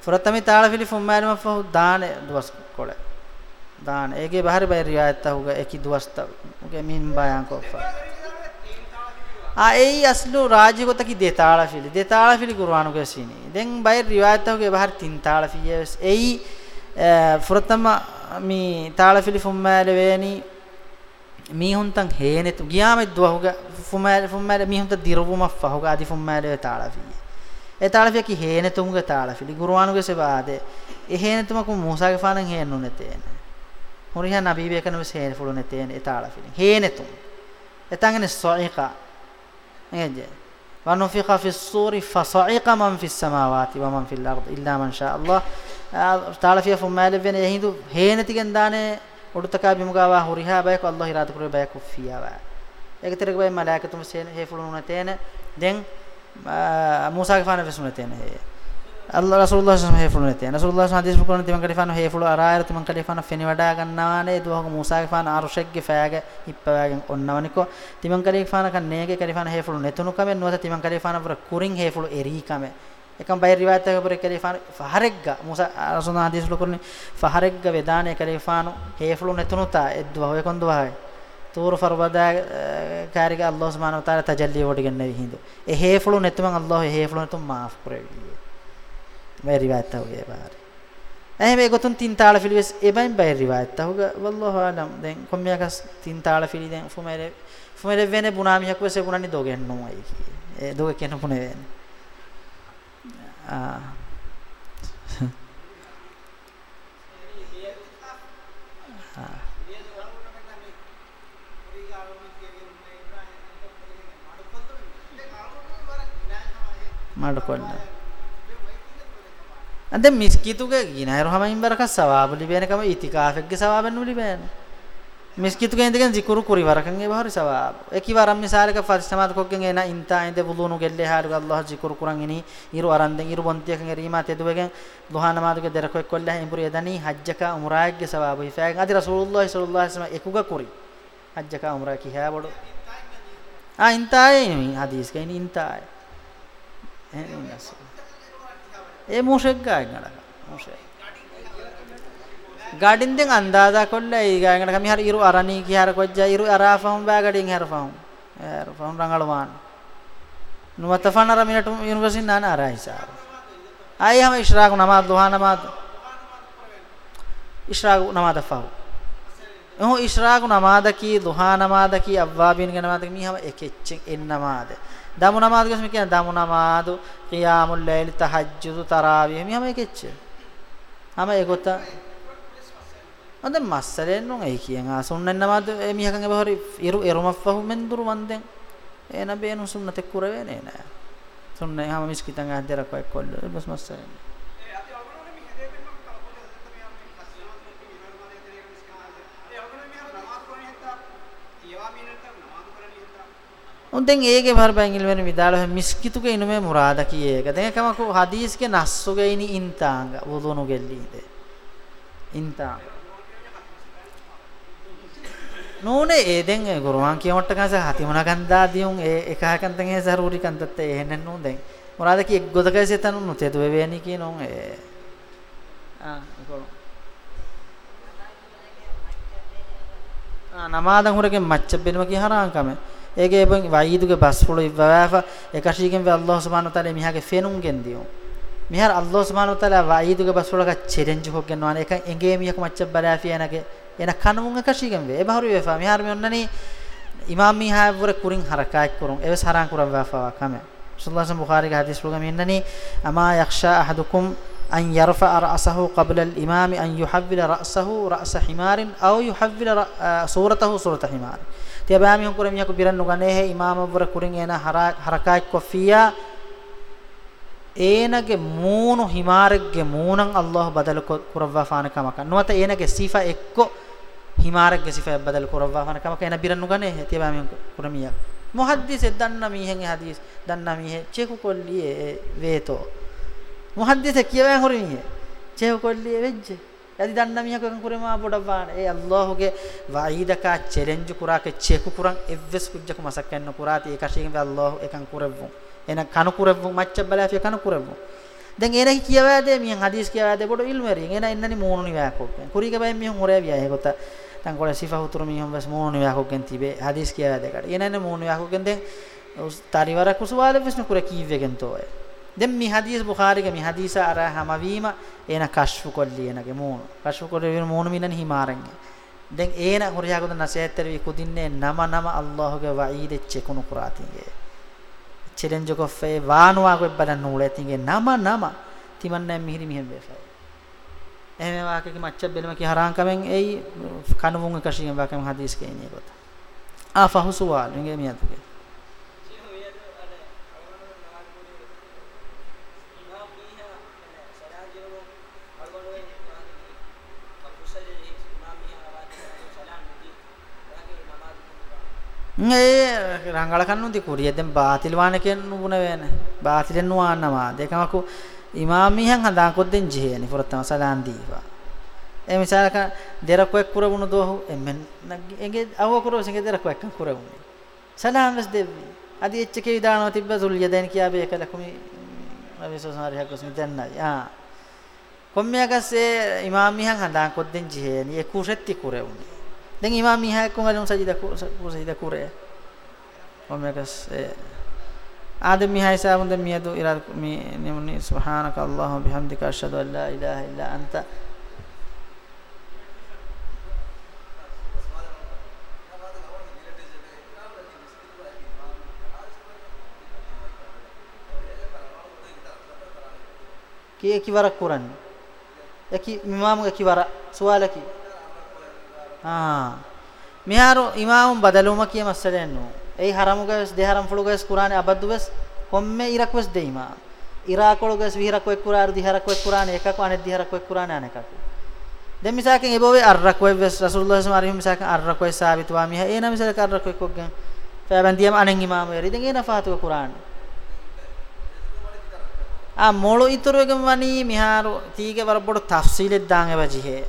ಫುರತಮಿ ತಾಳಫಿಲಿ ಫುಮ್ಮಾರಿ ಮಫಹು ದಾನೆ ದುವಸ್ ಕೊಳೆ ದಾನೆ ಏಗೆ ಬಹರಿ ಬೈ ರಿಯಾಯತ್ ತಹುಗ ಏಕಿ ದುವಸ್ ತ ಓಕೆ ಮಿನ್ ಬಾಯಾಂ ಕೊಫ ಆ ಏಯ್ ಅಸ್ಲು ರಾಜಿ ಗೊತ್ತಕಿ ದೇ ತಾಳಫಿಲಿ ದೇ ತಾಳಫಿಲಿ ಕುರ್ಆನ್ ಗೆ ಸೀನಿ ದೆನ್ ಬೈ ರಿಯಾಯತ್ ತಹುಗ ಬಹರ್ ತಿನ್ ತಾಳಫಿಯಸ್ ಏಯ್ ಫುರತಮ ಮಿ ತಾಳಫಿಲಿ ಫುಮ್ಮಾರಿ ವೇನಿ ಮೀಹುಂತಂ ಹೇನೆತು ಗಿಯಾಮೆ ದುವಹುಗ ಫುಮ್ಮಾರಿ ಫುಮ್ಮಾರಿ ಮೀಹುಂತ ದಿರುವುಮ ಫಹುಗ ಅದಿ ಫುಮ್ಮಾರಿ ತಾಳಫಿ ඒ තාලෆියකි හේන තුමුගේ තාලෆිලි ගුරුවානුගේ සබාදේ ඒ හේන තුමකු මූසාගේ ෆානන් හේන නොනතේන හොරිහා නබීබේ කනම හේන ෆුලු නතේන ඒ තාලෆිලි හේන තුම එතංගනේ සොයිකා නේද වනුෆිඛ ෆිස් සූරි ෆසයික මන් ෆිස් සමාවාති වමන් ෆිල් අර්ද් ඉල්ලා මන් ෂා අල්ලාහ් තාලෆිය ෆුමාල වෙන එහිඳු හේන තිගෙන් දානේ උඩුතකා බිමුගාවා හොරිහා බයක අල්ලාහ් ඉරාද කුරේ බයක ෆියාවා ඒකතරක බය මලාකතුම හේන ෆුලු නතේන දැන් ಮೂಸಾಗೆ ಫಾನ ಫೆಸುನತೇನೆ ಅಲ್ಲ ರಸೂಲುಲ್ಲಾಹ ಸಲ್ಲಾಮ್ ಹೇಫುನತೆ ರಸೂಲುಲ್ಲಾಹ ಸಲ್ಲಾಮ್ ಹದೀಸ್ ಬುಕನ ತಿಮಂ ಕಲಿಫಾನ ಹೇಫುಲು ಅರಾಯರ ತಿಮಂ ಕಲಿಫಾನ ಫೆನಿ ವಡಾ ಗನ್ನವಾನೆ ಇದು ಹೋಗ ಮೂಸಾಗೆ ಫಾನ ಅರುಷೆಗ್ಗೆ ಫಯಾಗೆ ಇಪ್ಪವಾಗೆ ಒನ್ನವನಿಕೋ ತಿಮಂ ಕಲಿಫಾನ ಕನ್ ನೇಗೆ ಕಲಿಫಾನ ಹೇಫುಲು ನೆತುನು ಕಮೆ ನುವತ ತಿಮಂ ಕಲಿಫಾನ ಬರ ಕುರಿಂಗ್ ಹೇಫುಲು ಎರಿ ಕಮೆ එකම් බයි රිවායත් එක පුරේ කලිෆාන ෆහරෙග්ග මුසා රසුනා හදීස් ලකුනේ ෆහරෙග්ග වේදානේ කලිෆානු හේෆලු නැතුනුතා එද්දුව හොය කොන්දුවහයි ತೂರು ಫರ್ಬದ ಕಾರಿಗೆ ಅಲ್ಲಾಹ್ ಸುಬ್ಹಾನಹು ವ ತಆಲಾ ತಜಲ್ಲಿ ಒಡಿಗನ್ನೆ ಹಿಂದು ಎ ಹೇಫಳು ನೆತ್ತುಮ ಅಲ್ಲಾಹ್ ಹೇಫಳು ನೆತ್ತುಮ ಮಾಫ್ ಕುರೆವಿ ಮೈ ರಿವಾಯತ್ ತಾವುಗೆ ಬಾರಿ එහෙම ඒගොතුන් තින් තාල ෆිලිස් එබැයින් බැයි රිවායත් අහුග වල්ලාහ නම් දැන් කොම්මියකස් තින් තාල ෆිලි දැන් ෆුමෙරේ ෆුමෙරේ වෙන බුනාමියක් වෙසේ බුණනි දෝගෙන් නොයි ඒ දෝග කියන පුනේ වෙන ආ ආ ಮಾಡಿಕೊಳ್ಳ ಅದೇ ಮಿಸ್ಕಿತುಗೆ ಗಿನಾಯರು ಹಮೈನ್ ಬರಕ ಸವಾಬು ಲಿಬೇನ ಕಮ ಇತಿಕಾಫೆಗೆ ಸವಾಬನ್ನು ಲಿಬೇನ ಮಿಸ್ಕಿತುಗೆ ಇಂದಗೆ ಜಿಕುರು ಕುರಿ ಬರಕಂಗೆ ಬಹರಿ ಸವಾಬು ಎಕಿವಾರ ಮಿಸಾಲಕ ಫರ್ಸ್ ಸಮಾದ ಕೊಕ್ಕಂಗೆ ನ ಇಂತ ಇಂದೆ ಬುಲೂನು ಗೆಲ್ಲೆ ಹಾರು ಅಲ್ಲಾಹ್ ಜಿಕುರು ಕುರಂಗಿನಿ ಇರು ಅರಂದೆ ಇರು ಬಂತಿಯಕಂಗೆ ರೀಮಾ ತೆದುವೆಗೆ ದುಹಾ ನಮಾದುಗೆ ದೆರಕ ಕೊಲ್ಲೆ ಇಂಬುರು ಎದನಿ ಹಜ್ಜಕ ಉಮರಾಗೆ ಸವಾಬು ಇಫಾಗ ಅದಿ ರಸೂಲುಲ್ಲಾಹಿ ಸಲ್ಲಲ್ಲಾಹು ಅಲೈಹಿ ವಸಲ್ಲಂ ಎಕುಗ ಕುರಿ ಹಜ್ಜಕ ಉಮರಾ ಕಿ ಹ್ಯಾಬಡು ಆ ಇಂತಾಯೆ ಹದೀಸ್ ಕೈನಿ ಇಂತಾಯೆ එහෙම නැස. ඒ මොෂෙක් ගායන නඩක මොෂේ. ගාඩින් දෙන් අන්දාදා කොල්ලා ඒ ගායන කම හරි ඉරු අරණී කිහර කොජ්ජා ඉරු අරාෆම් බෑ ගඩින් හරෆම්. හරෆම් රංගලවාන. නුවතෆන රමිනට යුනිවර්සිටි නාන අරයිසා. ආයි හැම ඉශ්‍රාග් නමාත් දුහා නමාත් ඉශ්‍රාග් නමාත් ෆාව. එහො ඉශ්‍රාග් නමාද කී දුහා නමාද කී අවවාබින් නමාද කී හැම එකෙච්චෙන් එන්නමාද. දාමු නමාද කිස්ම කියන්නේ දාමු නමාදු ඛියාමුල් ලෛල් තහජ්ජුදු තරාවිහ මෙහම එකෙච්ච. හැම ඒකත අද මස්සලෙන් නුන් ඒ කියන ආ සුන්නෙන් නමාද මිහකන් එබහරි ඉරු ඉරුමෆහු මෙන් දුරු වන්දෙන් එන බේනු සුන්නතේ කුරවේ නේ නෑ. සුන්නේ හැම මිස්කිතන් අහදරක් වයි කොල්ල බස් මස්සලෙන්. උන්දෙන් ඒගේ මරබැංගිල් වෙන විදාලහ මිස්කිතුගේ ඉනුමේ මුරාද කී ඒක දැන් කමක හදීස්ගේ නස්සුගේ ඉනි ඉන්තාංග වදුණු ගෙල්ලීද ඉන්තාංග නෝනේ ඒ දැන් ගුරුවන් කියවට කස හතිමනකන් දාදියුන් ඒ එකහකන් තන් ඒ සරූරිකන් තත් ඒ හෙන්නන් නෝ දැන් මුරාද කී එක් ගොතකසේ තනු නුතේ දුවේ වේනි කියනෝ ඒ ආ ඒකෝ නමාදන් හුරගෙන් මච්ච බෙනම කිය හරාංකම ege ebon waiduge basfulu ibwafa ekashigen ve Allah subhanahu wa taala mihage fenungen diu mihar Allah subhanahu wa taala waiduge basfulu ka challenge hokgen wan ekan enge miyak maccha balafi enage ena kanumun ekashigen ve ebharu vefa mihar me onnani imam miha vure kurin harakat kurun eves haran kuran vefa kame sallallahu alaihi wasallam bukhari ga hadis program innani ama yakhsha ahadukum أن يرفع رأسه قبل الإمام أن يحول رأسه رأس حمار أو يحول صورته صورة حمار تبامي هم كرم يكو بيرن نغنيه إمام ور كورين انا حركات كفيا ඒනගේ මූණු හිමාරෙක්ගේ මූණන් අල්ලාහ් බදල කරවවා ෆාන කමක නොත ඒනගේ සිෆා එක්ක හිමාරෙක්ගේ සිෆා බදල කරවවා ෆාන කමක එන බිරන්නු ගනේ තියබා මෙන් කුරමියක් මුහද්දිස් දන්න මීහෙන් හදීස් දන්න මීහෙ චේකු කොල්ලියේ වේතෝ මුහද්දිස කියවෑන් හොරිනිය චේව කොල්ලිය වෙජ්ජ යදි දන්න මිහකන් කුරමා බොඩවාන ඒ අල්ලාහුගේ වයිදකා challenge කුරාක චේකු කුරන් එව්වස් කුජ්ජක මසක් කන්න කුරාති ඒ කෂේගෙන් බ අල්ලාහු එකන් කුරෙව්වු එන කන කුරෙව්වු මච්ච බලාෆිය කන කුරෙව්වු දැන් ඒනහි කියවෑදේ මිහන් හදීස් කියවෑදේ බොඩ ඉල්මරින් එන ඉන්නනි මූණුනි වෑකෝක් කුරීක බයෙන් මිහන් හොරෑ විය ඒකත තන් කොල සිෆා හුතුරු මිහන් බස් මූණුනි වෑකෝක්ෙන් තිබේ හදීස් කියවෑදේ කඩ එනන මූණුනි වෑකෝක්ෙන් දැන් උස් තරිවර කුසුවාලෙ විශ්න කුර කීවෙගෙන් තෝය දැන් මේ හදීස් බුඛාරිගේ මේ හදීස අර හැමවීම එන කෂ්ෆු කොල්ලියනගේ මූණ කෂ්ෆු කොල්ලියන මූණ මිනන හිමාරෙන් දැන් ඒන හොරියාගොත නැසයත්තර වි කුදින්නේ නම නම අල්ලාහගේ වයිදෙ චෙකුණු කුරාතිගේ චෙලෙන්ජ් කොෆේ වානුවා කො බඩ නූලේ තිගේ නම නම තිමන්නේ මිහිරි මිහෙන් වේසයි එහෙම වාකේ මච්ච බෙලම කි හරාන් කමෙන් එයි කනුමුන් එකශියෙන් වාකම හදීස් කියන්නේ කොට ආ ෆහුසුවා නුගේ මියතුගේ ರಂಗಳ ಕಣ್ಣುಂದಿ ಕುರಿಯದೆಂ ಬಾತಿಲ್ ವಾನಕೆನ್ ನುಬುನವೇನ ಬಾತಿಲೆನ್ ನುವಾನ್ನಮ ದೇಕಮಕು ಇಮಾಮಿಹಂ ಹಂದಾ ಕೊದ್ದೆನ್ ಜಿಹೇನಿ ಫುರತ್ತಮ ಸಲಾನ್ ದೀವಾ ಎ ಮಿಸಾಲಕ ದೆರಕ್ವೆಕ್ ಕುರವುನು ದೋಹು ಎಮ್ಮೆನ್ ನಗ್ಗಿ ಎಂಗೆ ಅವ ಕುರವಸಂಗೆ ದೆರಕ್ವೆಕ್ ಕುರವುನು ಸಲಾನ್ ರಸ್ ದೇವಿ ಅದಿ ಎಚ್ಚಕೆ ವಿದಾನವ ತಿಬ್ಬ ಸುಲ್ಯದೆನ್ ಕಿಯಾಬೆ ಕಲಕುಮಿ ನಬಿ ಸೋಸಾರಿ ಹಕ್ಕುಸ್ಮಿ ದೆನ್ನೈ ಆ ಕೊಮ್ಮೆಗಸೆ ಇಮಾಮಿಹಂ ಹಂದಾ ಕೊದ್ದೆನ್ ಜಿಹೇನಿ ಎ ಕುಶೆತ್ತಿ ಕುರವುನು දැන් ඉමාම් මිහා කුංගලු සජිදා කු සජිදා කුරේ ඔමෙකස් ආදම් මිහා ඉසාමුන් දැන් මියදු ඉරා මි නෙමුනි සුබ්හානක අල්ලාහු බිහම්දික අෂහදු අල්ලා ඉලාහා ඉල්ලා අන්ත කී එකවරක් කරන්නේ එකි මිමාමු එකවර සුවාලකි මෙහාර ඉමාමුන් බදලුම කිය මස්සලෙන්නු ඒ හරමුගස් දෙහරම් ෆුලුගස් කුරානේ අබද්දුවස් කොම්මේ ඉරක්වස් දෙයිමා ඉරාකොළුගස් විහරක්වෙක් කුරාර දිහරක්වෙක් කුරානේ එකක් අනෙත් දිහරක්වෙක් කුරානේ අනෙකක් දැන් මිසාකෙන් එබෝවේ අරක්වෙස් රසූලුල්ලාහ සමාරිහි මිසාකෙන් අරක්වෙස් සාබිතුවා මිහ ඒ නම් මිසාක අරක්වෙක් කොග්ගන් ෆෑබන්දියම අනෙන් ඉමාම වෙරි දැන් ඒ නෆාතුව කුරානේ ආ මොළු ඉතුරු එකම වනී මිහාරු තීගේ වර බොඩ තෆ්සීලෙත් දාන් එවජිහේ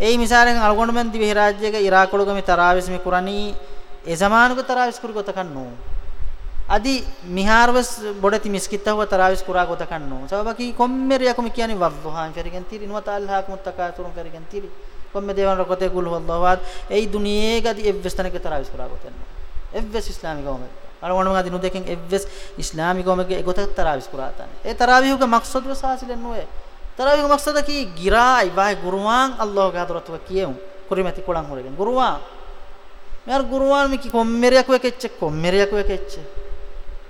ඒ මිසාරෙන් අල්ගොන්ඩමන් දිවි රාජ්‍යක ඉරාකුලුගමි තරාවිස් මේ කුරණී ඒ සමානුක තරාවිස් කුරු ගතකන්නෝ අදි මිහාරවස් බොඩති මිස්කිත්තව තරාවිස් කුරා ගතකන්නෝ සබකි කොම්මෙරිය කොම කියන්නේ වල්ලාහන් කරගෙන තිරි නුවතාල්ලාහක් මුත්තකාතුරුන් කරගෙන තිරි කොම්ම දේවන් රකතේ ගුල් වල්ලාහවත් ඒ දුනියේ ගදි එව්වස්තනක තරාවිස් කුරා ගතන්නෝ එව්වස් ඉස්ලාමික ගොමෙ අලවණම ගදි නුදකින් එව්වස් ඉස්ලාමික ගොමෙ ගොත තරාවිස් කුරා තන ඒ තරාවිහුක මක්සද් වසාසිලෙන් නෝයේ ತರಾವಿಗೆ ಮಕ್ಸದಕಿ ಗಿರಾ ಇವಾಯ್ ಗುರುವಾಂಗ್ ಅಲ್ಲೋಗ ಅದರತ್ವ ಕಿಯೇವು ಕುರಿಮತಿ ಕೊಳಂಗ್ ಹೊರಗೆ ಗುರುವಾ ಯಾರ ಗುರುವಾನ್ ಮಿಕಿ ಕೊಮ್ಮೆರಿಯಕ್ ವೆಕೆಚ್ಚೆ ಕೊಮ್ಮೆರಿಯಕ್ ವೆಕೆಚ್ಚೆ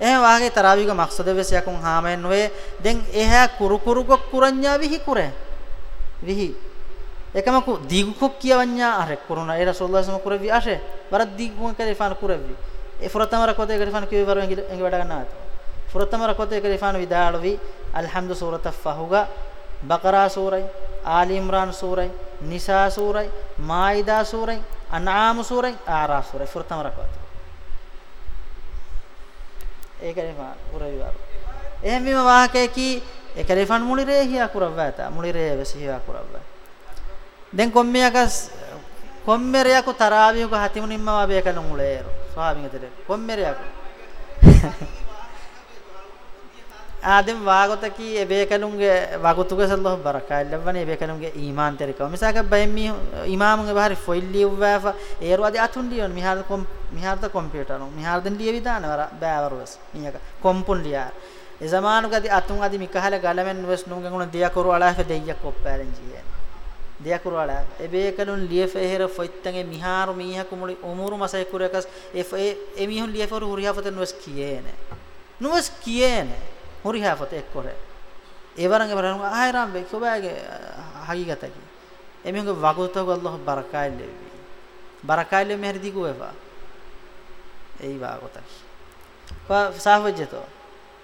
එහෙම වාගේ තරාවිග මක්සද වෙසයකුන් හාමෙන් නොවේ දැන් එහා කුරු කුරු ගොක් කුරඤ්ඤා විහි කුරේ විහි එකම කු දීගු කොක් කියවඤ්ඤා අර කුරුණ ඒ රසූල්ලා සම කුරේ වි ආශේ වර දීගු කරේ ෆාන කුරේ වි ඒ ෆුරතම රකොතේ කරේ ෆාන කිවි වර එංගි වඩ ගන්නවා ෆුරතම රකොතේ කරේ ෆාන විදාලවි අල්හම්දු සූරත ෆහුගා බකරා සූරයි, ආල ඉම්රාන් සූරයි, නිසා සූරයි, මායිදා සූරයි, අනාම් සූරයි, ආරාෆ් සූරයි ෆුරතම රකවතු. ඒකනේ මා උරවිවරු. එහෙම මේ වාහකේ කි ඒකලෙෆන් මුලිරේ හියා කුරව්වාත මුලිරේ වෙසියා කුරව්වා. දැන් කොම්මියකස් කොම්මෙරයක තරාවියක හතිමුනින්ම වාබේ කලුම් උලේර ස්වාමීන් වහන්සේ කොම්මෙරයක ආදම් වාගතකී එබේකලුන්ගේ වගතුක සල්ලාහ් බරකාල්ලවනේ එබේකලුන්ගේ ඊමාන් තරිකව මිසක බයම්මි ඉමාමුන්ගේ බහරි ෆොයිල්ලි උවාෆ ඒරවාදී අතුන් දියොන මිහාල් කොම් මිහාල්ත කම්පියුටර් මිහාල් දෙන් ලිය විදාන වර බෑවරුස් මියක කොම්පුන් ලියා ඒ සමානුගදී අතුන් අදී මිකහල ගලමෙන් වස් නුන්ගේ ගුණ දියකරු අලාහ දෙයියක් කොප්පෑරෙන් ජීය දියකරු අලාහ එබේකලුන් ලිය ෆෙහෙර ෆොයිත්තගේ මිහාරු මීහකු මුලි උමුරු මසයි කුරකස් එ එ මිහුන් ලිය ෆරු හුරියාපතන් වස් කියේ නේ නුවස් කියේ නේ මුරිහාෆත එක්කොර එවරන් එවරන් ආයරම් බේ කොබෑගේ හගීගතකි එමිහුගේ වගතෝග අල්ලාහ් බරකායි ලෙවි බරකායි ලෙ මෙහෙරි දිගු වේවා එයි වගතකි වා සාහවජතෝ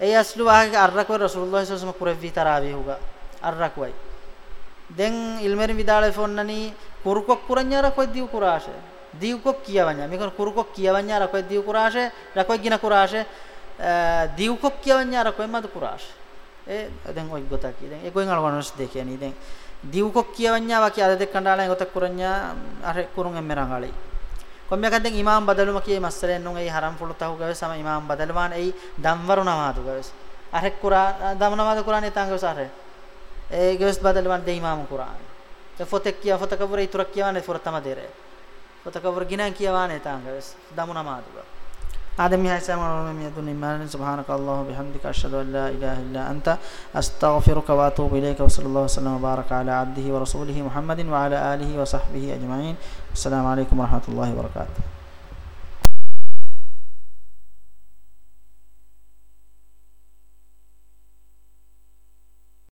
ඒ අස්ලු වාගේ අරකව රසූලුල්ලාහ් සසම කුරෙවි තරාවි හුගා අරකවයි දැන් ඉල්මෙරි විදාලේ ෆොන්නනි කුරුකොක් කුරඤ්ඤා රකොයි දිව කුරාෂ දිව කොක් කියවඤ්ඤා මේක කුරුකොක් කියවඤ්ඤා රකොයි දිව කුරාෂ රකොයි ගින කුරාෂ දිව්කොක් කියවන්නේ අර කොයිමද කුරාෂ් ඒ දැන් ඔයි ගොතක් කි දැන් ඒකෙන් අලවනස් දෙකේනි දැන් දිව්කොක් කියවන්නේ වාකි අද දෙක කණ්ඩායම් ගොතක් කුරඤ්ඤා අර කුරුන් එම්මේ රංගාලේ කොම්මක දැන් ඉමාම් බදලුම කියේ මස්සලෙන් නුන් ඒ හරම් ෆුලතහු ගවේ සම ඉමාම් බදලවාන ඒ දම්වරු නමාතු ගවේ අර කුරා දම් නමාද කුරානේ තංගව සාරේ ඒ ගවස් බදලවාන දෙ ඉමාම් කුරාන තෆොතක් කිය ෆොතකවර ඉතුරක් කියවන්නේ ෆොර තම දෙරේ ෆොතකවර ගිනන් කියවානේ තංගව දම් නමාදුවා عدم إحسان ولم يدن إيمانا سبحانك الله وبحمدك أشهد أن لا إله إلا أنت أستغفرك وأتوب إليك وصلى الله وسلم وبارك على عبده ورسوله محمد وعلى آله وصحبه أجمعين السلام عليكم ورحمة الله وبركاته